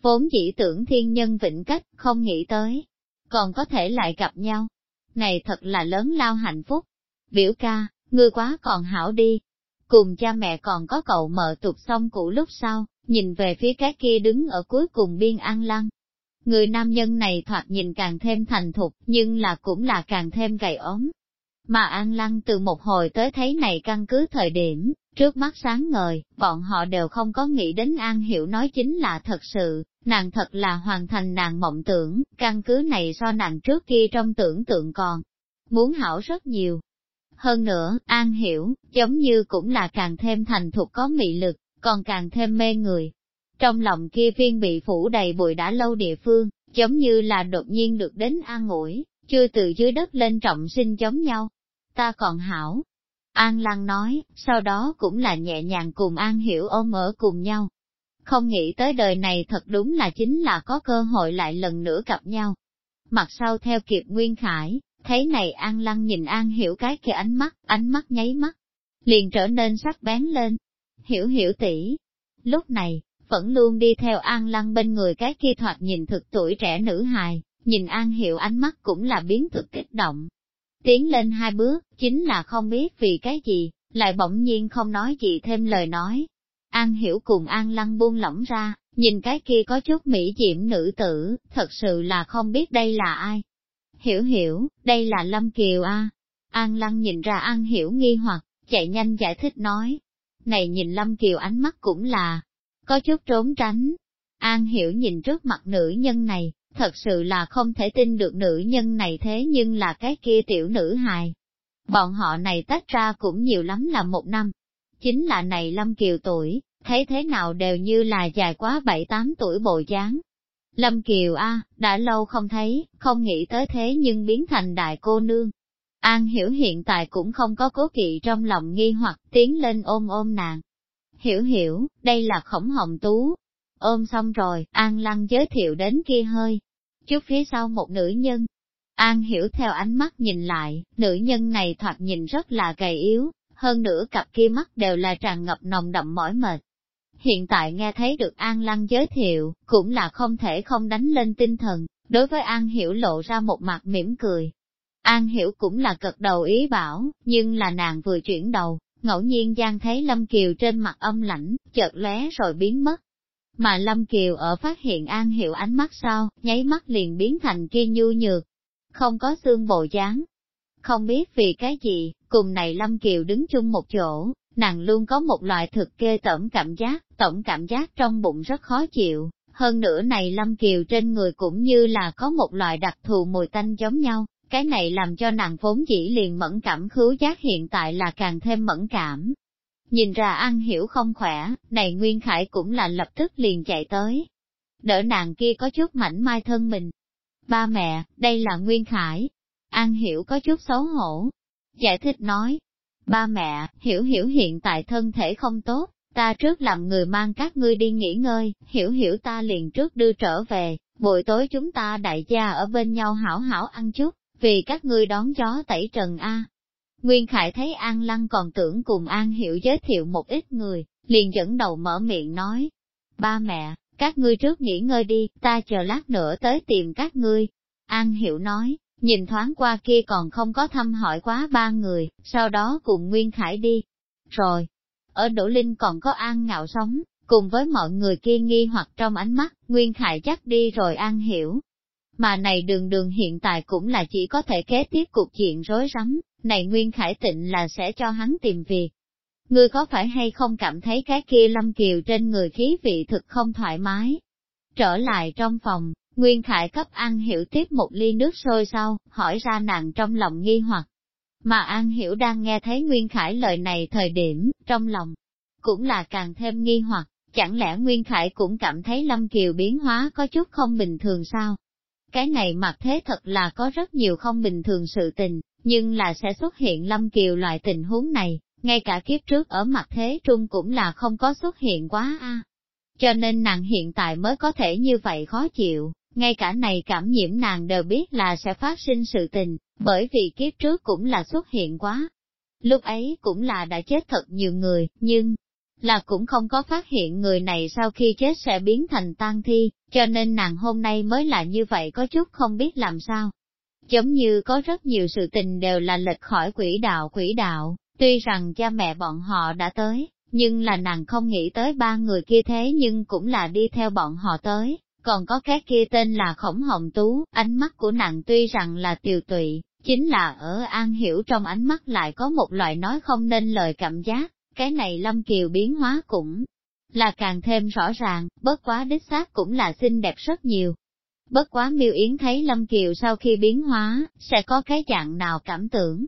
Vốn chỉ tưởng thiên nhân vĩnh cách, không nghĩ tới. Còn có thể lại gặp nhau. Này thật là lớn lao hạnh phúc. Biểu ca, ngươi quá còn hảo đi. Cùng cha mẹ còn có cậu mợ tục xong cũ lúc sau, nhìn về phía cái kia đứng ở cuối cùng biên an lăng. Người nam nhân này thoạt nhìn càng thêm thành thục, nhưng là cũng là càng thêm gầy ốm. Mà An Lăng từ một hồi tới thấy này căn cứ thời điểm, trước mắt sáng ngời, bọn họ đều không có nghĩ đến An Hiểu nói chính là thật sự, nàng thật là hoàn thành nàng mộng tưởng, căn cứ này do nàng trước kia trong tưởng tượng còn muốn hảo rất nhiều. Hơn nữa, An Hiểu, giống như cũng là càng thêm thành thục có mị lực, còn càng thêm mê người. Trong lòng kia viên bị phủ đầy bụi đã lâu địa phương, giống như là đột nhiên được đến an ủi, chưa từ dưới đất lên trọng sinh giống nhau. Ta còn hảo. An Lăng nói, sau đó cũng là nhẹ nhàng cùng An Hiểu ôm ở cùng nhau. Không nghĩ tới đời này thật đúng là chính là có cơ hội lại lần nữa gặp nhau. Mặt sau theo kịp Nguyên Khải, thấy này An Lăng nhìn An Hiểu cái kia ánh mắt, ánh mắt nháy mắt, liền trở nên sắc bén lên. Hiểu hiểu tỷ. Lúc này, vẫn luôn đi theo An Lăng bên người cái kia thoạt nhìn thực tuổi trẻ nữ hài, nhìn An Hiểu ánh mắt cũng là biến thực kích động. Tiến lên hai bước, chính là không biết vì cái gì, lại bỗng nhiên không nói gì thêm lời nói. An Hiểu cùng An Lăng buông lỏng ra, nhìn cái kia có chút mỹ diễm nữ tử, thật sự là không biết đây là ai. Hiểu hiểu, đây là Lâm Kiều a. An Lăng nhìn ra An Hiểu nghi hoặc, chạy nhanh giải thích nói. Này nhìn Lâm Kiều ánh mắt cũng là, có chút trốn tránh. An hiểu nhìn trước mặt nữ nhân này, thật sự là không thể tin được nữ nhân này thế nhưng là cái kia tiểu nữ hài. Bọn họ này tách ra cũng nhiều lắm là một năm. Chính là này Lâm Kiều tuổi, thấy thế nào đều như là dài quá bảy tám tuổi bộ dáng. Lâm Kiều a, đã lâu không thấy, không nghĩ tới thế nhưng biến thành đại cô nương. An hiểu hiện tại cũng không có cố kỵ trong lòng nghi hoặc tiến lên ôm ôm nàng. Hiểu hiểu, đây là khổng hồng tú. Ôm xong rồi, An Lăng giới thiệu đến kia hơi. Chút phía sau một nữ nhân. An hiểu theo ánh mắt nhìn lại, nữ nhân này thoạt nhìn rất là gầy yếu, hơn nữa cặp kia mắt đều là tràn ngập nồng đậm mỏi mệt. Hiện tại nghe thấy được An Lăng giới thiệu, cũng là không thể không đánh lên tinh thần, đối với An Hiểu lộ ra một mặt mỉm cười. An Hiểu cũng là cật đầu ý bảo, nhưng là nàng vừa chuyển đầu, ngẫu nhiên gian thấy Lâm Kiều trên mặt âm lãnh, chợt lóe rồi biến mất. Mà Lâm Kiều ở phát hiện An Hiểu ánh mắt sau, nháy mắt liền biến thành kia nhu nhược, không có xương bộ dáng. Không biết vì cái gì, cùng này Lâm Kiều đứng chung một chỗ, nàng luôn có một loại thực kê tẩm cảm giác, tổng cảm giác trong bụng rất khó chịu. Hơn nữa này Lâm Kiều trên người cũng như là có một loại đặc thù mùi tanh giống nhau, cái này làm cho nàng vốn dĩ liền mẫn cảm khứu giác hiện tại là càng thêm mẫn cảm. Nhìn ra An Hiểu không khỏe, này Nguyên Khải cũng là lập tức liền chạy tới. Đỡ nàng kia có chút mảnh mai thân mình. Ba mẹ, đây là Nguyên Khải. An Hiểu có chút xấu hổ. Giải thích nói. Ba mẹ, Hiểu Hiểu hiện tại thân thể không tốt, ta trước làm người mang các ngươi đi nghỉ ngơi, Hiểu Hiểu ta liền trước đưa trở về, buổi tối chúng ta đại gia ở bên nhau hảo hảo ăn chút vì các ngươi đón gió tẩy trần A. Nguyên Khải thấy An Lăng còn tưởng cùng An Hiểu giới thiệu một ít người, liền dẫn đầu mở miệng nói. Ba mẹ, các ngươi trước nghỉ ngơi đi, ta chờ lát nữa tới tìm các ngươi. An Hiểu nói, nhìn thoáng qua kia còn không có thăm hỏi quá ba người, sau đó cùng Nguyên Khải đi. Rồi, ở Đỗ Linh còn có An Ngạo sống, cùng với mọi người kia nghi hoặc trong ánh mắt, Nguyên Khải chắc đi rồi An Hiểu, mà này đường đường hiện tại cũng là chỉ có thể kế tiếp cuộc chuyện rối rắm, này Nguyên Khải Tịnh là sẽ cho hắn tìm việc. Ngươi có phải hay không cảm thấy cái kia Lâm Kiều trên người khí vị thực không thoải mái? Trở lại trong phòng, Nguyên Khải cấp An Hiểu tiếp một ly nước sôi sau, hỏi ra nàng trong lòng nghi hoặc. Mà An Hiểu đang nghe thấy Nguyên Khải lời này thời điểm, trong lòng, cũng là càng thêm nghi hoặc, Chẳng lẽ Nguyên Khải cũng cảm thấy Lâm Kiều biến hóa có chút không bình thường sao? Cái này mặt thế thật là có rất nhiều không bình thường sự tình, nhưng là sẽ xuất hiện Lâm Kiều loại tình huống này, ngay cả kiếp trước ở mặt thế trung cũng là không có xuất hiện quá a. Cho nên nàng hiện tại mới có thể như vậy khó chịu, ngay cả này cảm nhiễm nàng đều biết là sẽ phát sinh sự tình, bởi vì kiếp trước cũng là xuất hiện quá. Lúc ấy cũng là đã chết thật nhiều người, nhưng là cũng không có phát hiện người này sau khi chết sẽ biến thành tang thi, cho nên nàng hôm nay mới là như vậy có chút không biết làm sao. Giống như có rất nhiều sự tình đều là lệch khỏi quỹ đạo quỹ đạo, tuy rằng cha mẹ bọn họ đã tới, nhưng là nàng không nghĩ tới ba người kia thế nhưng cũng là đi theo bọn họ tới, còn có cái kia tên là Khổng Hồng Tú, ánh mắt của nàng tuy rằng là tiều tụy, chính là ở An Hiểu trong ánh mắt lại có một loại nói không nên lời cảm giác, cái này Lâm Kiều biến hóa cũng là càng thêm rõ ràng, bất quá đích xác cũng là xinh đẹp rất nhiều. Bất quá miêu yến thấy Lâm Kiều sau khi biến hóa, sẽ có cái dạng nào cảm tưởng.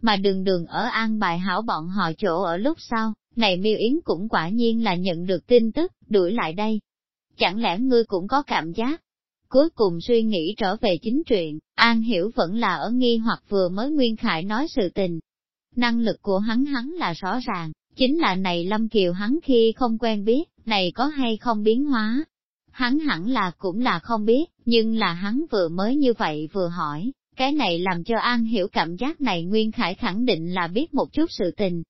Mà đường đường ở an bài hảo bọn họ chỗ ở lúc sau, này miêu yến cũng quả nhiên là nhận được tin tức, đuổi lại đây. Chẳng lẽ ngươi cũng có cảm giác? Cuối cùng suy nghĩ trở về chính truyện, An Hiểu vẫn là ở nghi hoặc vừa mới Nguyên Khải nói sự tình. Năng lực của hắn hắn là rõ ràng, chính là này Lâm Kiều hắn khi không quen biết, này có hay không biến hóa. Hắn hẳn là cũng là không biết, nhưng là hắn vừa mới như vậy vừa hỏi, cái này làm cho An hiểu cảm giác này Nguyên Khải khẳng định là biết một chút sự tình.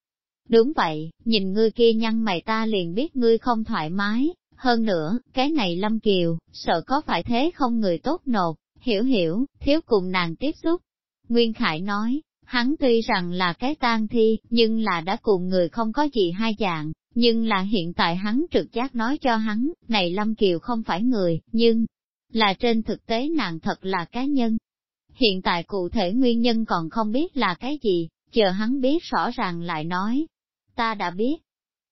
Đúng vậy, nhìn ngươi kia nhăn mày ta liền biết ngươi không thoải mái, hơn nữa, cái này Lâm Kiều, sợ có phải thế không người tốt nột, hiểu hiểu, thiếu cùng nàng tiếp xúc. Nguyên Khải nói, Hắn tuy rằng là cái tang thi, nhưng là đã cùng người không có gì hai dạng, nhưng là hiện tại hắn trực giác nói cho hắn, này Lâm Kiều không phải người, nhưng là trên thực tế nàng thật là cá nhân. Hiện tại cụ thể nguyên nhân còn không biết là cái gì, chờ hắn biết rõ ràng lại nói. Ta đã biết.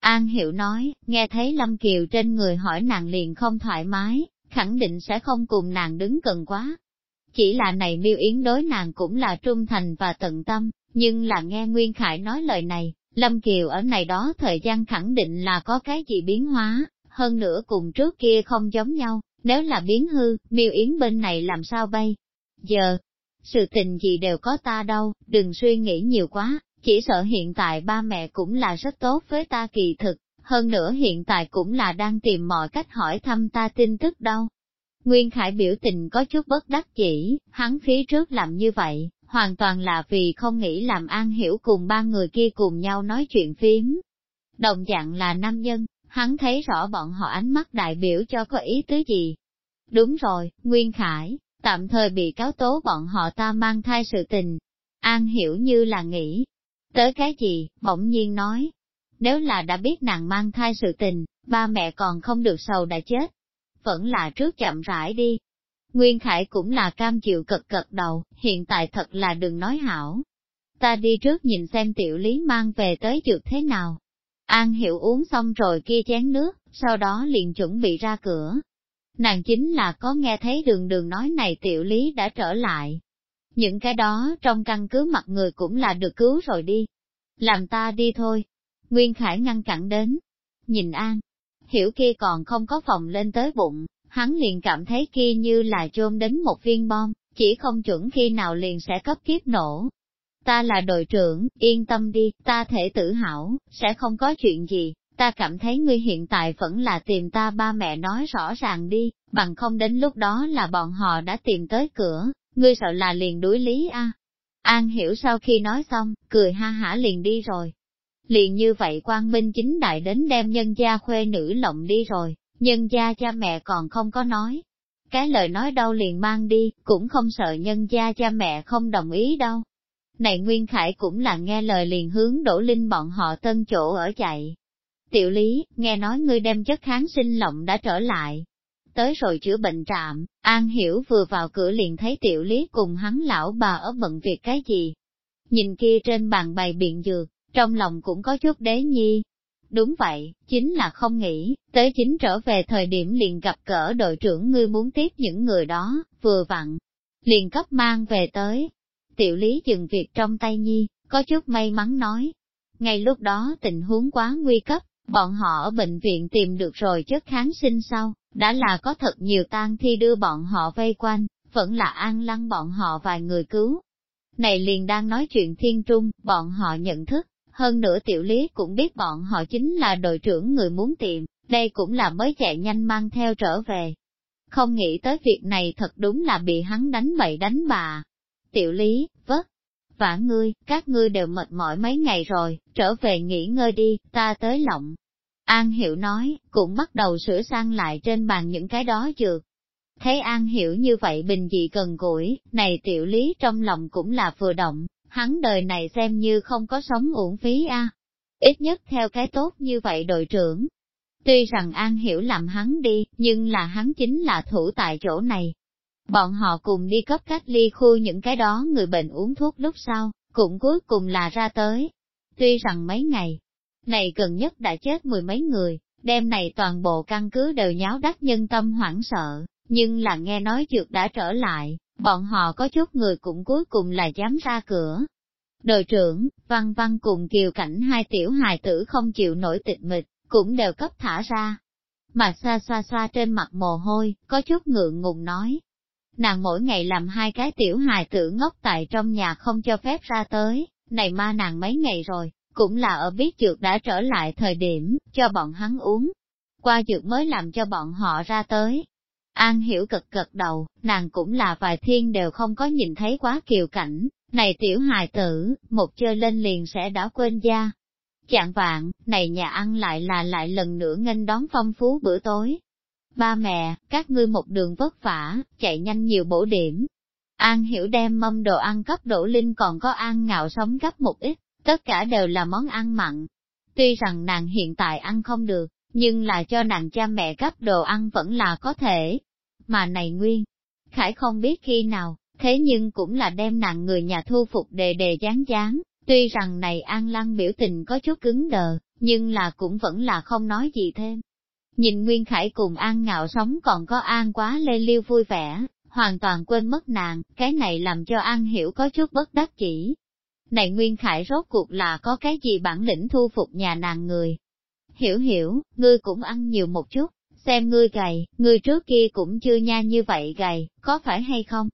An Hiểu nói, nghe thấy Lâm Kiều trên người hỏi nàng liền không thoải mái, khẳng định sẽ không cùng nàng đứng gần quá, chỉ là này miêu yến đối nàng cũng là trung thành và tận tâm, nhưng là nghe Nguyên Khải nói lời này, Lâm Kiều ở này đó thời gian khẳng định là có cái gì biến hóa, hơn nữa cùng trước kia không giống nhau, nếu là biến hư, miêu yến bên này làm sao bay? Giờ, sự tình gì đều có ta đâu, đừng suy nghĩ nhiều quá, chỉ sợ hiện tại ba mẹ cũng là rất tốt với ta kỳ thực, hơn nữa hiện tại cũng là đang tìm mọi cách hỏi thăm ta tin tức đâu, Nguyên Khải biểu tình có chút bất đắc chỉ, hắn phía trước làm như vậy, hoàn toàn là vì không nghĩ làm An Hiểu cùng ba người kia cùng nhau nói chuyện phím. Đồng dạng là nam nhân, hắn thấy rõ bọn họ ánh mắt đại biểu cho có ý tứ gì. Đúng rồi, Nguyên Khải, tạm thời bị cáo tố bọn họ ta mang thai sự tình. An Hiểu như là nghĩ, tới cái gì, bỗng nhiên nói. Nếu là đã biết nàng mang thai sự tình, ba mẹ còn không được sầu đã chết, vẫn là trước chậm rãi đi. Nguyên Khải cũng là cam chịu cật cật đầu, hiện tại thật là đừng nói hảo. Ta đi trước nhìn xem tiểu lý mang về tới dược thế nào. An hiểu uống xong rồi kia chén nước, sau đó liền chuẩn bị ra cửa. Nàng chính là có nghe thấy đường đường nói này tiểu lý đã trở lại. Những cái đó trong căn cứ mặt người cũng là được cứu rồi đi. Làm ta đi thôi. Nguyên Khải ngăn cản đến. Nhìn An, hiểu kia còn không có phòng lên tới bụng, hắn liền cảm thấy kia như là chôn đến một viên bom, chỉ không chuẩn khi nào liền sẽ cấp kiếp nổ. Ta là đội trưởng, yên tâm đi, ta thể tự hảo, sẽ không có chuyện gì, ta cảm thấy ngươi hiện tại vẫn là tìm ta ba mẹ nói rõ ràng đi, bằng không đến lúc đó là bọn họ đã tìm tới cửa, ngươi sợ là liền đuối lý a. An hiểu sau khi nói xong, cười ha hả liền đi rồi, Liền như vậy quang minh chính đại đến đem nhân gia khuê nữ lộng đi rồi, nhân gia cha mẹ còn không có nói. Cái lời nói đâu liền mang đi, cũng không sợ nhân gia cha mẹ không đồng ý đâu. Này Nguyên Khải cũng là nghe lời liền hướng đổ linh bọn họ tân chỗ ở chạy. Tiểu lý, nghe nói ngươi đem chất kháng sinh lộng đã trở lại. Tới rồi chữa bệnh trạm, An Hiểu vừa vào cửa liền thấy tiểu lý cùng hắn lão bà ở bận việc cái gì. Nhìn kia trên bàn bày biện dược, trong lòng cũng có chút đế nhi. Đúng vậy, chính là không nghĩ, tới chính trở về thời điểm liền gặp cỡ đội trưởng ngươi muốn tiếp những người đó, vừa vặn, liền cấp mang về tới. Tiểu lý dừng việc trong tay nhi, có chút may mắn nói. Ngay lúc đó tình huống quá nguy cấp, Bọn họ ở bệnh viện tìm được rồi chất kháng sinh sau, đã là có thật nhiều tang thi đưa bọn họ vây quanh, vẫn là an lăng bọn họ vài người cứu. Này liền đang nói chuyện thiên trung, bọn họ nhận thức, hơn nữa tiểu lý cũng biết bọn họ chính là đội trưởng người muốn tìm, đây cũng là mới chạy nhanh mang theo trở về. Không nghĩ tới việc này thật đúng là bị hắn đánh bậy đánh bà. Tiểu lý, vất, vả ngươi, các ngươi đều mệt mỏi mấy ngày rồi, trở về nghỉ ngơi đi, ta tới lộng. An Hiểu nói, cũng bắt đầu sửa sang lại trên bàn những cái đó dược. Thấy An Hiểu như vậy bình dị cần gũi, này tiểu lý trong lòng cũng là vừa động, hắn đời này xem như không có sống uổng phí a. Ít nhất theo cái tốt như vậy đội trưởng. Tuy rằng An Hiểu làm hắn đi, nhưng là hắn chính là thủ tại chỗ này. Bọn họ cùng đi cấp cách ly khu những cái đó người bệnh uống thuốc lúc sau, cũng cuối cùng là ra tới. Tuy rằng mấy ngày, này gần nhất đã chết mười mấy người, đêm này toàn bộ căn cứ đều nháo đắc nhân tâm hoảng sợ, nhưng là nghe nói dược đã trở lại, bọn họ có chút người cũng cuối cùng là dám ra cửa. Đội trưởng, văn văn cùng kiều cảnh hai tiểu hài tử không chịu nổi tịch mịch, cũng đều cấp thả ra. Mà xoa xoa xoa trên mặt mồ hôi, có chút ngượng ngùng nói. Nàng mỗi ngày làm hai cái tiểu hài tử ngốc tại trong nhà không cho phép ra tới, này ma nàng mấy ngày rồi, cũng là ở biết dược đã trở lại thời điểm, cho bọn hắn uống. Qua dược mới làm cho bọn họ ra tới. An hiểu cực cực đầu, nàng cũng là vài thiên đều không có nhìn thấy quá kiều cảnh, này tiểu hài tử, một chơi lên liền sẽ đã quên gia. Chạng vạn, này nhà ăn lại là lại lần nữa nghênh đón phong phú bữa tối. Ba mẹ, các ngươi một đường vất vả, chạy nhanh nhiều bổ điểm. An hiểu đem mâm đồ ăn cấp đổ linh còn có an ngạo sống gấp một ít, tất cả đều là món ăn mặn. Tuy rằng nàng hiện tại ăn không được, nhưng là cho nàng cha mẹ cấp đồ ăn vẫn là có thể. Mà này nguyên, Khải không biết khi nào, thế nhưng cũng là đem nàng người nhà thu phục đề đề dáng dáng, tuy rằng này An Lăng biểu tình có chút cứng đờ, nhưng là cũng vẫn là không nói gì thêm. Nhìn Nguyên Khải cùng An Ngạo sống còn có An quá lê liêu vui vẻ, hoàn toàn quên mất nàng, cái này làm cho An hiểu có chút bất đắc chỉ. Này Nguyên Khải rốt cuộc là có cái gì bản lĩnh thu phục nhà nàng người. Hiểu hiểu, ngươi cũng ăn nhiều một chút, xem ngươi gầy, ngươi trước kia cũng chưa nha như vậy gầy, có phải hay không?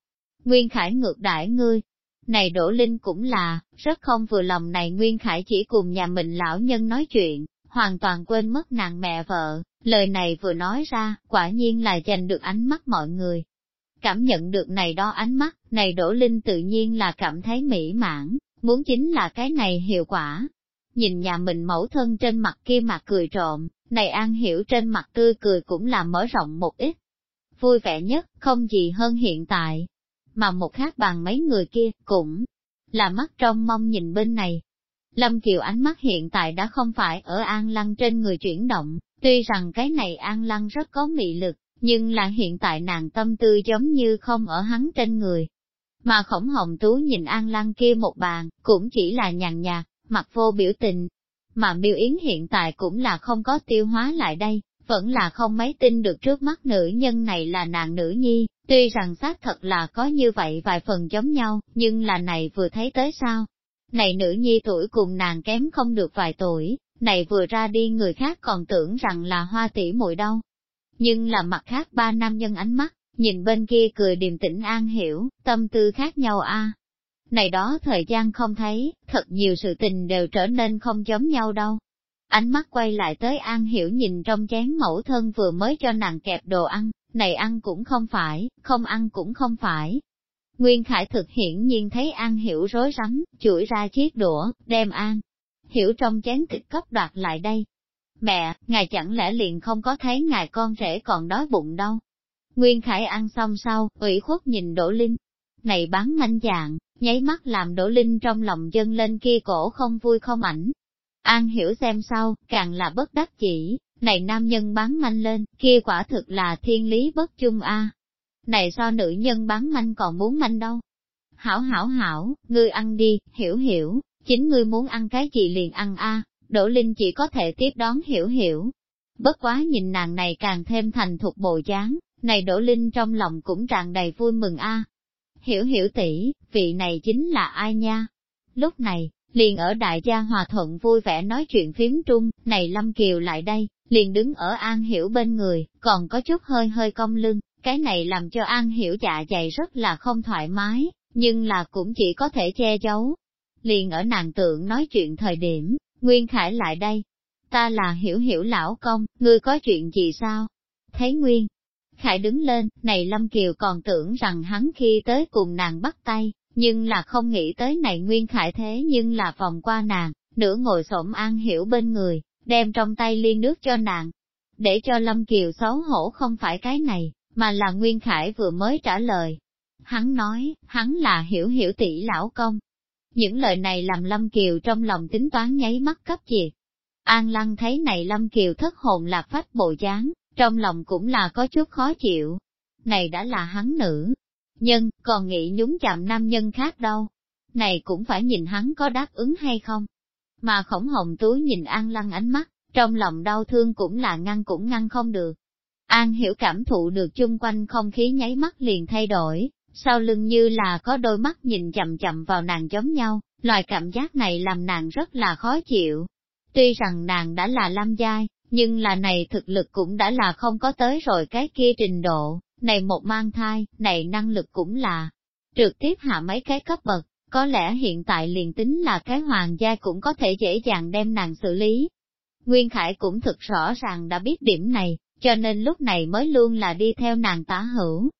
Nguyên Khải ngược đãi ngươi. Này Đỗ Linh cũng là, rất không vừa lòng này Nguyên Khải chỉ cùng nhà mình lão nhân nói chuyện, hoàn toàn quên mất nàng mẹ vợ, lời này vừa nói ra, quả nhiên là giành được ánh mắt mọi người. Cảm nhận được này đó ánh mắt, này Đỗ Linh tự nhiên là cảm thấy mỹ mãn, muốn chính là cái này hiệu quả. Nhìn nhà mình mẫu thân trên mặt kia mặt cười trộm, này An Hiểu trên mặt tươi cười cũng là mở rộng một ít. Vui vẻ nhất, không gì hơn hiện tại, mà một khác bằng mấy người kia, cũng là mắt trong mong nhìn bên này. Lâm Kiều ánh mắt hiện tại đã không phải ở An Lăng trên người chuyển động, tuy rằng cái này An Lăng rất có mị lực, nhưng là hiện tại nàng tâm tư giống như không ở hắn trên người. Mà khổng hồng tú nhìn An Lăng kia một bàn, cũng chỉ là nhàn nhạt, mặt vô biểu tình. Mà miêu yến hiện tại cũng là không có tiêu hóa lại đây, vẫn là không mấy tin được trước mắt nữ nhân này là nàng nữ nhi, tuy rằng xác thật là có như vậy vài phần giống nhau, nhưng là này vừa thấy tới sao. Này nữ nhi tuổi cùng nàng kém không được vài tuổi, này vừa ra đi người khác còn tưởng rằng là hoa tỷ muội đâu. Nhưng là mặt khác ba nam nhân ánh mắt, nhìn bên kia cười điềm tĩnh an hiểu, tâm tư khác nhau a. Này đó thời gian không thấy, thật nhiều sự tình đều trở nên không giống nhau đâu. Ánh mắt quay lại tới An Hiểu nhìn trong chén mẫu thân vừa mới cho nàng kẹp đồ ăn, này ăn cũng không phải, không ăn cũng không phải. Nguyên Khải thực hiển nhiên thấy An Hiểu rối rắm, chuỗi ra chiếc đũa, đem An. Hiểu trong chén thịt cấp đoạt lại đây. Mẹ, ngài chẳng lẽ liền không có thấy ngài con rể còn đói bụng đâu. Nguyên Khải ăn xong sau, ủy khuất nhìn Đỗ Linh. Này bán manh dạng, nháy mắt làm Đỗ Linh trong lòng dân lên kia cổ không vui không ảnh, An hiểu xem sau, càng là bất đắc chỉ, này nam nhân bán manh lên, kia quả thực là thiên lý bất chung a. Này so nữ nhân bán manh còn muốn manh đâu. Hảo hảo hảo, ngươi ăn đi, hiểu hiểu, chính ngươi muốn ăn cái gì liền ăn a. Đỗ Linh chỉ có thể tiếp đón hiểu hiểu. Bất quá nhìn nàng này càng thêm thành thục bộ dáng, này Đỗ Linh trong lòng cũng tràn đầy vui mừng a. Hiểu hiểu tỷ, vị này chính là ai nha? Lúc này, liền ở đại gia hòa thuận vui vẻ nói chuyện phím trung, này Lâm Kiều lại đây, liền đứng ở An Hiểu bên người, còn có chút hơi hơi cong lưng, cái này làm cho An Hiểu dạ dày rất là không thoải mái, nhưng là cũng chỉ có thể che giấu. Liền ở nàng tượng nói chuyện thời điểm, Nguyên Khải lại đây. Ta là Hiểu Hiểu lão công, ngươi có chuyện gì sao? Thấy Nguyên, Khải đứng lên, này Lâm Kiều còn tưởng rằng hắn khi tới cùng nàng bắt tay, nhưng là không nghĩ tới này Nguyên Khải thế nhưng là vòng qua nàng, nửa ngồi xổm An Hiểu bên người, đem trong tay ly nước cho nàng. Để cho Lâm Kiều xấu hổ không phải cái này, mà là Nguyên Khải vừa mới trả lời. Hắn nói, hắn là hiểu hiểu tỷ lão công. Những lời này làm Lâm Kiều trong lòng tính toán nháy mắt cấp diệt. An Lăng thấy này Lâm Kiều thất hồn lạc phách bộ dáng, trong lòng cũng là có chút khó chịu. Này đã là hắn nữ, nhân, còn nghĩ nhúng chạm nam nhân khác đâu. Này cũng phải nhìn hắn có đáp ứng hay không. Mà khổng hồng túi nhìn An Lăng ánh mắt, trong lòng đau thương cũng là ngăn cũng ngăn không được. An hiểu cảm thụ được chung quanh không khí nháy mắt liền thay đổi, sau lưng như là có đôi mắt nhìn chậm chậm vào nàng giống nhau, loại cảm giác này làm nàng rất là khó chịu. Tuy rằng nàng đã là lam giai, nhưng là này thực lực cũng đã là không có tới rồi cái kia trình độ, này một mang thai, này năng lực cũng là trực tiếp hạ mấy cái cấp bậc, có lẽ hiện tại liền tính là cái hoàng gia cũng có thể dễ dàng đem nàng xử lý. Nguyên Khải cũng thực rõ ràng đã biết điểm này, cho nên lúc này mới luôn là đi theo nàng tả hữu.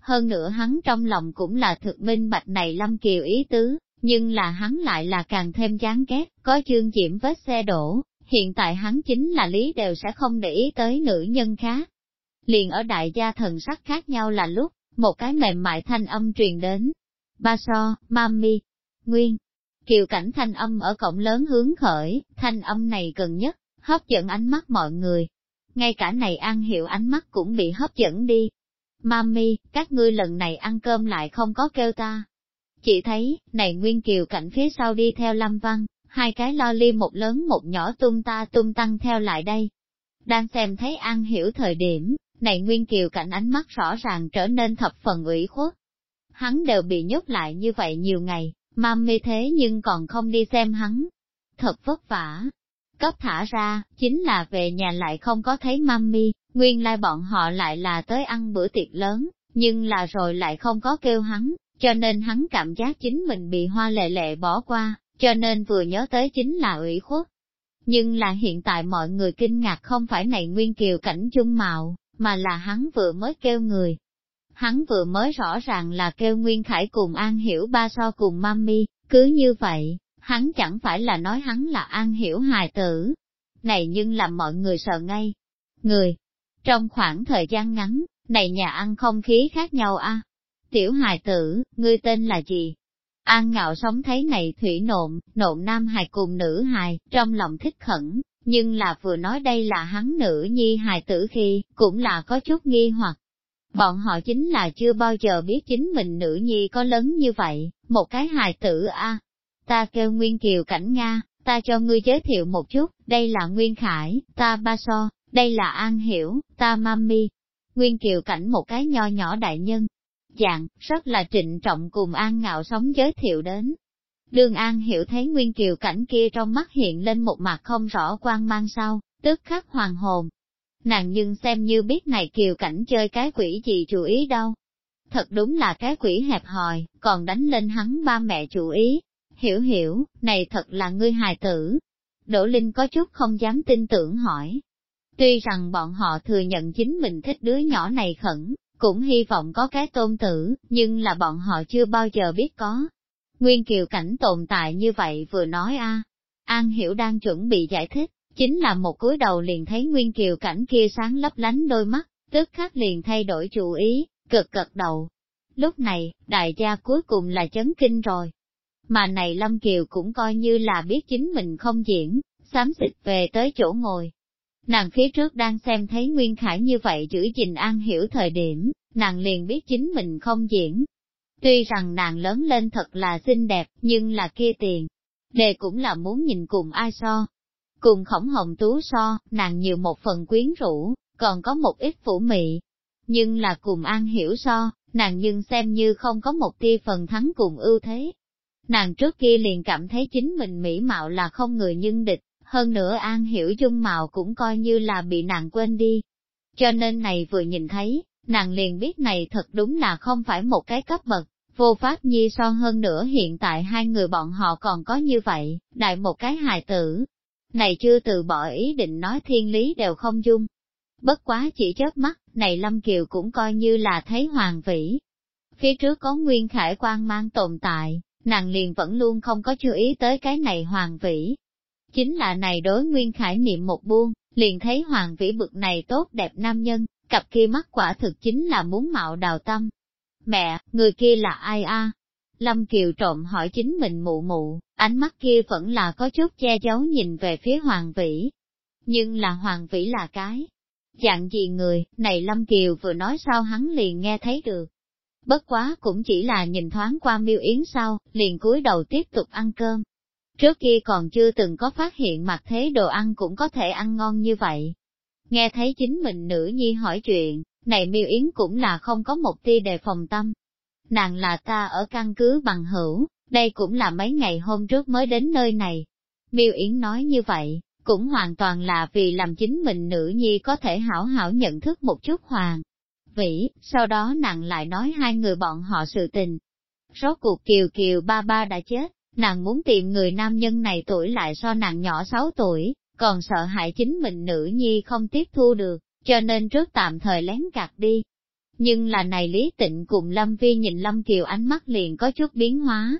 Hơn nữa hắn trong lòng cũng là thực minh bạch này Lâm Kiều ý tứ, nhưng là hắn lại là càng thêm chán ghét, có chương diễm vết xe đổ, hiện tại hắn chính là lý đều sẽ không để ý tới nữ nhân khác. Liền ở đại gia thần sắc khác nhau là lúc, một cái mềm mại thanh âm truyền đến. Ba so, mami, nguyên, kiều cảnh thanh âm ở cổng lớn hướng khởi, thanh âm này gần nhất, hấp dẫn ánh mắt mọi người. Ngay cả này ăn hiệu ánh mắt cũng bị hấp dẫn đi. Mami, các ngươi lần này ăn cơm lại không có kêu ta. Chị thấy, này Nguyên Kiều cảnh phía sau đi theo Lâm Văn, hai cái lo ly một lớn một nhỏ tung ta tung tăng theo lại đây. Đang xem thấy An Hiểu thời điểm, này Nguyên Kiều cảnh ánh mắt rõ ràng trở nên thập phần ủy khuất. Hắn đều bị nhốt lại như vậy nhiều ngày, mami thế nhưng còn không đi xem hắn. Thật vất vả. Cấp thả ra, chính là về nhà lại không có thấy mami, nguyên lai bọn họ lại là tới ăn bữa tiệc lớn, nhưng là rồi lại không có kêu hắn, cho nên hắn cảm giác chính mình bị hoa lệ lệ bỏ qua, cho nên vừa nhớ tới chính là ủy khuất. Nhưng là hiện tại mọi người kinh ngạc không phải này Nguyên Kiều cảnh chung mạo, mà là hắn vừa mới kêu người. Hắn vừa mới rõ ràng là kêu Nguyên Khải cùng An Hiểu ba so cùng mami, cứ như vậy, hắn chẳng phải là nói hắn là An Hiểu hài tử. Này nhưng làm mọi người sợ ngay. Người, trong khoảng thời gian ngắn, này nhà ăn không khí khác nhau a. Tiểu hài tử, ngươi tên là gì? An ngạo sống thấy này thủy nộm, nộm nam hài cùng nữ hài, trong lòng thích khẩn, nhưng là vừa nói đây là hắn nữ nhi hài tử khi, cũng là có chút nghi hoặc. Bọn họ chính là chưa bao giờ biết chính mình nữ nhi có lớn như vậy, một cái hài tử a. Ta kêu Nguyên Kiều Cảnh Nga, ta cho ngươi giới thiệu một chút, đây là Nguyên Khải, ta Ba So, đây là An Hiểu, ta Mami. Nguyên Kiều Cảnh một cái nho nhỏ đại nhân, dạng, rất là trịnh trọng cùng An Ngạo sống giới thiệu đến. Đường An hiểu thấy Nguyên Kiều cảnh kia trong mắt hiện lên một mặt không rõ quan mang sau, tức khắc hoàng hồn. Nàng nhưng xem như biết này Kiều cảnh chơi cái quỷ gì chủ ý đâu. Thật đúng là cái quỷ hẹp hòi, còn đánh lên hắn ba mẹ chủ ý. Hiểu hiểu, này thật là ngươi hài tử. Đỗ Linh có chút không dám tin tưởng hỏi. Tuy rằng bọn họ thừa nhận chính mình thích đứa nhỏ này khẩn, cũng hy vọng có cái tôn tử, nhưng là bọn họ chưa bao giờ biết có. Nguyên Kiều Cảnh tồn tại như vậy vừa nói a An Hiểu đang chuẩn bị giải thích, chính là một cúi đầu liền thấy Nguyên Kiều Cảnh kia sáng lấp lánh đôi mắt, tức khắc liền thay đổi chủ ý, cực cực đầu. Lúc này, đại gia cuối cùng là chấn kinh rồi. Mà này Lâm Kiều cũng coi như là biết chính mình không diễn, xám xịt về tới chỗ ngồi, Nàng phía trước đang xem thấy Nguyên Khải như vậy giữ gìn an hiểu thời điểm, nàng liền biết chính mình không diễn. Tuy rằng nàng lớn lên thật là xinh đẹp, nhưng là kia tiền. Đề cũng là muốn nhìn cùng ai so. Cùng khổng hồng tú so, nàng nhiều một phần quyến rũ, còn có một ít phủ mị. Nhưng là cùng an hiểu so, nàng nhưng xem như không có một tia phần thắng cùng ưu thế. Nàng trước kia liền cảm thấy chính mình mỹ mạo là không người nhưng địch, hơn nữa An Hiểu dung mạo cũng coi như là bị nàng quên đi. Cho nên này vừa nhìn thấy, nàng liền biết này thật đúng là không phải một cái cấp bậc, vô pháp nhi so hơn nữa hiện tại hai người bọn họ còn có như vậy, đại một cái hài tử. Này chưa từ bỏ ý định nói thiên lý đều không dung. Bất quá chỉ chớp mắt, này Lâm Kiều cũng coi như là thấy hoàng vĩ. Phía trước có nguyên khải quan mang tồn tại, nàng liền vẫn luôn không có chú ý tới cái này hoàng vĩ. Chính là này đối nguyên khải niệm một buông, liền thấy hoàng vĩ bực này tốt đẹp nam nhân, cặp kia mắt quả thực chính là muốn mạo đào tâm. Mẹ, người kia là ai a? Lâm Kiều trộm hỏi chính mình mụ mụ, ánh mắt kia vẫn là có chút che giấu nhìn về phía Hoàng Vĩ. Nhưng là Hoàng Vĩ là cái. Dạng gì người, này Lâm Kiều vừa nói sao hắn liền nghe thấy được. Bất quá cũng chỉ là nhìn thoáng qua miêu yến sau, liền cúi đầu tiếp tục ăn cơm. Trước kia còn chưa từng có phát hiện mặt thế đồ ăn cũng có thể ăn ngon như vậy. Nghe thấy chính mình nữ nhi hỏi chuyện, này miêu yến cũng là không có một tia đề phòng tâm. Nàng là ta ở căn cứ bằng hữu, đây cũng là mấy ngày hôm trước mới đến nơi này. Miêu Yến nói như vậy, cũng hoàn toàn là vì làm chính mình nữ nhi có thể hảo hảo nhận thức một chút hoàng. Vĩ, sau đó nàng lại nói hai người bọn họ sự tình. Rốt cuộc Kiều Kiều ba ba đã chết, nàng muốn tìm người nam nhân này tuổi lại so nàng nhỏ 6 tuổi, còn sợ hại chính mình nữ nhi không tiếp thu được, cho nên trước tạm thời lén gạt đi. Nhưng là này Lý Tịnh cùng Lâm Vi nhìn Lâm Kiều ánh mắt liền có chút biến hóa.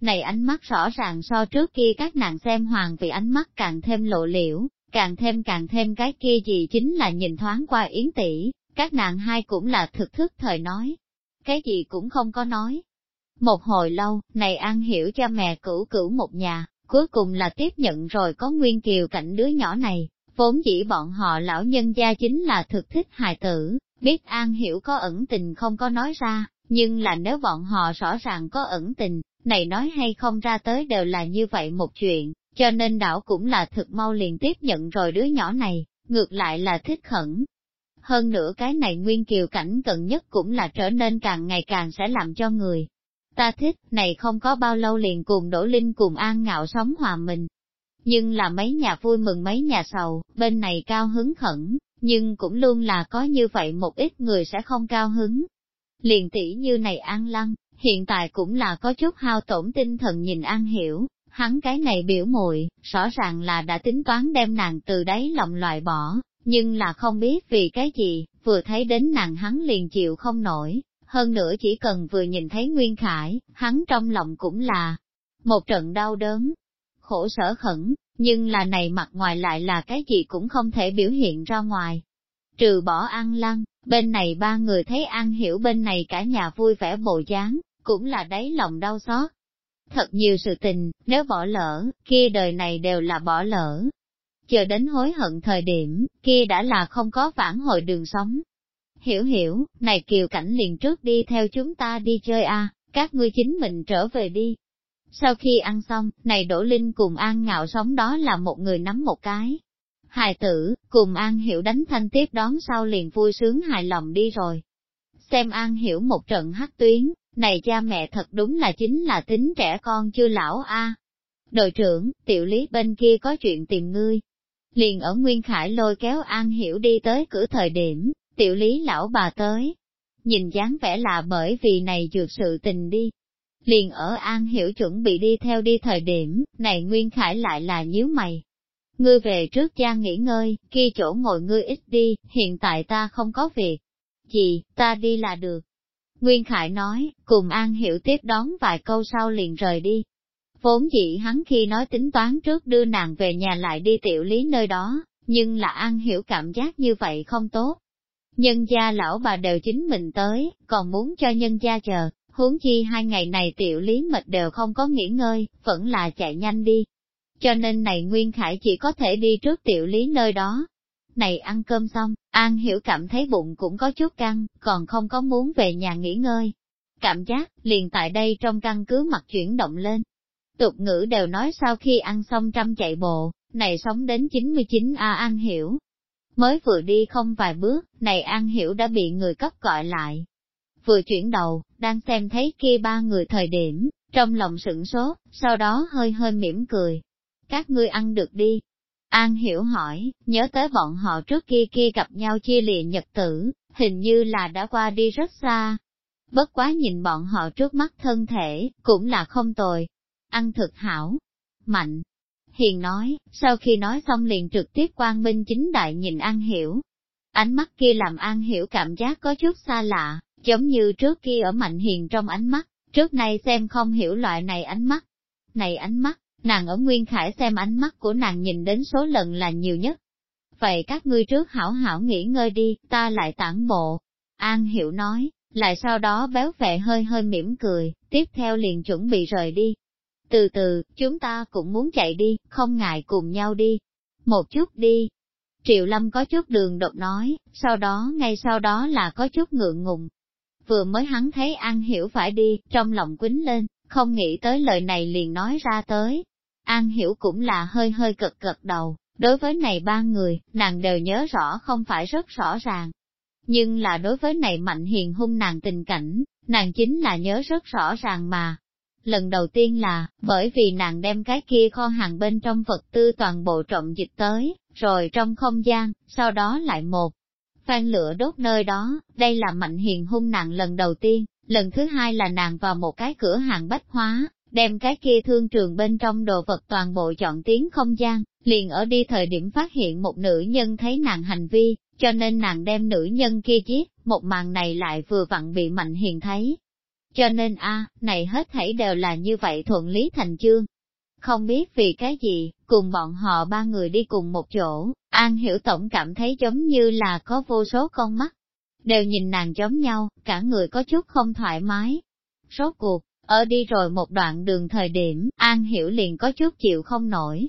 Này ánh mắt rõ ràng so trước kia các nàng xem hoàng vì ánh mắt càng thêm lộ liễu, càng thêm càng thêm cái kia gì chính là nhìn thoáng qua yến tỷ, các nàng hai cũng là thực thức thời nói. Cái gì cũng không có nói. Một hồi lâu, này An hiểu cho mẹ cửu cửu một nhà, cuối cùng là tiếp nhận rồi có nguyên kiều cảnh đứa nhỏ này, vốn dĩ bọn họ lão nhân gia chính là thực thích hài tử, biết An Hiểu có ẩn tình không có nói ra, nhưng là nếu bọn họ rõ ràng có ẩn tình, này nói hay không ra tới đều là như vậy một chuyện, cho nên đảo cũng là thực mau liền tiếp nhận rồi đứa nhỏ này, ngược lại là thích khẩn. Hơn nữa cái này nguyên kiều cảnh cần nhất cũng là trở nên càng ngày càng sẽ làm cho người. Ta thích, này không có bao lâu liền cùng Đỗ Linh cùng An Ngạo sống hòa mình, nhưng là mấy nhà vui mừng mấy nhà sầu, bên này cao hứng khẩn, nhưng cũng luôn là có như vậy một ít người sẽ không cao hứng. Liền tỷ như này An Lăng, hiện tại cũng là có chút hao tổn tinh thần nhìn An Hiểu, hắn cái này biểu muội rõ ràng là đã tính toán đem nàng từ đáy lòng loại bỏ, nhưng là không biết vì cái gì, vừa thấy đến nàng hắn liền chịu không nổi, hơn nữa chỉ cần vừa nhìn thấy Nguyên Khải, hắn trong lòng cũng là một trận đau đớn, khổ sở khẩn, nhưng là này mặt ngoài lại là cái gì cũng không thể biểu hiện ra ngoài. Trừ bỏ An Lăng, bên này ba người thấy An Hiểu bên này cả nhà vui vẻ bộ dáng, cũng là đáy lòng đau xót. Thật nhiều sự tình, nếu bỏ lỡ, kia đời này đều là bỏ lỡ. Chờ đến hối hận thời điểm, kia đã là không có phản hồi đường sống. Hiểu hiểu, này kiều cảnh liền trước đi theo chúng ta đi chơi a các ngươi chính mình trở về đi, sau khi ăn xong, này Đỗ Linh cùng An Ngạo sống đó là một người nắm một cái. Hài tử, cùng An Hiểu đánh thanh tiếp đón sau liền vui sướng hài lòng đi rồi. Xem An Hiểu một trận hắc tuyến, này cha mẹ thật đúng là chính là tính trẻ con chưa lão a. Đội trưởng, tiểu lý bên kia có chuyện tìm ngươi. Liền ở Nguyên Khải lôi kéo An Hiểu đi tới cửa thời điểm, tiểu lý lão bà tới. Nhìn dáng vẻ là bởi vì này dược sự tình đi, Liền ở An Hiểu chuẩn bị đi theo đi thời điểm, này Nguyên Khải lại là nhíu mày. Ngươi về trước cha nghỉ ngơi, kia chỗ ngồi ngươi ít đi, hiện tại ta không có việc. Gì, ta đi là được. Nguyên Khải nói, cùng An Hiểu tiếp đón vài câu sau liền rời đi. Vốn dĩ hắn khi nói tính toán trước đưa nàng về nhà lại đi tiểu lý nơi đó, nhưng là An Hiểu cảm giác như vậy không tốt. Nhân gia lão bà đều chính mình tới, còn muốn cho nhân gia chờ, huống chi hai ngày này tiểu lý mệt đều không có nghỉ ngơi, vẫn là chạy nhanh đi. Cho nên này Nguyên Khải chỉ có thể đi trước tiểu lý nơi đó. Này ăn cơm xong, An Hiểu cảm thấy bụng cũng có chút căng, còn không có muốn về nhà nghỉ ngơi. Cảm giác, liền tại đây trong căn cứ mặt chuyển động lên. Tục ngữ đều nói sau khi ăn xong trăm chạy bộ, này sống đến 99 A An Hiểu. Mới vừa đi không vài bước, này An Hiểu đã bị người cấp gọi lại, vừa chuyển đầu, đang xem thấy kia ba người thời điểm, trong lòng sửng sốt, sau đó hơi hơi mỉm cười. Các ngươi ăn được đi. An hiểu hỏi, nhớ tới bọn họ trước kia kia gặp nhau chia lìa nhật tử, hình như là đã qua đi rất xa. Bất quá nhìn bọn họ trước mắt thân thể, cũng là không tồi. Ăn thực hảo. Mạnh. Hiền nói, sau khi nói xong liền trực tiếp quan minh chính đại nhìn An Hiểu. Ánh mắt kia làm An Hiểu cảm giác có chút xa lạ, giống như trước kia ở Mạnh Hiền trong ánh mắt, trước nay xem không hiểu loại này ánh mắt. Này ánh mắt, nàng ở Nguyên Khải xem ánh mắt của nàng nhìn đến số lần là nhiều nhất. Vậy các ngươi trước hảo hảo nghỉ ngơi đi, ta lại tản bộ. An Hiểu nói, lại sau đó béo vệ hơi hơi mỉm cười, tiếp theo liền chuẩn bị rời đi. Từ từ, chúng ta cũng muốn chạy đi, không ngại cùng nhau đi. Một chút đi. Triệu Lâm có chút đường đột nói, sau đó ngay sau đó là có chút ngượng ngùng. Vừa mới hắn thấy An Hiểu phải đi, trong lòng quính lên, không nghĩ tới lời này liền nói ra tới. An Hiểu cũng là hơi hơi cực cực đầu, đối với này ba người, nàng đều nhớ rõ không phải rất rõ ràng. Nhưng là đối với này mạnh hiền hung nàng tình cảnh, nàng chính là nhớ rất rõ ràng mà, Lần đầu tiên là, bởi vì nàng đem cái kia kho hàng bên trong vật tư toàn bộ trộm dịch tới, rồi trong không gian, sau đó lại một phan lửa đốt nơi đó, đây là mạnh hiền hung nàng lần đầu tiên, lần thứ hai là nàng vào một cái cửa hàng bách hóa, đem cái kia thương trường bên trong đồ vật toàn bộ chọn tiếng không gian, liền ở đi thời điểm phát hiện một nữ nhân thấy nàng hành vi, cho nên nàng đem nữ nhân kia giết, một màn này lại vừa vặn bị mạnh hiền thấy, cho nên a này hết thảy đều là như vậy thuận lý thành chương. Không biết vì cái gì, cùng bọn họ ba người đi cùng một chỗ, An Hiểu Tổng cảm thấy giống như là có vô số con mắt. Đều nhìn nàng giống nhau, cả người có chút không thoải mái. Rốt cuộc, ở đi rồi một đoạn đường thời điểm, An Hiểu liền có chút chịu không nổi.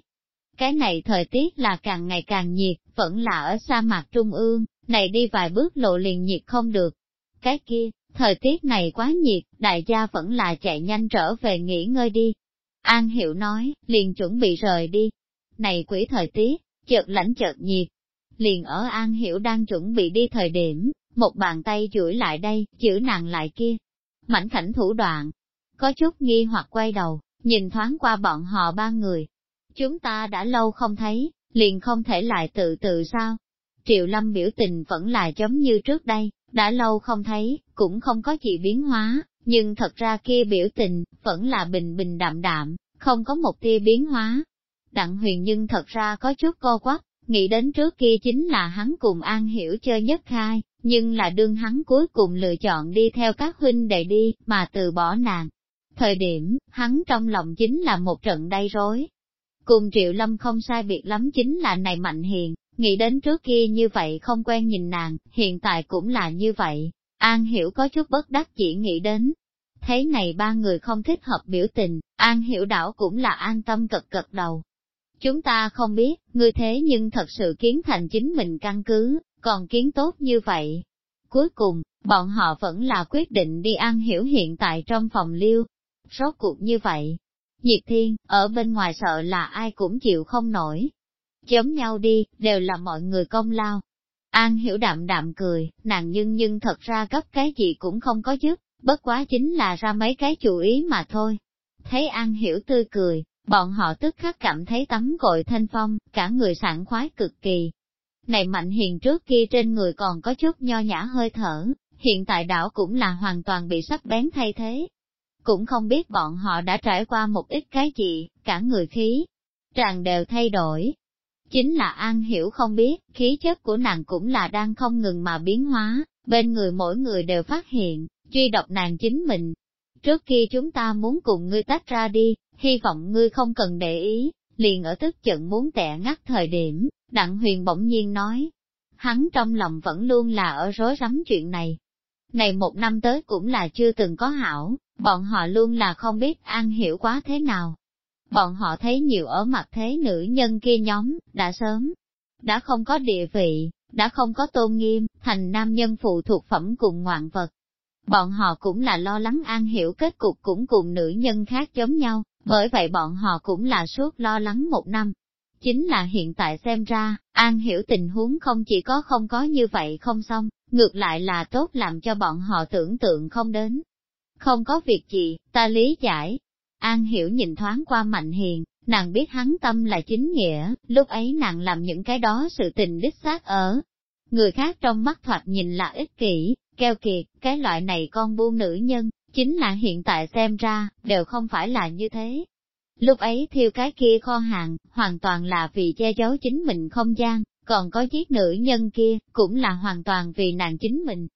Cái này thời tiết là càng ngày càng nhiệt, vẫn là ở sa mạc trung ương, này đi vài bước lộ liền nhiệt không được. Cái kia, Thời tiết này quá nhiệt, đại gia vẫn là chạy nhanh trở về nghỉ ngơi đi. An Hiểu nói, liền chuẩn bị rời đi. Này quỷ thời tiết, chợt lãnh chợt nhiệt. Liền ở An Hiểu đang chuẩn bị đi thời điểm, một bàn tay chuỗi lại đây, chữ nàng lại kia. Mảnh khảnh thủ đoạn, có chút nghi hoặc quay đầu, nhìn thoáng qua bọn họ ba người. Chúng ta đã lâu không thấy, liền không thể lại tự tự sao. Triệu Lâm biểu tình vẫn là giống như trước đây, đã lâu không thấy, cũng không có gì biến hóa, nhưng thật ra kia biểu tình, vẫn là bình bình đạm đạm, không có một tia biến hóa. Đặng huyền nhưng thật ra có chút co quắp, nghĩ đến trước kia chính là hắn cùng An Hiểu chơi nhất khai, nhưng là đương hắn cuối cùng lựa chọn đi theo các huynh đệ đi, mà từ bỏ nàng. Thời điểm, hắn trong lòng chính là một trận đay rối. Cùng Triệu Lâm không sai biệt lắm chính là này Mạnh Hiền, Nghĩ đến trước kia như vậy không quen nhìn nàng, hiện tại cũng là như vậy. An Hiểu có chút bất đắc chỉ nghĩ đến. Thấy này ba người không thích hợp biểu tình, An Hiểu đảo cũng là an tâm cật cật đầu. Chúng ta không biết, ngươi thế nhưng thật sự kiến thành chính mình căn cứ, còn kiến tốt như vậy. Cuối cùng, bọn họ vẫn là quyết định đi An Hiểu hiện tại trong phòng liêu. Rốt cuộc như vậy. diệp thiên, ở bên ngoài sợ là ai cũng chịu không nổi, Giống nhau đi, đều là mọi người công lao. An hiểu đạm đạm cười, nàng nhưng nhưng thật ra gấp cái gì cũng không có giúp, bất quá chính là ra mấy cái chủ ý mà thôi. Thấy An hiểu tươi cười, bọn họ tức khắc cảm thấy tắm gội thanh phong, cả người sảng khoái cực kỳ. Này mạnh hiền trước kia trên người còn có chút nho nhã hơi thở, hiện tại đảo cũng là hoàn toàn bị sắc bén thay thế. Cũng không biết bọn họ đã trải qua một ít cái gì, cả người khí, tràn đều thay đổi, Chính là An Hiểu không biết, khí chất của nàng cũng là đang không ngừng mà biến hóa, bên người mỗi người đều phát hiện, truy độc nàng chính mình. Trước khi chúng ta muốn cùng ngươi tách ra đi, hy vọng ngươi không cần để ý, liền ở tức giận muốn tẻ ngắt thời điểm, Đặng Huyền bỗng nhiên nói. Hắn trong lòng vẫn luôn là ở rối rắm chuyện này. Này một năm tới cũng là chưa từng có hảo, bọn họ luôn là không biết An Hiểu quá thế nào, Bọn họ thấy nhiều ở mặt thế nữ nhân kia nhóm, đã sớm, đã không có địa vị, đã không có tôn nghiêm, thành nam nhân phụ thuộc phẩm cùng ngoạn vật. Bọn họ cũng là lo lắng an hiểu kết cục cũng cùng nữ nhân khác giống nhau, bởi vậy bọn họ cũng là suốt lo lắng một năm. Chính là hiện tại xem ra, an hiểu tình huống không chỉ có không có như vậy không xong, ngược lại là tốt làm cho bọn họ tưởng tượng không đến. Không có việc gì, ta lý giải, An Hiểu nhìn thoáng qua Mạnh Hiền, nàng biết hắn tâm là chính nghĩa, lúc ấy nàng làm những cái đó sự tình đích xác ở. Người khác trong mắt thoạt nhìn là ích kỷ, keo kiệt, cái loại này con buôn nữ nhân, chính là hiện tại xem ra, đều không phải là như thế. Lúc ấy thiêu cái kia kho hàng, hoàn toàn là vì che giấu chính mình không gian, còn có giết nữ nhân kia, cũng là hoàn toàn vì nàng chính mình.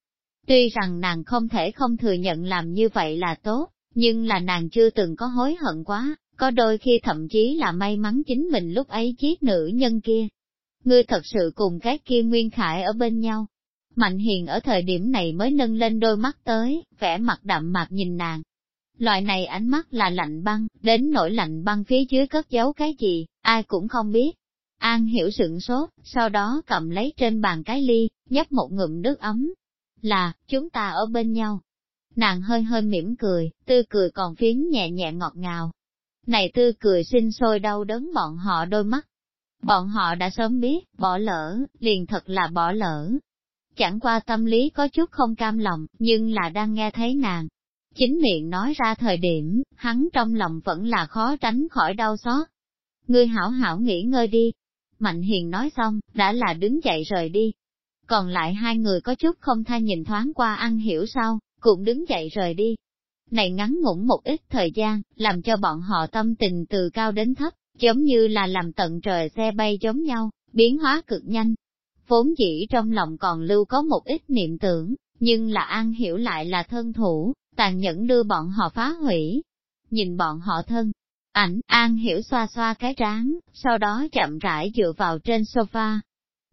Tuy rằng nàng không thể không thừa nhận làm như vậy là tốt, nhưng là nàng chưa từng có hối hận quá, có đôi khi thậm chí là may mắn chính mình lúc ấy giết nữ nhân kia. Ngươi thật sự cùng cái kia Nguyên Khải ở bên nhau. Mạnh Hiền ở thời điểm này mới nâng lên đôi mắt tới, vẻ mặt đậm mạc nhìn nàng. Loại này ánh mắt là lạnh băng, đến nỗi lạnh băng phía dưới cất giấu cái gì, ai cũng không biết. An hiểu sửng sốt, sau đó cầm lấy trên bàn cái ly, nhấp một ngụm nước ấm. Là, chúng ta ở bên nhau. Nàng hơi hơi mỉm cười, tươi cười còn phiến nhẹ nhẹ ngọt ngào. Này tươi cười sinh sôi đau đớn bọn họ đôi mắt. Bọn họ đã sớm biết, bỏ lỡ, liền thật là bỏ lỡ. Chẳng qua tâm lý có chút không cam lòng, nhưng là đang nghe thấy nàng. Chính miệng nói ra thời điểm, hắn trong lòng vẫn là khó tránh khỏi đau xót. Ngươi hảo hảo nghỉ ngơi đi. Mạnh hiền nói xong, đã là đứng dậy rời đi. Còn lại hai người có chút không tha nhìn thoáng qua ăn hiểu sau cũng đứng dậy rời đi. Này ngắn ngủn một ít thời gian, làm cho bọn họ tâm tình từ cao đến thấp, giống như là làm tận trời xe bay giống nhau, biến hóa cực nhanh. Vốn dĩ trong lòng còn lưu có một ít niệm tưởng, nhưng là an hiểu lại là thân thủ, tàn nhẫn đưa bọn họ phá hủy. Nhìn bọn họ thân, ảnh, an hiểu xoa xoa cái trán, sau đó chậm rãi dựa vào trên sofa.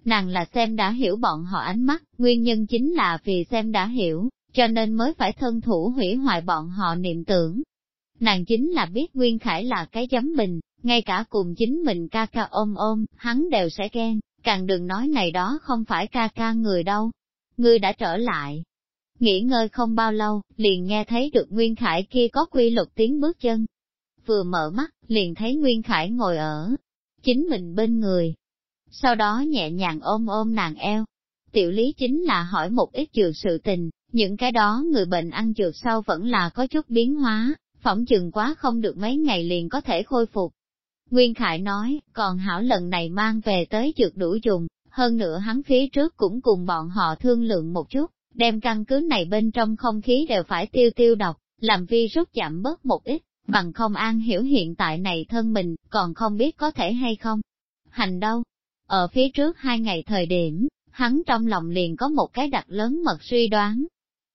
Nàng là xem đã hiểu bọn họ ánh mắt, nguyên nhân chính là vì xem đã hiểu, cho nên mới phải thân thủ hủy hoại bọn họ niệm tưởng. Nàng chính là biết Nguyên Khải là cái giấm bình, ngay cả cùng chính mình ca ca ôm ôm, hắn đều sẽ ghen, càng đừng nói này đó không phải ca ca người đâu. Ngươi đã trở lại. Nghỉ ngơi không bao lâu, liền nghe thấy được Nguyên Khải kia có quy luật tiếng bước chân. Vừa mở mắt, liền thấy Nguyên Khải ngồi ở chính mình bên người. Sau đó nhẹ nhàng ôm ôm nàng eo. Tiểu lý chính là hỏi một ít trường sự tình, những cái đó người bệnh ăn dược sau vẫn là có chút biến hóa, phỏng chừng quá không được mấy ngày liền có thể khôi phục. Nguyên Khải nói, còn hảo lần này mang về tới dược đủ dùng, hơn nữa hắn phía trước cũng cùng bọn họ thương lượng một chút, đem căn cứ này bên trong không khí đều phải tiêu tiêu độc, làm vi rút giảm bớt một ít, bằng không an hiểu hiện tại này thân mình, còn không biết có thể hay không. Hành đâu? Ở phía trước hai ngày thời điểm, hắn trong lòng liền có một cái đặc lớn mật suy đoán,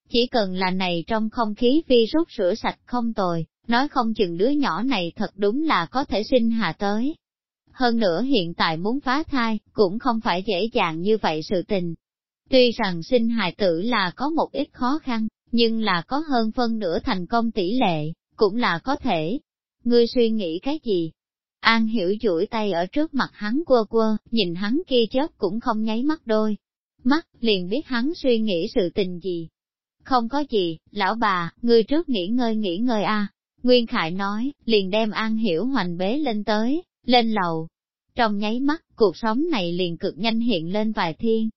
chỉ cần là này trong không khí virus rửa sạch không tồi, nói không chừng đứa nhỏ này thật đúng là có thể sinh hạ tới. Hơn nữa hiện tại muốn phá thai, cũng không phải dễ dàng như vậy sự tình. Tuy rằng sinh hài tử là có một ít khó khăn, nhưng là có hơn phân nửa thành công tỷ lệ, cũng là có thể. Ngươi suy nghĩ cái gì? An hiểu chuỗi tay ở trước mặt hắn quơ quơ, nhìn hắn kia chớp cũng không nháy mắt đôi. Mắt, liền biết hắn suy nghĩ sự tình gì. Không có gì, lão bà, ngươi trước nghỉ ngơi nghỉ ngơi a. Nguyên Khải nói, liền đem An Hiểu hoành bế lên tới, lên lầu. Trong nháy mắt, cuộc sống này liền cực nhanh hiện lên vài thiên.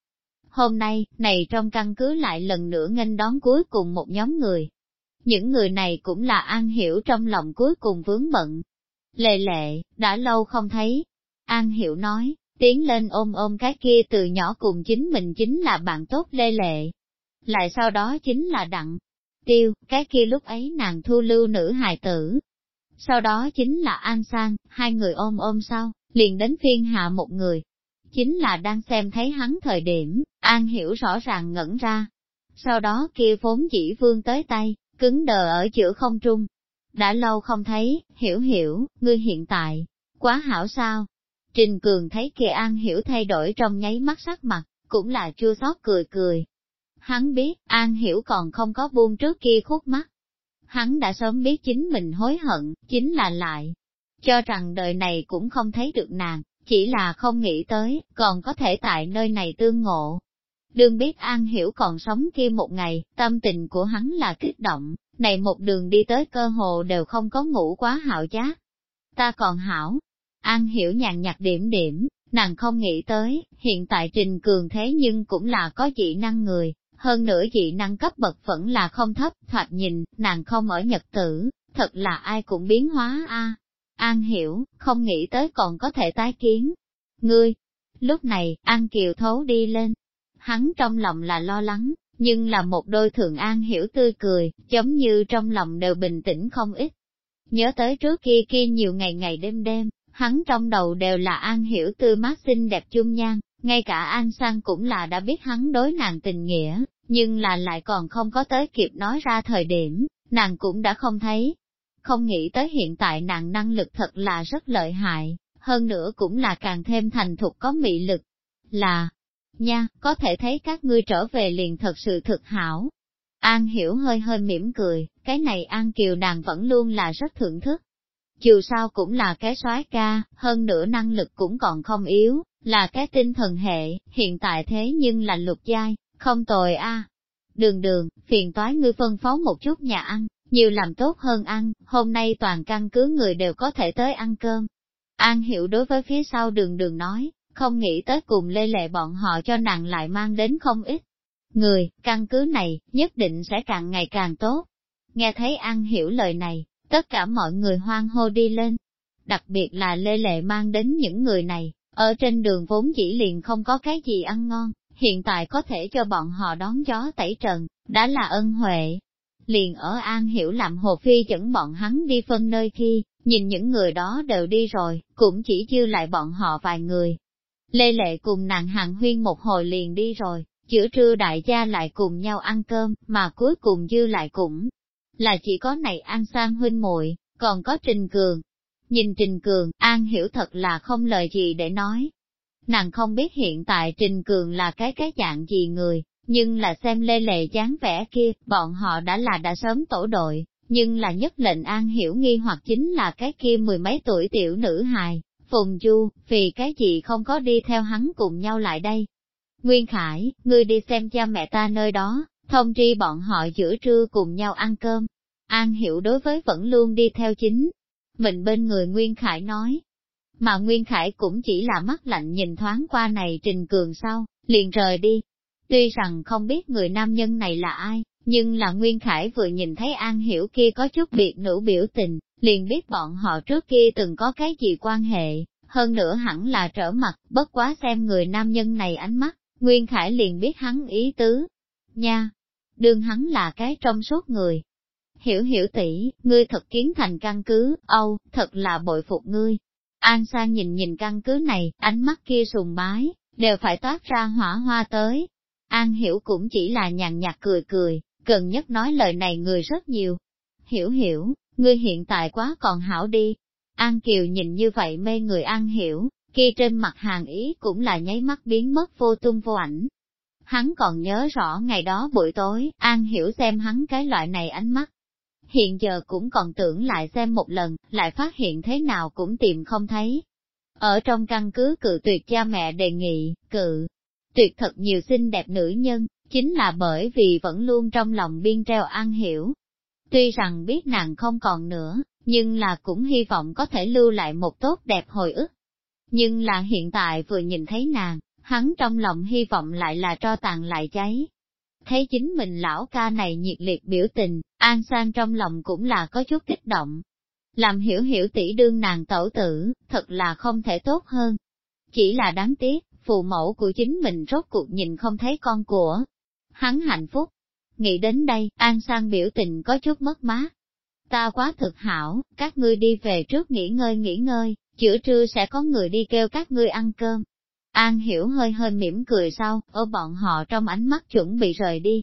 Hôm nay, này trong căn cứ lại lần nữa nghênh đón cuối cùng một nhóm người. Những người này cũng là An Hiểu trong lòng cuối cùng vướng bận. Lệ lệ, đã lâu không thấy. An Hiểu nói, tiến lên ôm ôm cái kia từ nhỏ cùng chính mình chính là bạn tốt Lê Lệ lại sau đó chính là đặng. Tiêu, cái kia lúc ấy nàng thu lưu nữ hài tử. Sau đó chính là An Sang, hai người ôm ôm sau, liền đến phiên hạ một người. Chính là đang xem thấy hắn thời điểm, An hiểu rõ ràng ngẩn ra. Sau đó kia vốn chỉ vương tới tay, cứng đờ ở giữa không trung. Đã lâu không thấy, hiểu hiểu, ngươi hiện tại, quá hảo sao. Trình Cường thấy kia An hiểu thay đổi trong nháy mắt sắc mặt, cũng là chua xót cười cười, Hắn biết, An Hiểu còn không có buông trước kia khúc mắt. Hắn đã sớm biết chính mình hối hận, chính là lại. Cho rằng đời này cũng không thấy được nàng, chỉ là không nghĩ tới, còn có thể tại nơi này tương ngộ. Đương biết An Hiểu còn sống kia một ngày, tâm tình của hắn là kích động, này một đường đi tới cơ hồ đều không có ngủ quá hạo giác. Ta còn hảo. An Hiểu nhàn nhạt điểm điểm, nàng không nghĩ tới, hiện tại Trình Cường thế nhưng cũng là có dị năng người, hơn nữa dị năng cấp bậc vẫn là không thấp, thoạt nhìn, nàng không ở nhật tử, thật là ai cũng biến hóa a. An hiểu, không nghĩ tới còn có thể tái kiến. Ngươi, lúc này, An Kiều thấu đi lên. Hắn trong lòng là lo lắng, nhưng là một đôi thường An hiểu tươi cười, giống như trong lòng đều bình tĩnh không ít. Nhớ tới trước kia kia nhiều ngày ngày đêm đêm, hắn trong đầu đều là An hiểu tươi mát xinh đẹp chung nhan, ngay cả An Sang cũng là đã biết hắn đối nàng tình nghĩa, nhưng là lại còn không có tới kịp nói ra thời điểm, nàng cũng đã không thấy. Không nghĩ tới hiện tại nàng năng lực thật là rất lợi hại, hơn nữa cũng là càng thêm thành thục có mị lực. Là, nha, có thể thấy các ngươi trở về liền thật sự thực hảo. An hiểu hơi hơi mỉm cười, cái này An Kiều nàng vẫn luôn là rất thưởng thức. Dù sao cũng là cái soái ca, hơn nữa năng lực cũng còn không yếu, là cái tinh thần hệ, hiện tại thế nhưng là lục giai, không tồi a. Đường đường, phiền toái ngươi phân phó một chút nhà ăn, nhiều làm tốt hơn ăn, hôm nay toàn căn cứ người đều có thể tới ăn cơm. An hiểu đối với phía sau đường đường nói, không nghĩ tới cùng lê lệ bọn họ cho nàng lại mang đến không ít. Người, căn cứ này, nhất định sẽ càng ngày càng tốt. Nghe thấy An hiểu lời này, tất cả mọi người hoang hô đi lên. Đặc biệt là lê lệ mang đến những người này, ở trên đường vốn chỉ liền không có cái gì ăn ngon, hiện tại có thể cho bọn họ đón gió tẩy trần, đã là ân huệ. Liền ở An Hiểu làm Hồ Phi dẫn bọn hắn đi phân nơi khi, nhìn những người đó đều đi rồi, cũng chỉ dư lại bọn họ vài người. Lê Lệ cùng nàng hàng huyên một hồi liền đi rồi, giữa trưa đại gia lại cùng nhau ăn cơm, mà cuối cùng dư lại cũng là chỉ có này An Sang huynh muội còn có Trình Cường. Nhìn Trình Cường, An hiểu thật là không lời gì để nói, Nàng không biết hiện tại Trình Cường là cái cái dạng gì người, nhưng là xem lê lệ dáng vẻ kia, bọn họ đã là đã sớm tổ đội, nhưng là nhất lệnh an hiểu nghi hoặc chính là cái kia mười mấy tuổi tiểu nữ hài, Phùng Du, vì cái gì không có đi theo hắn cùng nhau lại đây. Nguyên Khải, ngươi đi xem cha mẹ ta nơi đó, thông tri bọn họ giữa trưa cùng nhau ăn cơm. An hiểu đối với vẫn luôn đi theo chính. Mình bên người Nguyên Khải nói, mà Nguyên Khải cũng chỉ là mắt lạnh nhìn thoáng qua này Trình Cường sau, liền rời đi. Tuy rằng không biết người nam nhân này là ai, nhưng là Nguyên Khải vừa nhìn thấy An Hiểu kia có chút biệt nữ biểu tình, liền biết bọn họ trước kia từng có cái gì quan hệ, hơn nữa hẳn là trở mặt, bất quá xem người nam nhân này ánh mắt, Nguyên Khải liền biết hắn ý tứ. Nha! Đương hắn là cái trong suốt người. Hiểu hiểu tỷ, ngươi thật kiến thành căn cứ, âu, thật là bội phục ngươi, An Sang nhìn nhìn căn cứ này, ánh mắt kia sùng bái, đều phải toát ra hỏa hoa tới. An Hiểu cũng chỉ là nhàn nhạt cười cười, gần nhất nói lời này người rất nhiều. Hiểu hiểu, ngươi hiện tại quá còn hảo đi. An Kiều nhìn như vậy mê người An Hiểu, kia trên mặt hàng ý cũng là nháy mắt biến mất vô tung vô ảnh. Hắn còn nhớ rõ ngày đó buổi tối, An Hiểu xem hắn cái loại này ánh mắt, hiện giờ cũng còn tưởng lại xem một lần, lại phát hiện thế nào cũng tìm không thấy. Ở trong căn cứ cự tuyệt cha mẹ đề nghị, cự tuyệt thật nhiều xinh đẹp nữ nhân, chính là bởi vì vẫn luôn trong lòng biên treo an hiểu. Tuy rằng biết nàng không còn nữa, nhưng là cũng hy vọng có thể lưu lại một tốt đẹp hồi ức. Nhưng là hiện tại vừa nhìn thấy nàng, hắn trong lòng hy vọng lại là cho tàn lại cháy, Thấy chính mình lão ca này nhiệt liệt biểu tình, An Sang trong lòng cũng là có chút kích động. Làm hiểu hiểu tỷ đương nàng tẩu tử, thật là không thể tốt hơn. Chỉ là đáng tiếc, phụ mẫu của chính mình rốt cuộc nhìn không thấy con của. Hắn hạnh phúc. Nghĩ đến đây, An Sang biểu tình có chút mất mát. Ta quá thực hảo, các ngươi đi về trước nghỉ ngơi nghỉ ngơi, giữa trưa sẽ có người đi kêu các ngươi ăn cơm. An hiểu hơi hơi mỉm cười sau, ở bọn họ trong ánh mắt chuẩn bị rời đi.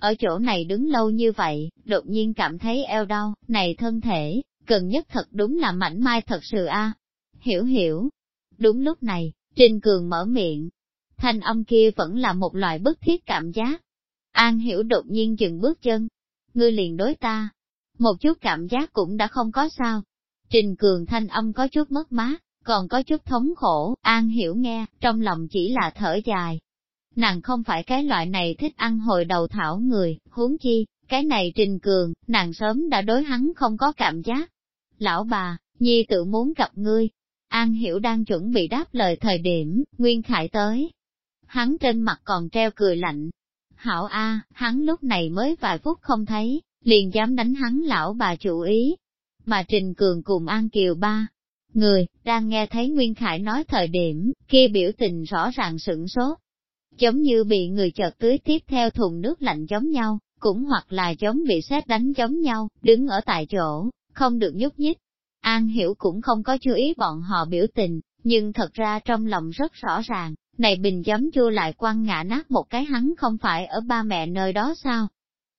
Ở chỗ này đứng lâu như vậy, đột nhiên cảm thấy eo đau, này thân thể, cần nhất thật đúng là mảnh mai thật sự a. Hiểu hiểu. Đúng lúc này, Trình Cường mở miệng. Thanh âm kia vẫn là một loại bức thiết cảm giác. An hiểu đột nhiên dừng bước chân. Ngươi liền đối ta. Một chút cảm giác cũng đã không có sao. Trình Cường thanh âm có chút mất mát còn có chút thống khổ, An Hiểu nghe, trong lòng chỉ là thở dài. Nàng không phải cái loại này thích ăn hồi đầu thảo người, huống chi, cái này trình cường, nàng sớm đã đối hắn không có cảm giác. Lão bà, Nhi tự muốn gặp ngươi. An Hiểu đang chuẩn bị đáp lời thời điểm, Nguyên Khải tới. Hắn trên mặt còn treo cười lạnh. Hảo A, hắn lúc này mới vài phút không thấy, liền dám đánh hắn lão bà chủ ý, mà Trình Cường cùng An Kiều ba. Người, đang nghe thấy Nguyên Khải nói thời điểm, kia biểu tình rõ ràng sửng sốt. Giống như bị người chợt tưới tiếp theo thùng nước lạnh giống nhau, cũng hoặc là giống bị sét đánh giống nhau, đứng ở tại chỗ, không được nhúc nhích. An Hiểu cũng không có chú ý bọn họ biểu tình, nhưng thật ra trong lòng rất rõ ràng, này bình giấm chua lại quăng ngã nát một cái hắn không phải ở ba mẹ nơi đó sao?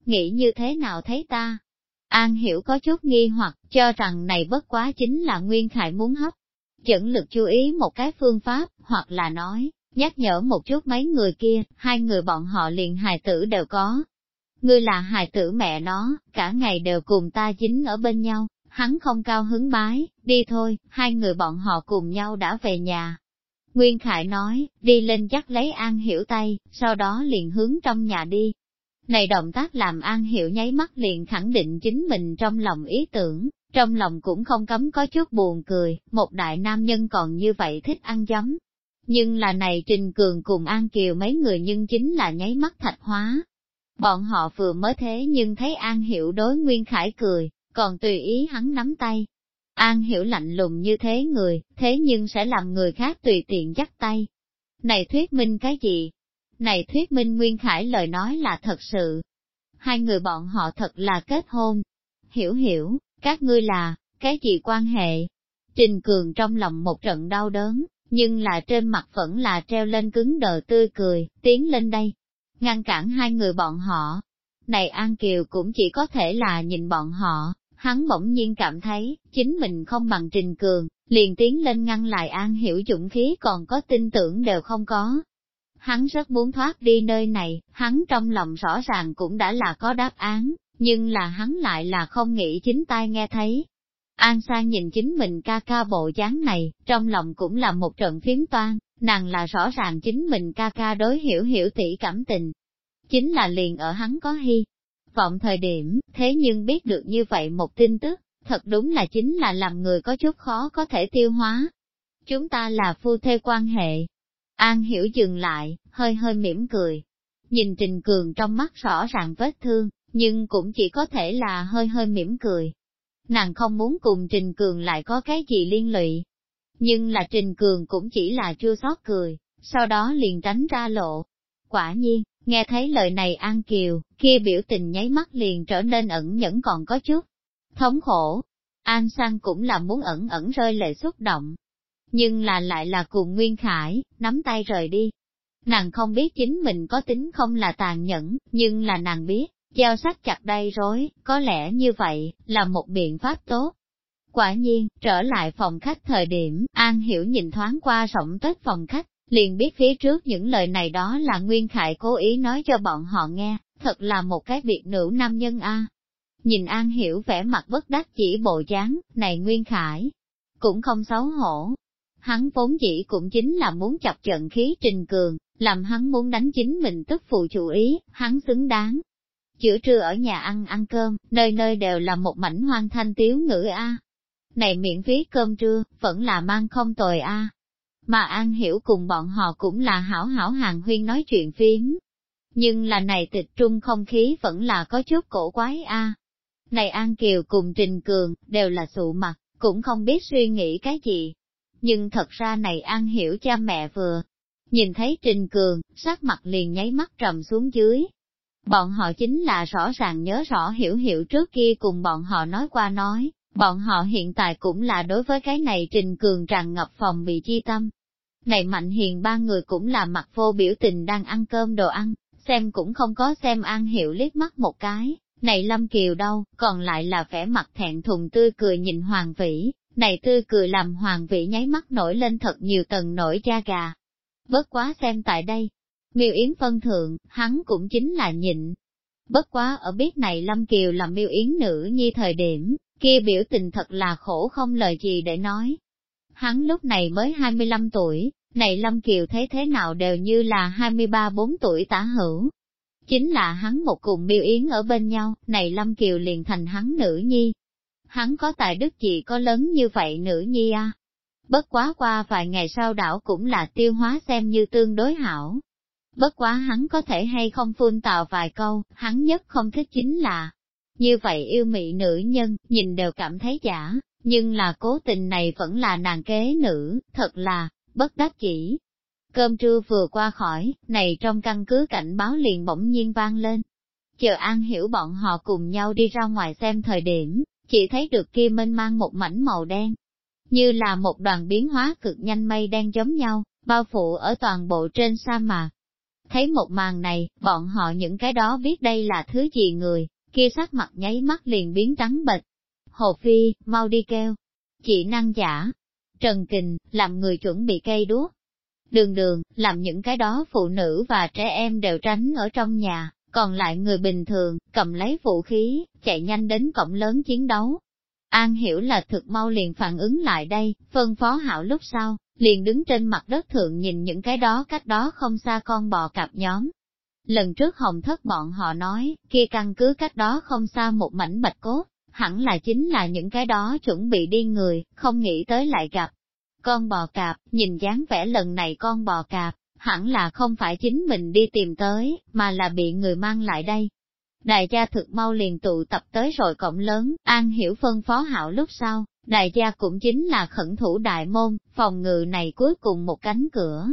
Nghĩ như thế nào thấy ta? An Hiểu có chút nghi hoặc cho rằng này bất quá chính là Nguyên Khải muốn hấp. Chẩn lực chú ý một cái phương pháp, hoặc là nói, nhắc nhở một chút mấy người kia, hai người bọn họ liền hài tử đều có. Ngươi là hài tử mẹ nó, cả ngày đều cùng ta dính ở bên nhau, hắn không cao hứng bái, đi thôi, hai người bọn họ cùng nhau đã về nhà. Nguyên Khải nói, đi lên chắc lấy An Hiểu tay, sau đó liền hướng trong nhà đi. Này động tác làm An Hiểu nháy mắt liền khẳng định chính mình trong lòng ý tưởng, trong lòng cũng không cấm có chút buồn cười, một đại nam nhân còn như vậy thích ăn giấm. Nhưng là này Trình Cường cùng An Kiều mấy người nhưng chính là nháy mắt thạch hóa. Bọn họ vừa mới thế nhưng thấy An Hiểu đối Nguyên Khải cười, còn tùy ý hắn nắm tay. An hiểu lạnh lùng như thế người, thế nhưng sẽ làm người khác tùy tiện dắt tay. Này thuyết minh cái gì? Này thuyết minh Nguyên Khải lời nói là thật sự. Hai người bọn họ thật là kết hôn. Hiểu hiểu, các ngươi là, cái gì quan hệ? Trình Cường trong lòng một trận đau đớn, nhưng là trên mặt vẫn là treo lên cứng đờ tươi cười, tiến lên đây. Ngăn cản hai người bọn họ. Này An Kiều cũng chỉ có thể là nhìn bọn họ, hắn bỗng nhiên cảm thấy, chính mình không bằng trình cường, liền tiến lên ngăn lại an hiểu dũng khí còn có tin tưởng đều không có. Hắn rất muốn thoát đi nơi này, hắn trong lòng rõ ràng cũng đã là có đáp án, nhưng là hắn lại là không nghĩ chính tai nghe thấy. An Sang nhìn chính mình ca ca bộ dáng này, trong lòng cũng là một trận phiến toan, nàng là rõ ràng chính mình ca ca đối hiểu hiểu tỷ cảm tình. Chính là liền ở hắn có hy, vọng thời điểm, thế nhưng biết được như vậy một tin tức, thật đúng là chính là làm người có chút khó có thể tiêu hóa. Chúng ta là phu thê quan hệ. An hiểu dừng lại, hơi hơi mỉm cười. Nhìn Trình Cường trong mắt rõ ràng vết thương, nhưng cũng chỉ có thể là hơi hơi mỉm cười. Nàng không muốn cùng Trình Cường lại có cái gì liên lụy. Nhưng là Trình Cường cũng chỉ là chưa xót cười, sau đó liền tránh ra lộ. Quả nhiên, Nghe thấy lời này An Kiều, kia biểu tình nháy mắt liền trở nên ẩn nhẫn còn có chút thống khổ. An Sang cũng là muốn ẩn ẩn rơi lệ xúc động. Nhưng là lại là cùng Nguyên Khải, nắm tay rời đi. Nàng không biết chính mình có tính không là tàn nhẫn, nhưng là nàng biết, giao sách chặt đây rối, có lẽ như vậy, là một biện pháp tốt. Quả nhiên, trở lại phòng khách thời điểm, An Hiểu nhìn thoáng qua rộng tết phòng khách, liền biết phía trước những lời này đó là Nguyên Khải cố ý nói cho bọn họ nghe, thật là một cái việc nữ nam nhân a. Nhìn An Hiểu vẻ mặt bất đắc chỉ bộ dáng, này Nguyên Khải, cũng không xấu hổ. Hắn vốn dĩ cũng chính là muốn chọc trận khí trình cường, làm hắn muốn đánh chính mình tức phụ chủ ý, hắn xứng đáng. Chữa trưa ở nhà ăn ăn cơm, nơi nơi đều là một mảnh hoang thanh tiếu ngữ a. Này miễn phí cơm trưa, vẫn là mang không tồi a. Mà An Hiểu cùng bọn họ cũng là hảo hảo hàng huyên nói chuyện phím. Nhưng là này tịch trung không khí vẫn là có chút cổ quái a. Này An Kiều cùng Trình Cường, đều là sụ mặt, cũng không biết suy nghĩ cái gì. Nhưng thật ra này An Hiểu cha mẹ vừa, nhìn thấy Trình Cường, sắc mặt liền nháy mắt trầm xuống dưới. Bọn họ chính là rõ ràng nhớ rõ hiểu hiểu trước kia cùng bọn họ nói qua nói, bọn họ hiện tại cũng là đối với cái này Trình Cường tràn ngập phòng bị chi tâm, này Mạnh Hiền ba người cũng là mặt vô biểu tình đang ăn cơm đồ ăn, xem cũng không có xem An Hiểu liếc mắt một cái, này Lâm Kiều đâu, còn lại là vẻ mặt thẹn thùng tươi cười nhìn Hoàng Vĩ, này tươi cười làm Hoàng vị nháy mắt nổi lên thật nhiều tầng nổi da gà. Bất quá xem tại đây, miêu yến phân thượng, hắn cũng chính là nhịn. Bất quá ở biết này Lâm Kiều là miêu yến nữ nhi thời điểm, kia biểu tình thật là khổ không lời gì để nói, Hắn lúc này mới 25 tuổi, này Lâm Kiều thấy thế nào đều như là 23-4 tuổi tả hữu. Chính là hắn một cùng miêu yến ở bên nhau, này Lâm Kiều liền thành hắn nữ nhi. Hắn có tài đức gì có lớn như vậy nữ nhi à? Bất quá qua vài ngày sau đảo cũng là tiêu hóa xem như tương đối hảo. Bất quá hắn có thể hay không phun tào vài câu, hắn nhất không thích chính là, Như vậy yêu mị nữ nhân, nhìn đều cảm thấy giả, nhưng là cố tình này vẫn là nàng kế nữ, thật là, bất đắc chỉ. Cơm trưa vừa qua khỏi, này trong căn cứ cảnh báo liền bỗng nhiên vang lên. Chờ An hiểu bọn họ cùng nhau đi ra ngoài xem thời điểm, chỉ thấy được kia mênh mang một mảnh màu đen. Như là một đoàn biến hóa cực nhanh mây đen giống nhau, bao phủ ở toàn bộ trên sa mạc. Thấy một màn này, bọn họ những cái đó biết đây là thứ gì người, kia sắc mặt nháy mắt liền biến trắng bệch. Hồ Phi, mau đi kêu. Chị năng giả. Trần Kình, làm người chuẩn bị cây đuốc. Đường đường, làm những cái đó phụ nữ và trẻ em đều tránh ở trong nhà, còn lại người bình thường, cầm lấy vũ khí, chạy nhanh đến cổng lớn chiến đấu. An hiểu là thực mau liền phản ứng lại đây, phân phó hảo lúc sau, liền đứng trên mặt đất thượng nhìn những cái đó cách đó không xa con bò cặp nhóm. Lần trước hồng thất bọn họ nói, kia căn cứ cách đó không xa một mảnh bạch cốt, hẳn là chính là những cái đó chuẩn bị đi người, không nghĩ tới lại gặp. Con bò cạp, nhìn dáng vẻ lần này con bò cạp, hẳn là không phải chính mình đi tìm tới, mà là bị người mang lại đây. Đại gia thực mau liền tụ tập tới rồi cổng lớn, An Hiểu phân phó hảo lúc sau, đại gia cũng chính là khẩn thủ đại môn, phòng ngự này cuối cùng một cánh cửa.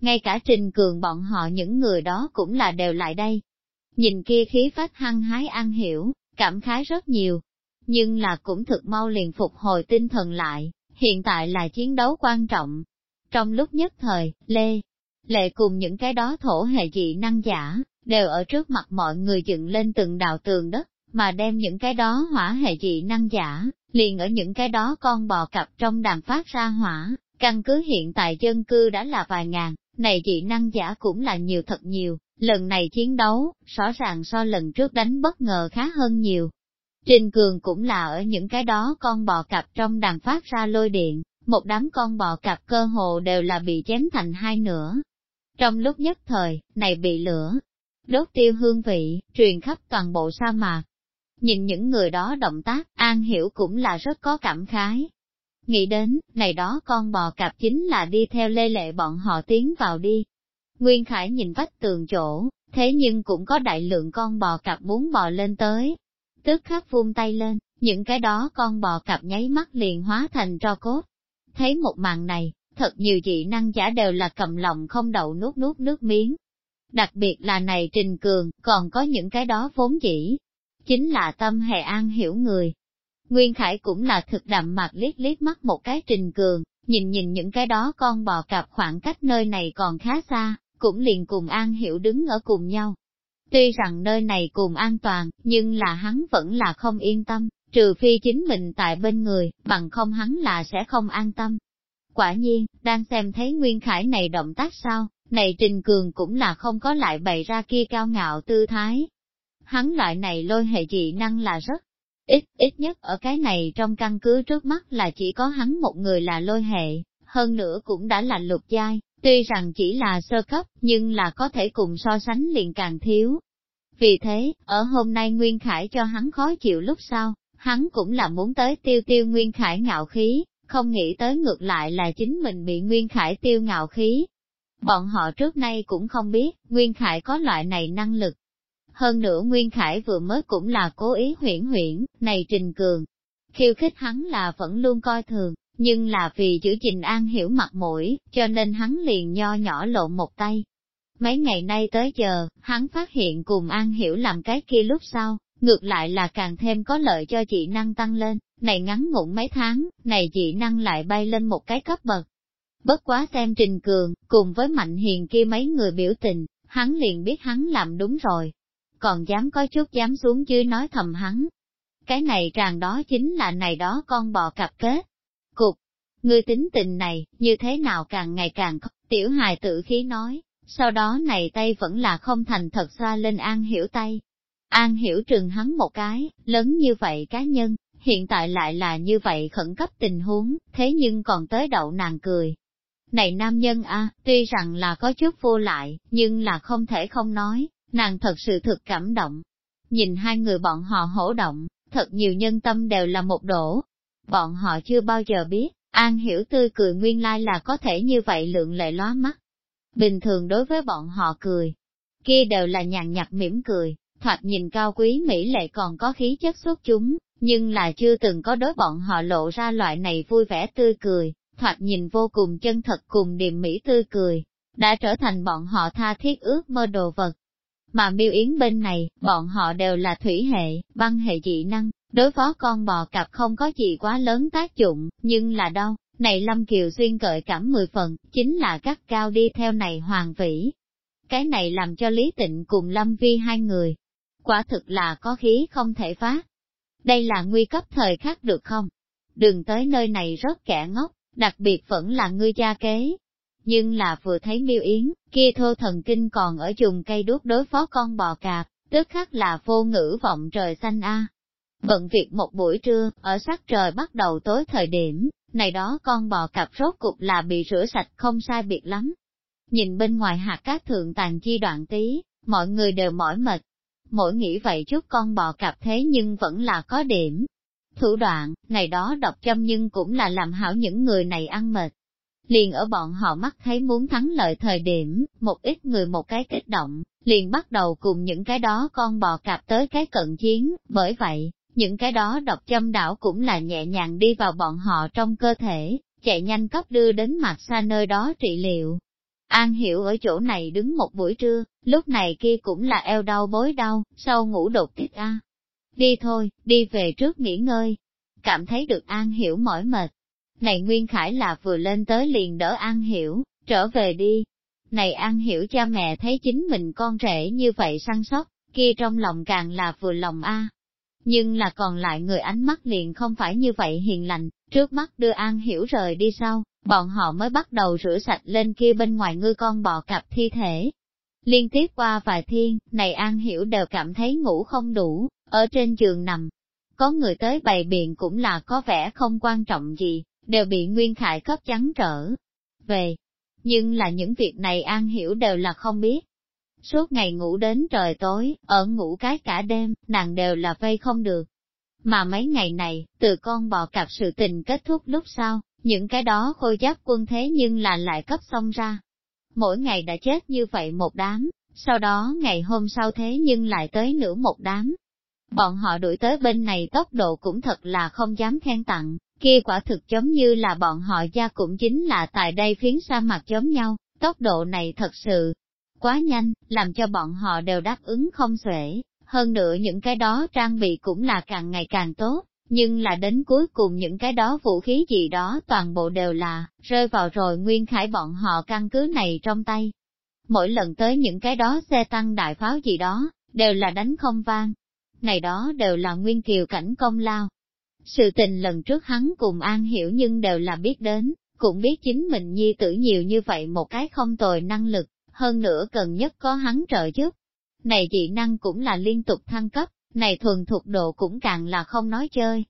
Ngay cả Trình Cường bọn họ những người đó cũng là đều lại đây. Nhìn kia khí phách hăng hái An Hiểu, cảm khái rất nhiều, nhưng là cũng thực mau liền phục hồi tinh thần lại, hiện tại là chiến đấu quan trọng. Trong lúc nhất thời, Lê, Lệ cùng những cái đó thổ hệ dị năng giả, đều ở trước mặt mọi người dựng lên từng đạo tường đất, mà đem những cái đó hỏa hệ dị năng giả, liền ở những cái đó con bò cặp trong đàn phát ra hỏa, căn cứ hiện tại dân cư đã là vài ngàn, này dị năng giả cũng là nhiều thật nhiều, lần này chiến đấu, rõ ràng so lần trước đánh bất ngờ khá hơn nhiều. Trình Cường cũng là ở những cái đó con bò cặp trong đàn phát ra lôi điện, một đám con bò cặp cơ hồ đều là bị chém thành hai nửa, trong lúc nhất thời, này bị lửa, đốt tiêu hương vị, truyền khắp toàn bộ sa mạc. Nhìn những người đó động tác, An Hiểu cũng là rất có cảm khái. Nghĩ đến, này đó con bò cạp chính là đi theo lê lệ bọn họ tiến vào đi. Nguyên Khải nhìn vách tường chỗ, thế nhưng cũng có đại lượng con bò cạp muốn bò lên tới. Tức khắc vung tay lên, những cái đó con bò cạp nháy mắt liền hóa thành tro cốt. Thấy một màn này, thật nhiều dị năng giả đều là cầm lòng không đậu nuốt nuốt nước miếng. Đặc biệt là này Trình Cường, còn có những cái đó vốn dĩ, chính là tâm hệ an hiểu người. Nguyên Khải cũng là thực đậm mặt liếc liếc mắt một cái Trình Cường, nhìn nhìn những cái đó con bò cạp khoảng cách nơi này còn khá xa, cũng liền cùng An Hiểu đứng ở cùng nhau. Tuy rằng nơi này cùng an toàn, nhưng là hắn vẫn là không yên tâm, trừ phi chính mình tại bên người, bằng không hắn là sẽ không an tâm. Quả nhiên, đang xem thấy Nguyên Khải này động tác sao, này Trình Cường cũng là không có lại bày ra kia cao ngạo tư thái. Hắn loại này lôi hệ dị năng là rất ít, ít nhất ở cái này trong căn cứ trước mắt là chỉ có hắn một người là lôi hệ, hơn nữa cũng đã là lục giai, tuy rằng chỉ là sơ cấp, nhưng là có thể cùng so sánh liền càng thiếu. Vì thế, ở hôm nay Nguyên Khải cho hắn khó chịu lúc sau, hắn cũng là muốn tới tiêu tiêu Nguyên Khải ngạo khí, không nghĩ tới ngược lại là chính mình bị Nguyên Khải tiêu ngạo khí. Bọn họ trước nay cũng không biết, Nguyên Khải có loại này năng lực. Hơn nữa Nguyên Khải vừa mới cũng là cố ý huyển huyển, này Trình Cường. Khiêu khích hắn là vẫn luôn coi thường, nhưng là vì giữ Trình An hiểu mặt mũi, cho nên hắn liền nho nhỏ lộ một tay. Mấy ngày nay tới giờ, hắn phát hiện cùng An hiểu làm cái kia lúc sau, ngược lại là càng thêm có lợi cho chị năng tăng lên, này ngắn ngủn mấy tháng, này dị năng lại bay lên một cái cấp bậc. Bất quá xem Trình Cường, cùng với Mạnh Hiền kia mấy người biểu tình, hắn liền biết hắn làm đúng rồi. Còn dám có chút dám xuống dưới nói thầm hắn. Cái này tràn đó chính là này đó con bò cặp kết. Cục, ngươi tính tình này, như thế nào càng ngày càng khó, tiểu hài tự khí nói, sau đó này tay vẫn là không thành thật xoa lên an hiểu tay, An hiểu trường hắn một cái, lớn như vậy cá nhân, hiện tại lại là như vậy khẩn cấp tình huống, thế nhưng còn tới đậu nàng cười. Này nam nhân a, tuy rằng là có chút vô lại, nhưng là không thể không nói, nàng thật sự thực cảm động. Nhìn hai người bọn họ hổ động, thật nhiều nhân tâm đều là một đổ. Bọn họ chưa bao giờ biết, An hiểu tươi cười nguyên lai là có thể như vậy lượng lệ lóa mắt. Bình thường đối với bọn họ cười, kia đều là nhàn nhạt mỉm cười, thoạt nhìn cao quý mỹ lệ còn có khí chất xuất chúng, nhưng là chưa từng có đối bọn họ lộ ra loại này vui vẻ tươi cười, thoạt nhìn vô cùng chân thật cùng điềm mỹ tươi cười, đã trở thành bọn họ tha thiết ước mơ đồ vật. Mà miêu yến bên này, bọn họ đều là thủy hệ, băng hệ dị năng, đối phó con bò cặp không có gì quá lớn tác dụng, nhưng là đâu, này Lâm Kiều Xuyên cởi cảm mười phần, chính là cắt cao đi theo này hoàng vĩ. Cái này làm cho Lý Tịnh cùng Lâm Vi hai người, quả thực là có khí không thể phá. Đây là nguy cấp thời khắc được không? Đừng tới nơi này rất kẻ ngốc, đặc biệt vẫn là ngươi cha kế. Nhưng là vừa thấy miêu yến, kia thô thần kinh còn ở dùng cây đuốc đối phó con bò cạp, tức khắc là vô ngữ vọng trời xanh a. Bận việc một buổi trưa, ở sắc trời bắt đầu tối thời điểm, này đó con bò cặp rốt cục là bị rửa sạch không sai biệt lắm. Nhìn bên ngoài hạt cát thượng tàn chi đoạn tí, mọi người đều mỏi mệt. Mỗi nghĩ vậy chút con bò cặp thế nhưng vẫn là có điểm. Thủ đoạn, này đó độc châm nhưng cũng là làm hảo những người này ăn mệt. Liền ở bọn họ mắt thấy muốn thắng lợi thời điểm, một ít người một cái kích động, liền bắt đầu cùng những cái đó con bò cạp tới cái cận chiến, bởi vậy, những cái đó độc châm đảo cũng là nhẹ nhàng đi vào bọn họ trong cơ thể, chạy nhanh cấp đưa đến mặt xa nơi đó trị liệu. An hiểu ở chỗ này đứng một buổi trưa, lúc này kia cũng là eo đau bối đau, sau ngủ đột kích a. Đi thôi, đi về trước nghỉ ngơi. Cảm thấy được An hiểu mỏi mệt. Này Nguyên Khải là vừa lên tới liền đỡ An hiểu, trở về đi. Này An hiểu cha mẹ thấy chính mình con rể như vậy săn sóc, kia trong lòng càng là vừa lòng a. Nhưng là còn lại người ánh mắt liền không phải như vậy hiền lành, trước mắt đưa An Hiểu rời đi sau, bọn họ mới bắt đầu rửa sạch lên kia bên ngoài ngư con bò cặp thi thể. Liên tiếp qua vài thiên, này An Hiểu đều cảm thấy ngủ không đủ, ở trên giường nằm. Có người tới bày biện cũng là có vẻ không quan trọng gì, đều bị Nguyên Khải cấp trắng trở về. Nhưng là những việc này An Hiểu đều là không biết, suốt ngày ngủ đến trời tối, ở ngủ cái cả đêm, nàng đều là vây không được. Mà mấy ngày này, từ con bò cặp sự tình kết thúc lúc sau, những cái đó khôi giáp quân thế nhưng là lại cấp xong ra. Mỗi ngày đã chết như vậy một đám, sau đó ngày hôm sau thế nhưng lại tới nửa một đám. Bọn họ đuổi tới bên này tốc độ cũng thật là không dám khen tặng, kia quả thực giống như là bọn họ gia cũng chính là tại đây phiến sa mặt giống nhau, tốc độ này thật sự quá nhanh, làm cho bọn họ đều đáp ứng không xuể, hơn nữa những cái đó trang bị cũng là càng ngày càng tốt, nhưng là đến cuối cùng những cái đó vũ khí gì đó toàn bộ đều là, rơi vào rồi nguyên khải bọn họ căn cứ này trong tay. Mỗi lần tới những cái đó xe tăng đại pháo gì đó, đều là đánh không vang. Này đó đều là nguyên kiều cảnh công lao. Sự tình lần trước hắn cùng An hiểu nhưng đều là biết đến, cũng biết chính mình nhi tử nhiều như vậy một cái không tồi năng lực, hơn nữa cần nhất có hắn trợ giúp. Này dị năng cũng là liên tục thăng cấp, này thuần thuộc độ cũng càng là không nói chơi.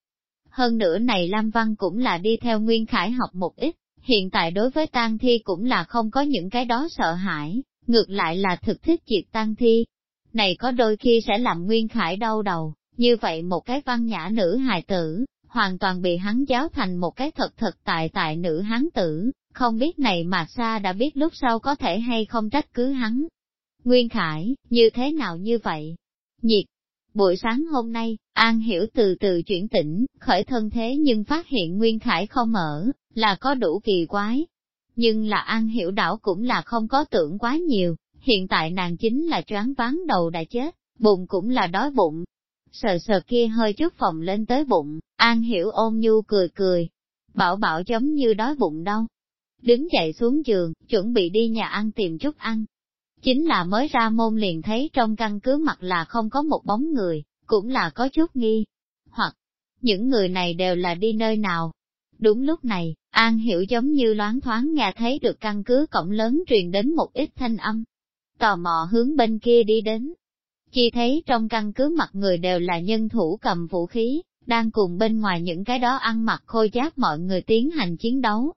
Hơn nữa này Lam Văn cũng là đi theo Nguyên Khải học một ít, hiện tại đối với tang thi cũng là không có những cái đó sợ hãi, ngược lại là thực thích diệt tang thi. Này có đôi khi sẽ làm Nguyên Khải đau đầu, như vậy một cái văn nhã nữ hài tử, hoàn toàn bị hắn giáo thành một cái thật thật tại tại nữ hán tử, không biết này mà xa đã biết lúc sau có thể hay không trách cứ hắn. Nguyên Khải, như thế nào như vậy? Nhiệt. Buổi sáng hôm nay, An Hiểu từ từ chuyển tỉnh, khởi thân thế nhưng phát hiện Nguyên Khải không ở, là có đủ kỳ quái. Nhưng là An Hiểu đảo cũng là không có tưởng quá nhiều, hiện tại nàng chính là choáng ván đầu đã chết, bụng cũng là đói bụng. Sờ sờ kia hơi chút phòng lên tới bụng, An Hiểu ôm nhu cười cười. Bảo bảo giống như đói bụng đâu, đứng dậy xuống giường, chuẩn bị đi nhà ăn tìm chút ăn. Chính là mới ra môn liền thấy trong căn cứ mặt là không có một bóng người, cũng là có chút nghi. Hoặc, những người này đều là đi nơi nào. Đúng lúc này, An Hiểu giống như loáng thoáng nghe thấy được căn cứ cổng lớn truyền đến một ít thanh âm. Tò mò hướng bên kia đi đến. Chỉ thấy trong căn cứ mặt người đều là nhân thủ cầm vũ khí, đang cùng bên ngoài những cái đó ăn mặc khôi giáp mọi người tiến hành chiến đấu.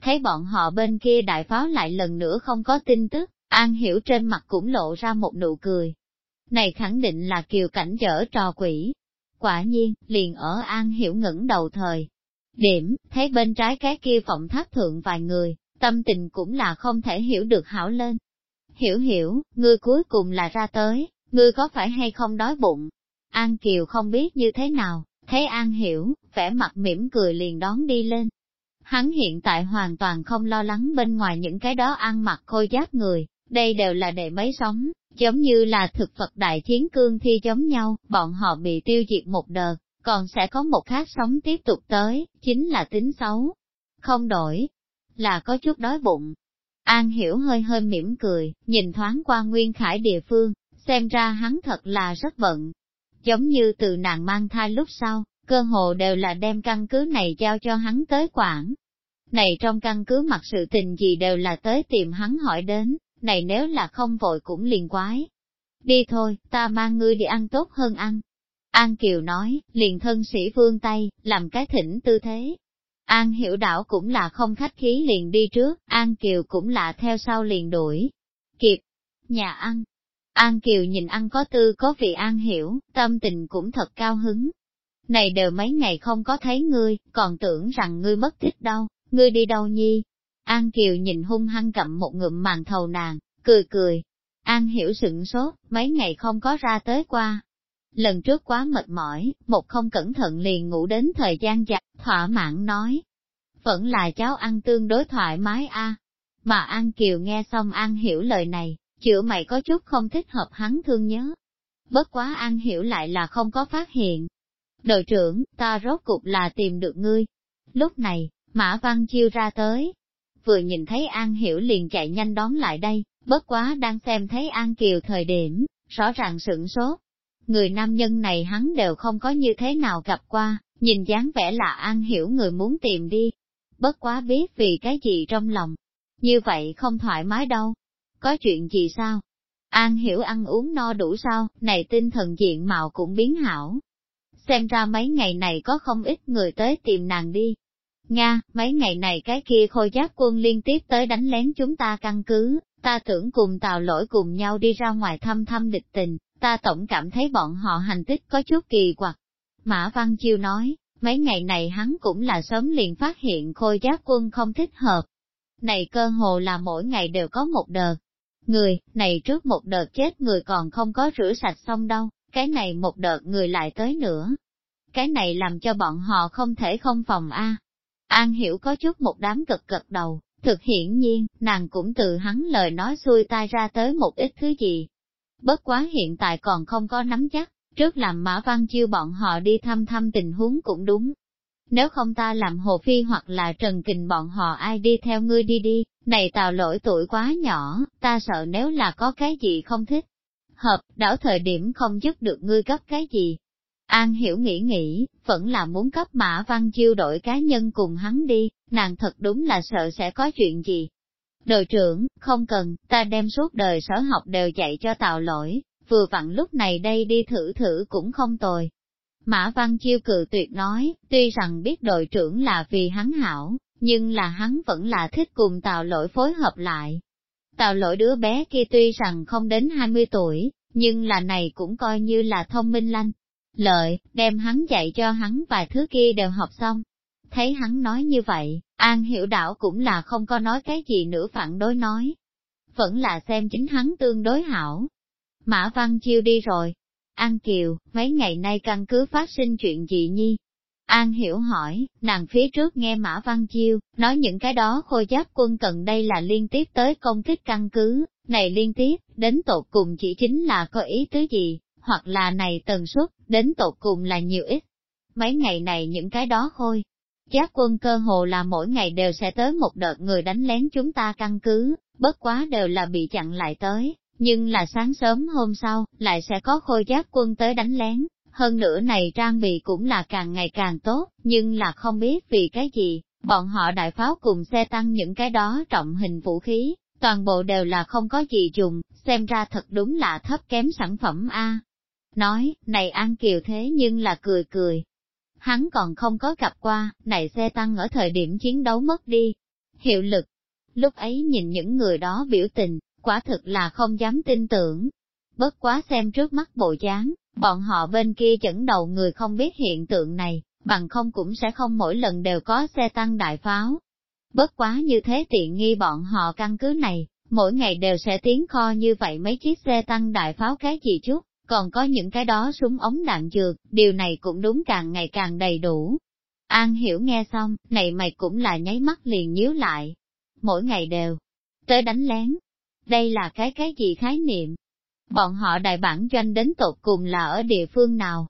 Thấy bọn họ bên kia đại pháo lại lần nữa không có tin tức, An Hiểu trên mặt cũng lộ ra một nụ cười. Này khẳng định là kiều cảnh dở trò quỷ. Quả nhiên, liền ở An Hiểu ngẩng đầu thời. Điểm, thấy bên trái cái kia phòng tháp thượng vài người, tâm tình cũng là không thể hiểu được hảo lên. Hiểu hiểu, ngươi cuối cùng là ra tới, ngươi có phải hay không đói bụng? An Kiều không biết như thế nào, thấy An Hiểu, vẻ mặt mỉm cười liền đón đi lên. Hắn hiện tại hoàn toàn không lo lắng bên ngoài những cái đó ăn mặc khôi giáp người, đây đều là đệ mấy sống, giống như là thực vật đại chiến cương thi giống nhau, bọn họ bị tiêu diệt một đợt, còn sẽ có một khác sống tiếp tục tới, chính là tính xấu. Không đổi, là có chút đói bụng. An hiểu hơi hơi mỉm cười, nhìn thoáng qua Nguyên Khải địa phương, xem ra hắn thật là rất bận. Giống như từ nàng mang thai lúc sau, cơ hồ đều là đem căn cứ này giao cho hắn tới quản. Này trong căn cứ mặt sự tình gì đều là tới tìm hắn hỏi đến, này nếu là không vội cũng liền quái. Đi thôi, ta mang ngươi đi ăn tốt hơn ăn. An Kiều nói, liền thân sĩ vương tay, làm cái thỉnh tư thế. An hiểu đảo cũng là không khách khí liền đi trước, An Kiều cũng là theo sau liền đuổi. Kịp, nhà ăn. An Kiều nhìn ăn có tư có vị An hiểu, tâm tình cũng thật cao hứng. Này đều mấy ngày không có thấy ngươi, còn tưởng rằng ngươi mất tích đâu, ngươi đi đâu nhi, An Kiều nhìn hung hăng cầm một ngụm màn thầu nàng, cười cười. An hiểu sửng sốt, mấy ngày không có ra tới qua. Lần trước quá mệt mỏi, một không cẩn thận liền ngủ đến thời gian giặt thỏa mãn nói. Vẫn là cháu ăn tương đối thoải mái a. Mà An Kiều nghe xong An hiểu lời này, chữa mày có chút không thích hợp hắn thương nhớ. Bất quá An hiểu lại là không có phát hiện. Đội trưởng, ta rốt cục là tìm được ngươi. Lúc này, Mã Văn Chiêu ra tới, vừa nhìn thấy An Hiểu liền chạy nhanh đón lại đây, bất quá đang xem thấy An Kiều thời điểm, rõ ràng sửng sốt. Người nam nhân này hắn đều không có như thế nào gặp qua, nhìn dáng vẻ là An Hiểu người muốn tìm đi. Bất quá biết vì cái gì trong lòng. Như vậy không thoải mái đâu. Có chuyện gì sao? An Hiểu ăn uống no đủ sao, này tinh thần diện mạo cũng biến hảo. Xem ra mấy ngày này có không ít người tới tìm nàng đi, Nga, mấy ngày này cái kia khôi giáp quân liên tiếp tới đánh lén chúng ta căn cứ, ta tưởng cùng tào lỗi cùng nhau đi ra ngoài thăm thăm địch tình, ta tổng cảm thấy bọn họ hành tích có chút kỳ quặc. Mã Văn Chiêu nói, mấy ngày này hắn cũng là sớm liền phát hiện khôi giáp quân không thích hợp. Này cơ hồ là mỗi ngày đều có một đợt. Người, này trước một đợt chết người còn không có rửa sạch xong đâu, cái này một đợt người lại tới nữa. Cái này làm cho bọn họ không thể không phòng A. An hiểu có chút một đám gật gật đầu, thực hiển nhiên, nàng cũng từ hắn lời nói xuôi tai ra tới một ít thứ gì. Bất quá hiện tại còn không có nắm chắc, trước làm Mã Văn Chiêu bọn họ đi thăm thăm tình huống cũng đúng. Nếu không ta làm Hồ Phi hoặc là Trần Kình bọn họ ai đi theo ngươi đi đi, này tào lỗi tuổi quá nhỏ, ta sợ nếu là có cái gì không thích. Hợp, đảo thời điểm không giúp được ngươi gấp cái gì, An hiểu nghĩ nghĩ, vẫn là muốn cấp Mã Văn Chiêu đổi cá nhân cùng hắn đi, nàng thật đúng là sợ sẽ có chuyện gì. Đội trưởng, không cần, ta đem suốt đời sở học đều dạy cho tạo lỗi, vừa vặn lúc này đây đi thử thử cũng không tồi. Mã Văn Chiêu cự tuyệt nói, tuy rằng biết đội trưởng là vì hắn hảo, nhưng là hắn vẫn là thích cùng tạo lỗi phối hợp lại. Tạo lỗi đứa bé kia tuy rằng không đến 20 tuổi, nhưng là này cũng coi như là thông minh lanh, lợi, đem hắn dạy cho hắn vài thứ kia đều học xong. Thấy hắn nói như vậy, An Hiểu Đảo cũng là không có nói cái gì nữa phản đối nói. Vẫn là xem chính hắn tương đối hảo. Mã Văn Chiêu đi rồi. An Kiều, mấy ngày nay căn cứ phát sinh chuyện gì nhi? An Hiểu hỏi, nàng phía trước nghe Mã Văn Chiêu, nói những cái đó khôi giáp quân cần đây là liên tiếp tới công kích căn cứ, này liên tiếp, đến tột cùng chỉ chính là có ý tứ gì, hoặc là này tần suất, đến tột cùng là nhiều ít. Mấy ngày này những cái đó khôi Giác quân cơ hồ là mỗi ngày đều sẽ tới một đợt người đánh lén chúng ta căn cứ, bất quá đều là bị chặn lại tới, nhưng là sáng sớm hôm sau, lại sẽ có khôi giác quân tới đánh lén. Hơn nữa này trang bị cũng là càng ngày càng tốt, nhưng là không biết vì cái gì, bọn họ đại pháo cùng xe tăng những cái đó trọng hình vũ khí, toàn bộ đều là không có gì dùng, xem ra thật đúng là thấp kém sản phẩm A nói, này An Kiều thế nhưng là cười cười. Hắn còn không có gặp qua, này xe tăng ở thời điểm chiến đấu mất đi. Hiệu lực. Lúc ấy nhìn những người đó biểu tình, quả thực là không dám tin tưởng. Bất quá xem trước mắt bộ dáng, bọn họ bên kia dẫn đầu người không biết hiện tượng này, bằng không cũng sẽ không mỗi lần đều có xe tăng đại pháo. Bất quá như thế tiện nghi bọn họ căn cứ này, Mỗi ngày đều sẽ tiến kho như vậy mấy chiếc xe tăng đại pháo cái gì chút, còn có những cái đó súng ống đạn dược, điều này cũng đúng càng ngày càng đầy đủ. An hiểu nghe xong, này mày cũng là nháy mắt liền nhíu lại. Mỗi ngày đều tới đánh lén. Đây là cái cái gì khái niệm? Bọn họ đại bản doanh đến tột cùng là ở địa phương nào?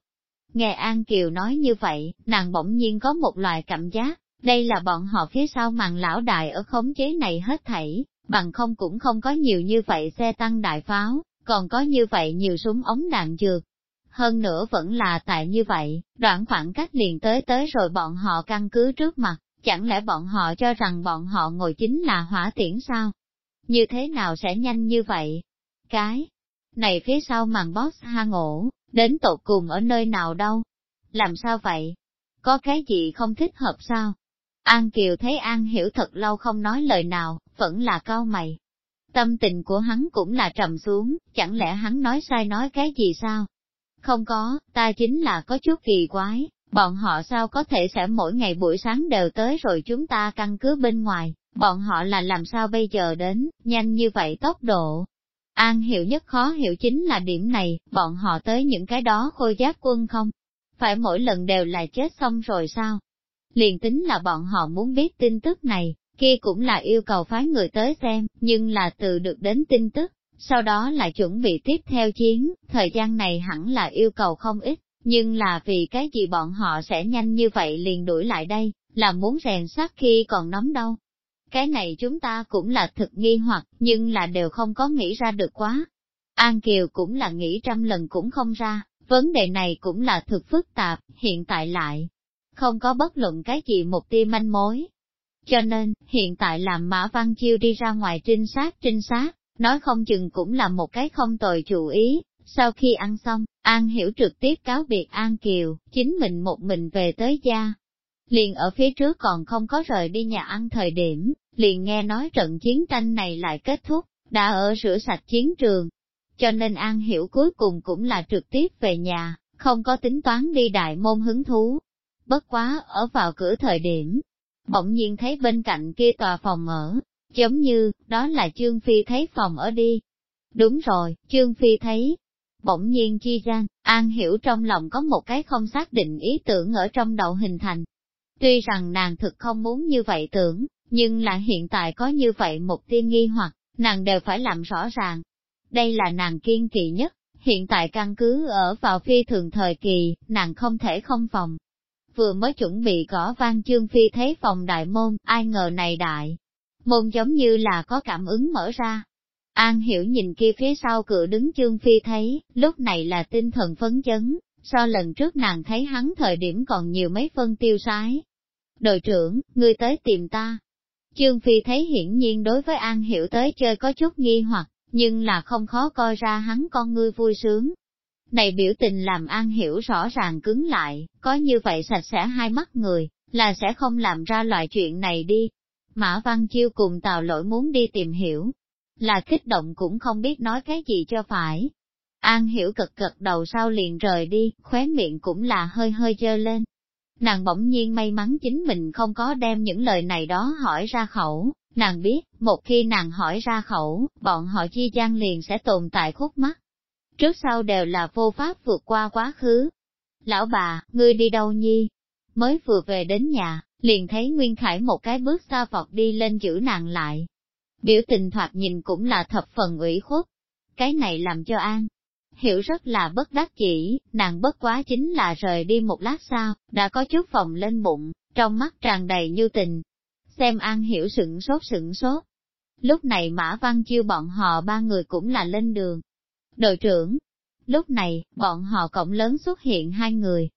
Nghe An Kiều nói như vậy, nàng bỗng nhiên có một loại cảm giác, đây là bọn họ phía sau màn lão đại ở khống chế này hết thảy, bằng không cũng không có nhiều như vậy xe tăng đại pháo, còn có như vậy nhiều súng ống đạn dược. Hơn nữa vẫn là tại như vậy, đoạn khoảng cách liền tới tới rồi bọn họ căn cứ trước mặt, chẳng lẽ bọn họ cho rằng bọn họ ngồi chính là hỏa tiễn sao? Như thế nào sẽ nhanh như vậy? Cái này phía sau màn boss hang ổ, đến tột cùng ở nơi nào đâu? Làm sao vậy? Có cái gì không thích hợp sao? An Kiều thấy An hiểu thật lâu không nói lời nào, vẫn là cao mày. Tâm tình của hắn cũng là trầm xuống, chẳng lẽ hắn nói sai nói cái gì sao? Không có, ta chính là có chút kỳ quái, bọn họ sao có thể sẽ mỗi ngày buổi sáng đều tới rồi chúng ta căn cứ bên ngoài, bọn họ là làm sao bây giờ đến, nhanh như vậy tốc độ. An hiểu nhất khó hiểu chính là điểm này, bọn họ tới những cái đó khôi giác quân không? Phải mỗi lần đều là chết xong rồi sao? Liền tính là bọn họ muốn biết tin tức này, kia cũng là yêu cầu phái người tới xem, nhưng là từ được đến tin tức, sau đó lại chuẩn bị tiếp theo chiến, thời gian này hẳn là yêu cầu không ít, nhưng là vì cái gì bọn họ sẽ nhanh như vậy liền đuổi lại đây, là muốn rèn sắt khi còn nóng đâu. Cái này chúng ta cũng là thực nghi hoặc, nhưng là đều không có nghĩ ra được quá. An Kiều cũng là nghĩ trăm lần cũng không ra, vấn đề này cũng là thực phức tạp, hiện tại lại, không có bất luận cái gì một tia manh mối. Cho nên, hiện tại làm Mã Văn Chiêu đi ra ngoài trinh sát trinh sát, nói không chừng cũng là một cái không tồi chủ ý. Sau khi ăn xong, An Hiểu trực tiếp cáo biệt An Kiều, chính mình một mình về tới gia. Liền ở phía trước còn không có rời đi nhà ăn thời điểm, liền nghe nói trận chiến tranh này lại kết thúc, đã ở rửa sạch chiến trường. Cho nên An Hiểu cuối cùng cũng là trực tiếp về nhà, không có tính toán đi đại môn hứng thú, bất quá, ở vào cửa thời điểm, bỗng nhiên thấy bên cạnh kia tòa phòng ở, giống như, đó là Trương Phi thấy phòng ở đi. Đúng rồi, Trương Phi thấy, bỗng nhiên chi ra, An hiểu trong lòng có một cái không xác định ý tưởng ở trong đầu hình thành. Tuy rằng nàng thực không muốn như vậy tưởng, nhưng là hiện tại có như vậy một tiên nghi hoặc, nàng đều phải làm rõ ràng. Đây là nàng kiên kỳ nhất, hiện tại căn cứ ở vào phi thường thời kỳ, nàng không thể không phòng, vừa mới chuẩn bị gõ vang chương phi thấy phòng đại môn, ai ngờ này đại. Môn giống như là có cảm ứng mở ra. An hiểu nhìn kia phía sau cửa đứng chương phi thấy, lúc này là tinh thần phấn chấn, so lần trước nàng thấy hắn thời điểm còn nhiều mấy phân tiêu sái. Đội trưởng, ngươi tới tìm ta. Chương Phi thấy hiển nhiên đối với An Hiểu tới chơi có chút nghi hoặc, nhưng là không khó coi ra hắn con ngươi vui sướng, này biểu tình làm An Hiểu rõ ràng cứng lại, có như vậy sạch sẽ hai mắt người, là sẽ không làm ra loại chuyện này đi. Mã Văn Chiêu cùng Tào Lỗi muốn đi tìm hiểu, là kích động cũng không biết nói cái gì cho phải. An Hiểu cực cực đầu sau liền rời đi, khóe miệng cũng là hơi hơi dơ lên. Nàng bỗng nhiên may mắn chính mình không có đem những lời này đó hỏi ra khẩu, nàng biết, một khi nàng hỏi ra khẩu, bọn họ chi gian liền sẽ tồn tại khúc mắt trước sau đều là vô pháp vượt qua quá khứ. Lão bà, ngươi đi đâu nhi? Mới vừa về đến nhà, liền thấy Nguyên Khải một cái bước xa vọt đi lên giữ nàng lại. Biểu tình thoạt nhìn cũng là thập phần ủy khuất. Cái này làm cho An hiểu rất là bất đắc chỉ, nàng bất quá chính là rời đi một lát sau, đã có chút phòng lên bụng, trong mắt tràn đầy như tình. Xem An hiểu sửng sốt sửng sốt. Lúc này Mã Văn Chiêu bọn họ ba người cũng là lên đường, Đội trưởng, lúc này, bọn họ cộng lớn xuất hiện hai người.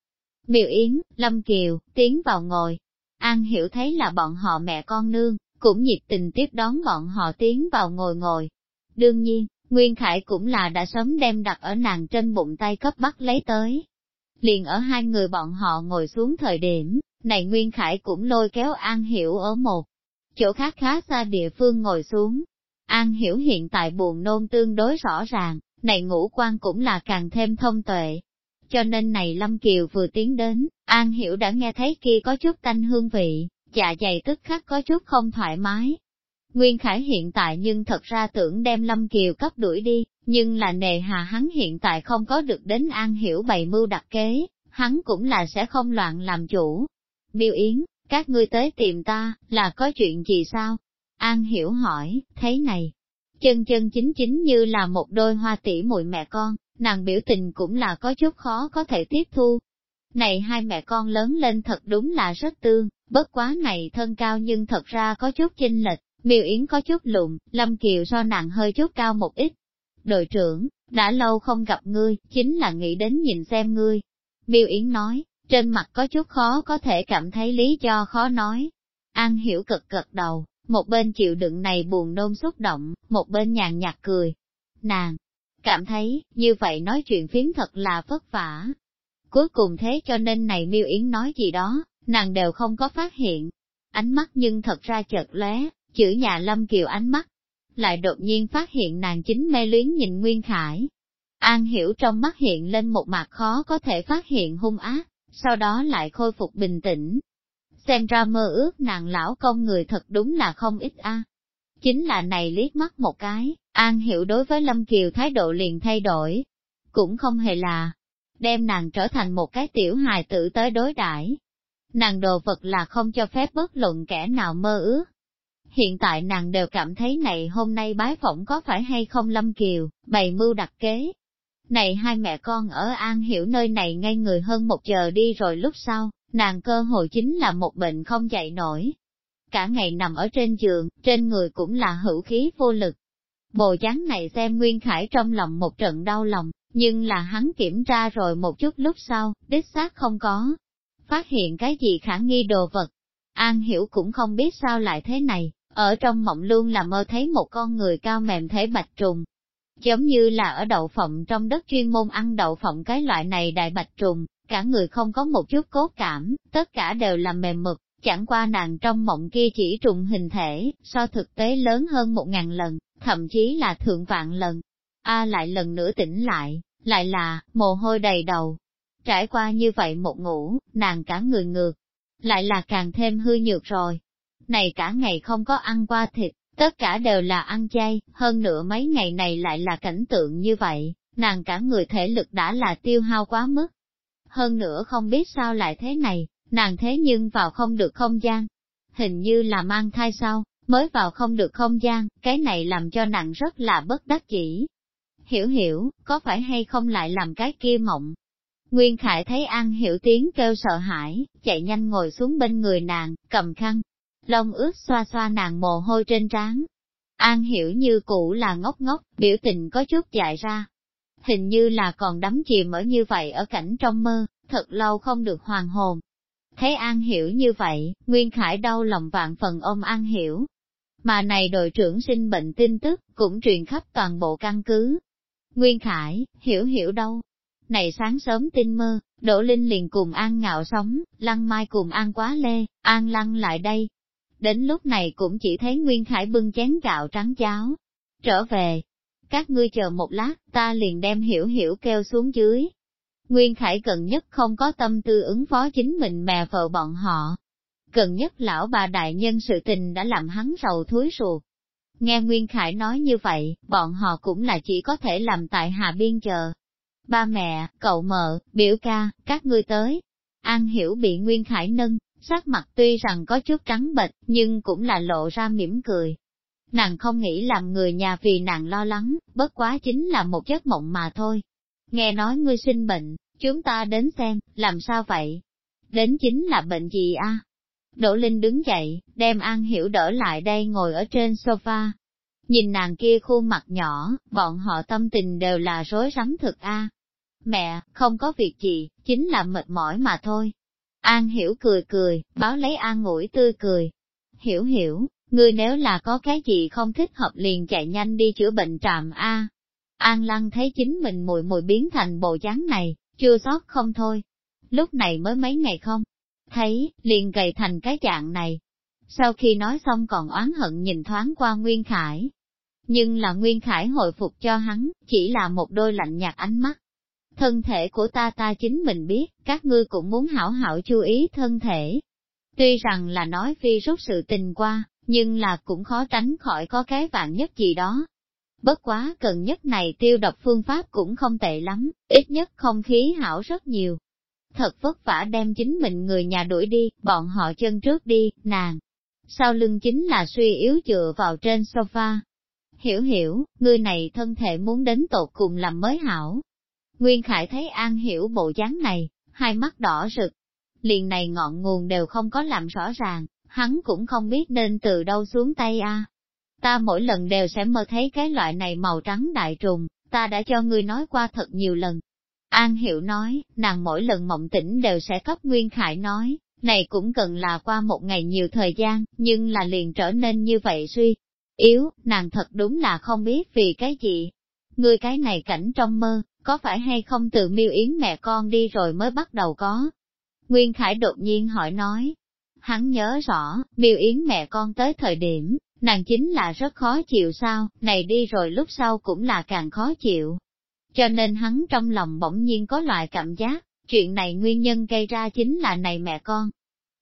biểu Yến, Lâm Kiều, tiến vào ngồi. An hiểu thấy là bọn họ mẹ con nương, cũng nhiệt tình tiếp đón bọn họ tiến vào ngồi ngồi. Đương nhiên, Nguyên Khải cũng là đã sớm đem đặt ở nàng trên bụng tay cấp bắt lấy tới. Liền ở hai người bọn họ ngồi xuống thời điểm, này Nguyên Khải cũng lôi kéo An Hiểu ở một chỗ khác khá xa địa phương ngồi xuống. An Hiểu hiện tại buồn nôn tương đối rõ ràng, này ngũ quan cũng là càng thêm thông tuệ. Cho nên này Lâm Kiều vừa tiến đến, An Hiểu đã nghe thấy kia có chút tanh hương vị, dạ dày tức khắc có chút không thoải mái. Nguyên Khải hiện tại nhưng thật ra tưởng đem Lâm Kiều cấp đuổi đi, nhưng là nề hà hắn hiện tại không có được đến An Hiểu bày mưu đặt kế, hắn cũng là sẽ không loạn làm chủ. Miêu Yến, các ngươi tới tìm ta, là có chuyện gì sao? An Hiểu hỏi, thấy này, chân chân chính chính như là một đôi hoa tỷ muội mẹ con, nàng biểu tình cũng là có chút khó có thể tiếp thu. Này hai mẹ con lớn lên thật đúng là rất tương, bất quá này thân cao nhưng thật ra có chút chênh lệch, miêu yến có chút lụng lâm kiều so nàng hơi chút cao một ít. Đội trưởng, đã lâu không gặp ngươi, chính là nghĩ đến nhìn xem ngươi. Miêu Yến nói, trên mặt có chút khó có thể cảm thấy lý do khó nói. An hiểu cực cực đầu, một bên chịu đựng này buồn nôn xúc động, một bên nhàn nhạt cười. Nàng, cảm thấy, như vậy nói chuyện phiếm thật là vất vả. Cuối cùng thế cho nên này miêu yến nói gì đó, nàng đều không có phát hiện. Ánh mắt nhưng thật ra chợt lóe, chữ nhà Lâm Kiều ánh mắt. Lại đột nhiên phát hiện nàng chính mê luyến nhìn Nguyên Khải. An hiểu trong mắt hiện lên một mặt khó có thể phát hiện hung ác, sau đó lại khôi phục bình tĩnh, xem ra mơ ước nàng lão công người thật đúng là không ít a. Chính là này liếc mắt một cái, An Hiểu đối với Lâm Kiều thái độ liền thay đổi. Cũng không hề là, đem nàng trở thành một cái tiểu hài tử tới đối đãi. Nàng đồ vật là không cho phép bất luận kẻ nào mơ ước. Hiện tại nàng đều cảm thấy này hôm nay bái phỏng có phải hay không Lâm Kiều, bày mưu đặt kế. Này hai mẹ con ở An Hiểu nơi này ngay người hơn một giờ đi rồi lúc sau, nàng cơ hội chính là một bệnh không dậy nổi. Cả ngày nằm ở trên giường, trên người cũng là hữu khí vô lực. Bồ dáng này xem Nguyên Khải trong lòng một trận đau lòng, nhưng là hắn kiểm tra rồi một chút lúc sau, đích xác không có. Phát hiện cái gì khả nghi đồ vật. An hiểu cũng không biết sao lại thế này, ở trong mộng luôn là mơ thấy một con người cao mềm thế bạch trùng. Giống như là ở đậu phộng trong đất chuyên môn ăn đậu phộng cái loại này đại bạch trùng, cả người không có một chút cốt cảm, tất cả đều là mềm mực, chẳng qua nàng trong mộng kia chỉ trùng hình thể, so thực tế lớn hơn một ngàn lần, thậm chí là thượng vạn lần. A lại lần nữa tỉnh lại, lại là, mồ hôi đầy đầu. Trải qua như vậy một ngủ, nàng cả người ngược, lại là càng thêm hư nhược rồi. Này cả ngày không có ăn qua thịt, tất cả đều là ăn chay, hơn nữa mấy ngày này lại là cảnh tượng như vậy, nàng cả người thể lực đã là tiêu hao quá mức, hơn nữa không biết sao lại thế này, nàng thế nhưng vào không được không gian. Hình như là mang thai sau, mới vào không được không gian, cái này làm cho nàng rất là bất đắc chỉ. Hiểu hiểu, có phải hay không lại làm cái kia mộng? Nguyên Khải thấy An Hiểu tiếng kêu sợ hãi, chạy nhanh ngồi xuống bên người nàng, cầm khăn, lông ướt xoa xoa nàng mồ hôi trên trán. An Hiểu như cũ là ngốc ngốc, biểu tình có chút dại ra, hình như là còn đắm chìm ở như vậy ở cảnh trong mơ, thật lâu không được hoàn hồn. Thấy An Hiểu như vậy, Nguyên Khải đau lòng vạn phần ôm An Hiểu. Mà này đội trưởng sinh bệnh tin tức, cũng truyền khắp toàn bộ căn cứ. Nguyên Khải, Hiểu Hiểu đâu? Này sáng sớm tin mơ, Đỗ Linh liền cùng An ngạo sống, Lăng Mai cùng An quá lê, An Lăng lại đây. Đến lúc này cũng chỉ thấy Nguyên Khải bưng chén gạo trắng cháo. Trở về, các ngươi chờ một lát, ta liền đem hiểu hiểu kêu xuống dưới. Nguyên Khải gần nhất không có tâm tư ứng phó chính mình mẹ vợ bọn họ. Gần nhất lão bà đại nhân sự tình đã làm hắn rầu thúi ruột. Nghe Nguyên Khải nói như vậy, bọn họ cũng là chỉ có thể làm tại Hà Biên chờ. Ba mẹ, cậu mợ, biểu ca, các ngươi tới. An hiểu bị Nguyên Khải nâng, sắc mặt tuy rằng có chút trắng bệch, nhưng cũng là lộ ra mỉm cười, Nàng không nghĩ làm người nhà vì nàng lo lắng, bất quá chính là một giấc mộng mà thôi. Nghe nói ngươi sinh bệnh, chúng ta đến xem, làm sao vậy? Đến chính là bệnh gì a? Đỗ Linh đứng dậy, đem An Hiểu đỡ lại đây ngồi ở trên sofa. Nhìn nàng kia khuôn mặt nhỏ, bọn họ tâm tình đều là rối rắm thực a. Mẹ, không có việc gì, chính là mệt mỏi mà thôi. An Hiểu cười cười, báo lấy An ngủi tươi cười. Hiểu hiểu, Ngươi nếu là có cái gì không thích hợp liền chạy nhanh đi chữa bệnh trạm A. An Lăng thấy chính mình mùi mùi biến thành bộ dáng này, chưa sót không thôi. Lúc này mới mấy ngày không? Thấy, liền gầy thành cái dạng này. Sau khi nói xong còn oán hận nhìn thoáng qua Nguyên Khải. Nhưng là Nguyên Khải hồi phục cho hắn, chỉ là một đôi lạnh nhạt ánh mắt. Thân thể của ta ta chính mình biết, các ngươi cũng muốn hảo hảo chú ý thân thể. Tuy rằng là nói phi rút sự tình qua, nhưng là cũng khó tránh khỏi có cái vạn nhất gì đó. Bất quá cần nhất này tiêu độc phương pháp cũng không tệ lắm, ít nhất không khí hảo rất nhiều. Thật vất vả đem chính mình người nhà đuổi đi, bọn họ chân trước đi, nàng. Sau lưng chính là suy yếu dựa vào trên sofa. Hiểu hiểu, người này thân thể muốn đến tột cùng làm mới hảo. Nguyên Khải thấy An Hiểu bộ dáng này, hai mắt đỏ rực. Liền này ngọn nguồn đều không có làm rõ ràng, hắn cũng không biết nên từ đâu xuống tay a. Ta mỗi lần đều sẽ mơ thấy cái loại này màu trắng đại trùng, ta đã cho ngươi nói qua thật nhiều lần. An Hiểu nói, nàng mỗi lần mộng tỉnh đều sẽ cấp Nguyên Khải nói, này cũng cần là qua một ngày nhiều thời gian, nhưng là liền trở nên như vậy suy. Yếu, nàng thật đúng là không biết vì cái gì. Ngươi cái này cảnh trong mơ, có phải hay không từ miêu yến mẹ con đi rồi mới bắt đầu có? Nguyên Khải đột nhiên hỏi nói. Hắn nhớ rõ, miêu yến mẹ con tới thời điểm, nàng chính là rất khó chịu sao, này đi rồi lúc sau cũng là càng khó chịu. Cho nên hắn trong lòng bỗng nhiên có loại cảm giác, chuyện này nguyên nhân gây ra chính là này mẹ con.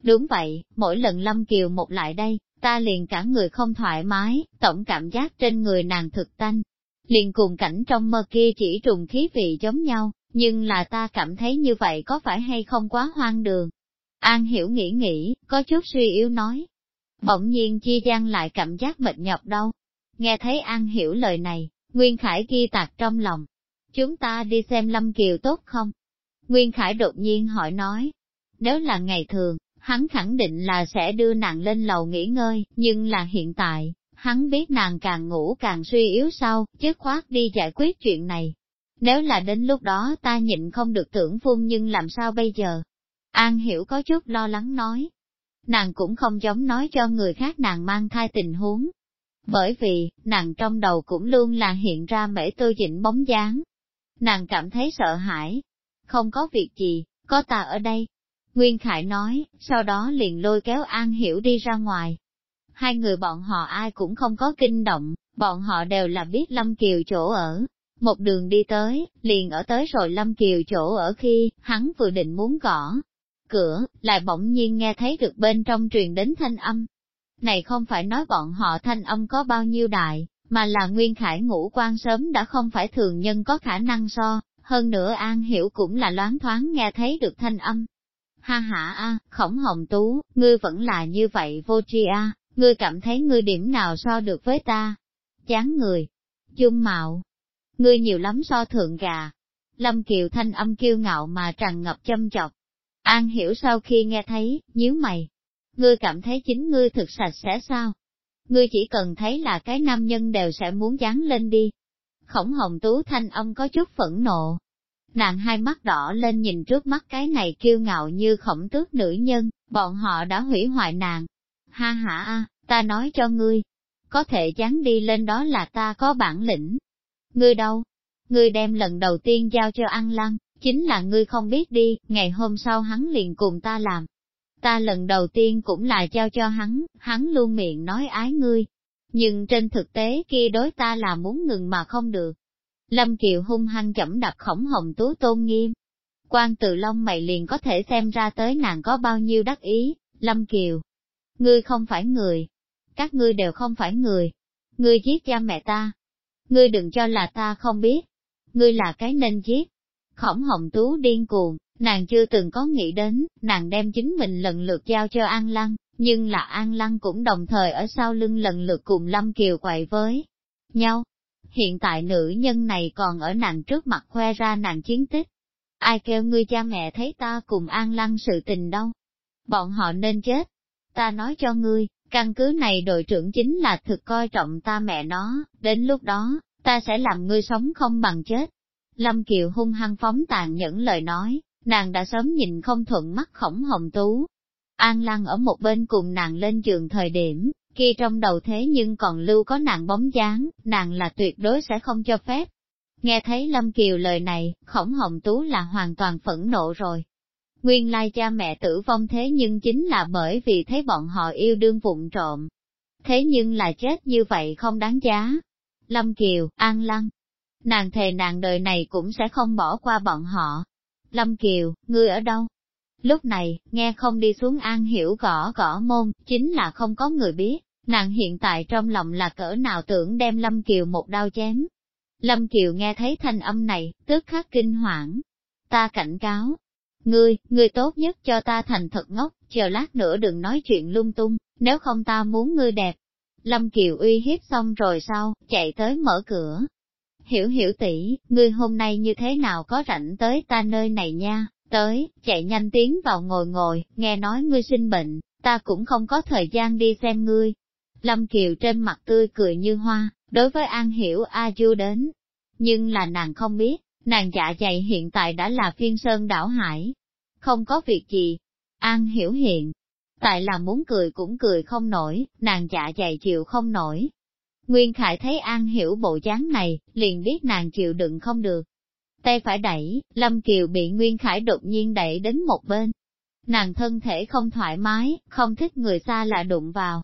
Đúng vậy, mỗi lần Lâm Kiều một lại đây, ta liền cả người không thoải mái, tổng cảm giác trên người nàng thực tanh, liền cùng cảnh trong mơ kia chỉ trùng khí vị giống nhau, nhưng là ta cảm thấy như vậy có phải hay không quá hoang đường. An hiểu nghĩ nghĩ, có chút suy yếu nói. Bỗng nhiên chi gian lại cảm giác mệt nhọc đâu. Nghe thấy An hiểu lời này, Nguyên Khải ghi tạc trong lòng. Chúng ta đi xem Lâm Kiều tốt không? Nguyên Khải đột nhiên hỏi nói. Nếu là ngày thường, hắn khẳng định là sẽ đưa nàng lên lầu nghỉ ngơi, nhưng là hiện tại, hắn biết nàng càng ngủ càng suy yếu sau, chứ khoát đi giải quyết chuyện này. Nếu là đến lúc đó ta nhịn không được tưởng phun nhưng làm sao bây giờ? An hiểu có chút lo lắng nói. Nàng cũng không giống nói cho người khác nàng mang thai tình huống. Bởi vì, nàng trong đầu cũng luôn là hiện ra mễ tư dịnh bóng dáng. Nàng cảm thấy sợ hãi. Không có việc gì, có ta ở đây. Nguyên Khải nói, sau đó liền lôi kéo An Hiểu đi ra ngoài hai người bọn họ ai cũng không có kinh động, bọn họ đều là biết Lâm Kiều chỗ ở. Một đường đi tới, liền ở tới rồi Lâm Kiều chỗ ở khi, hắn vừa định muốn gõ cửa, lại bỗng nhiên nghe thấy được bên trong truyền đến thanh âm. Này không phải nói bọn họ thanh âm có bao nhiêu đại, mà là Nguyên Khải ngũ quan sớm đã không phải thường nhân có khả năng so, hơn nữa An Hiểu cũng là loáng thoáng nghe thấy được thanh âm. Ha ha a, khổng hồng tú, ngươi vẫn là như vậy vô tri a, ngươi cảm thấy ngươi điểm nào so được với ta? Chán người, chung mạo, ngươi nhiều lắm so thượng gà. Lâm Kiều thanh âm kiêu ngạo mà tràn ngập châm chọc. An hiểu sau khi nghe thấy, nhíu mày. Ngươi cảm thấy chính ngươi thực sạch sẽ sao? Ngươi chỉ cần thấy là cái nam nhân đều sẽ muốn dán lên đi. Khổng hồng tú thanh âm có chút phẫn nộ. Nàng hai mắt đỏ lên nhìn trước mắt cái này kiêu ngạo như khổng tước nữ nhân, bọn họ đã hủy hoại nàng, ha ha a, ta nói cho ngươi, có thể dán đi lên đó là ta có bản lĩnh. Ngươi đâu? Ngươi đem lần đầu tiên giao cho ăn lăng, chính là ngươi không biết đi, ngày hôm sau hắn liền cùng ta làm. Ta lần đầu tiên cũng là giao cho hắn, hắn luôn miệng nói ái ngươi. Nhưng trên thực tế kia đối ta là muốn ngừng mà không được. Lâm Kiều hung hăng chẩm đập khổng hồng tú tôn nghiêm. Quan từ Long mày liền có thể xem ra tới nàng có bao nhiêu đắc ý, Lâm Kiều, Ngươi không phải người. Các ngươi đều không phải người. Ngươi giết cha mẹ ta. Ngươi đừng cho là ta không biết. Ngươi là cái nên giết. Khổng hồng tú điên cuồng, nàng chưa từng có nghĩ đến, nàng đem chính mình lần lượt giao cho An Lăng, nhưng là An Lăng cũng đồng thời ở sau lưng lần lượt cùng Lâm Kiều quậy với nhau. Hiện tại nữ nhân này còn ở nàng trước mặt khoe ra nàng chiến tích. Ai kêu ngươi cha mẹ thấy ta cùng An Lăng sự tình đâu? Bọn họ nên chết, ta nói cho ngươi, căn cứ này đội trưởng chính là thực coi trọng ta mẹ nó, đến lúc đó, ta sẽ làm ngươi sống không bằng chết. Lâm Kiều hung hăng phóng tàn nhẫn lời nói, nàng đã sớm nhìn không thuận mắt khổng hồng tú. An Lăng ở một bên cùng nàng lên giường thời điểm, khi trong đầu thế nhưng còn lưu có nàng bóng dáng, nàng là tuyệt đối sẽ không cho phép. Nghe thấy Lâm Kiều lời này, khổng hồng tú là hoàn toàn phẫn nộ rồi, Nguyên lai cha mẹ tử vong thế nhưng chính là bởi vì thấy bọn họ yêu đương vụng trộm. Thế nhưng là chết như vậy không đáng giá. Lâm Kiều, An Lăng, nàng thề nàng đời này cũng sẽ không bỏ qua bọn họ. Lâm Kiều, ngươi ở đâu? Lúc này, nghe không đi xuống An Hiểu gõ gõ môn, chính là không có người biết, Nàng hiện tại trong lòng là cỡ nào tưởng đem Lâm Kiều một đao chém. Lâm Kiều nghe thấy thanh âm này, tức khắc kinh hoảng. Ta cảnh cáo. Ngươi, ngươi tốt nhất cho ta thành thật ngốc, chờ lát nữa đừng nói chuyện lung tung, nếu không ta muốn ngươi đẹp. Lâm Kiều uy hiếp xong rồi sau, chạy tới mở cửa. Hiểu hiểu tỷ, ngươi hôm nay như thế nào có rảnh tới ta nơi này nha, tới, chạy nhanh tiến vào ngồi ngồi, nghe nói ngươi sinh bệnh, ta cũng không có thời gian đi xem ngươi. Lâm Kiều trên mặt tươi cười như hoa, đối với An Hiểu A Du đến. Nhưng là nàng không biết, nàng dạ dày hiện tại đã là phiên sơn đảo hải. Không có việc gì. An Hiểu hiện, tại là muốn cười cũng cười không nổi, nàng dạ dày chịu không nổi. Nguyên Khải thấy An Hiểu bộ dáng này, liền biết nàng chịu đựng không được. Tay phải đẩy, Lâm Kiều bị Nguyên Khải đột nhiên đẩy đến một bên. Nàng thân thể không thoải mái, không thích người xa lạ đụng vào,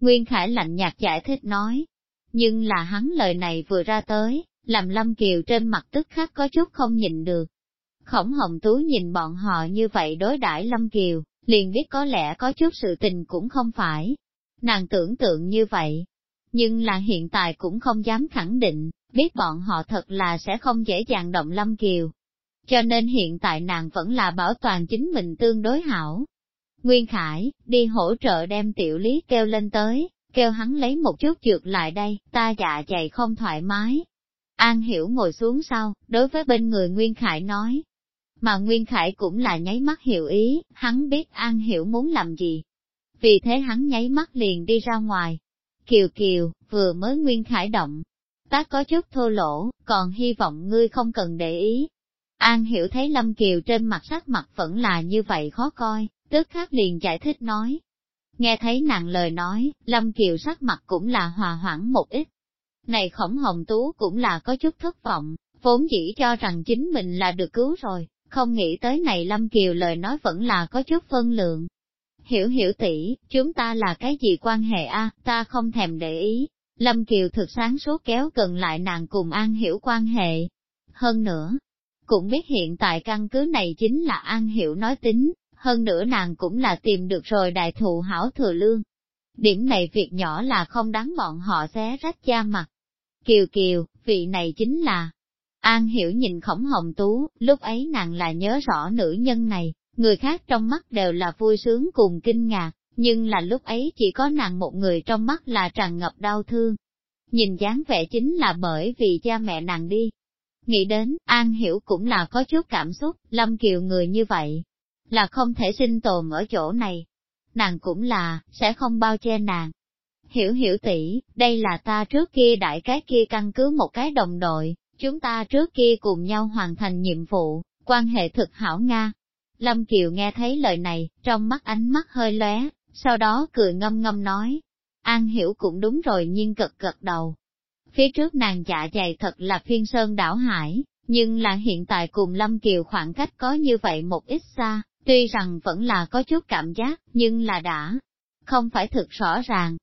Nguyên Khải lạnh nhạt giải thích nói. Nhưng là hắn lời này vừa ra tới, làm Lâm Kiều trên mặt tức khắc có chút không nhìn được. Khổng Hồng Tú nhìn bọn họ như vậy đối đãi Lâm Kiều, liền biết có lẽ có chút sự tình cũng không phải. Nàng tưởng tượng như vậy, nhưng là hiện tại cũng không dám khẳng định, biết bọn họ thật là sẽ không dễ dàng động Lâm Kiều. Cho nên hiện tại nàng vẫn là bảo toàn chính mình tương đối hảo, Nguyên Khải, đi hỗ trợ đem tiểu lý kêu lên tới, kêu hắn lấy một chút dược lại đây, ta dạ dày không thoải mái. An Hiểu ngồi xuống sau, đối với bên người Nguyên Khải nói. Mà Nguyên Khải cũng là nháy mắt hiểu ý, hắn biết An Hiểu muốn làm gì. Vì thế hắn nháy mắt liền đi ra ngoài. Kiều Kiều, vừa mới Nguyên Khải động. Ta có chút thô lỗ, còn hy vọng ngươi không cần để ý. An Hiểu thấy Lâm Kiều trên mặt sắc mặt vẫn là như vậy khó coi, tức khắc liền giải thích nói. Nghe thấy nàng lời nói, Lâm Kiều sắc mặt cũng là hòa hoãn một ít. Này khổng hồng tú cũng là có chút thất vọng, vốn dĩ cho rằng chính mình là được cứu rồi, không nghĩ tới này Lâm Kiều lời nói vẫn là có chút phân lượng. Hiểu hiểu tỷ, chúng ta là cái gì quan hệ a? ta không thèm để ý. Lâm Kiều thực sáng suốt kéo gần lại nàng cùng An Hiểu quan hệ. Hơn nữa, cũng biết hiện tại căn cứ này chính là An Hiểu nói tính, hơn nữa nàng cũng là tìm được rồi đại thụ hảo thừa lương. Điểm này việc nhỏ là không đáng bọn họ xé rách da mặt. Kiều Kiều, vị này chính là... An hiểu nhìn khổng hồng tú, lúc ấy nàng là nhớ rõ nữ nhân này, người khác trong mắt đều là vui sướng cùng kinh ngạc, nhưng là lúc ấy chỉ có nàng một người trong mắt là tràn ngập đau thương. Nhìn dáng vẻ chính là bởi vì cha mẹ nàng đi. Nghĩ đến, An Hiểu cũng là có chút cảm xúc, Lâm Kiều người như vậy, là không thể sinh tồn ở chỗ này. Nàng cũng là, sẽ không bao che nàng. Hiểu hiểu tỷ, đây là ta trước kia đại cái kia căn cứ một cái đồng đội, chúng ta trước kia cùng nhau hoàn thành nhiệm vụ, quan hệ thực hảo Nga. Lâm Kiều nghe thấy lời này, trong mắt ánh mắt hơi lóe, sau đó cười ngâm ngâm nói. An hiểu cũng đúng rồi nhưng cực gật đầu. Phía trước nàng dạ dày thật là phiên sơn đảo hải, nhưng là hiện tại cùng Lâm Kiều khoảng cách có như vậy một ít xa, Tuy rằng vẫn là có chút cảm giác, nhưng là đã không phải thực rõ ràng.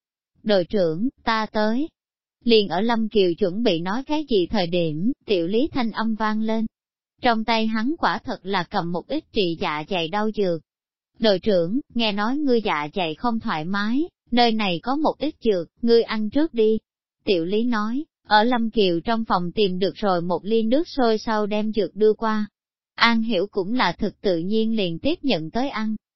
Đội trưởng, ta tới. Liền ở Lâm Kiều chuẩn bị nói cái gì thời điểm, tiểu lý thanh âm vang lên. Trong tay hắn quả thật là cầm một ít trị dạ dày đau dược. Đội trưởng, nghe nói ngươi dạ dày không thoải mái, nơi này có một ít dược, ngươi ăn trước đi. Tiểu lý nói, ở Lâm Kiều trong phòng tìm được rồi một ly nước sôi sau đem dược đưa qua. An hiểu cũng là thực tự nhiên liền tiếp nhận tới ăn.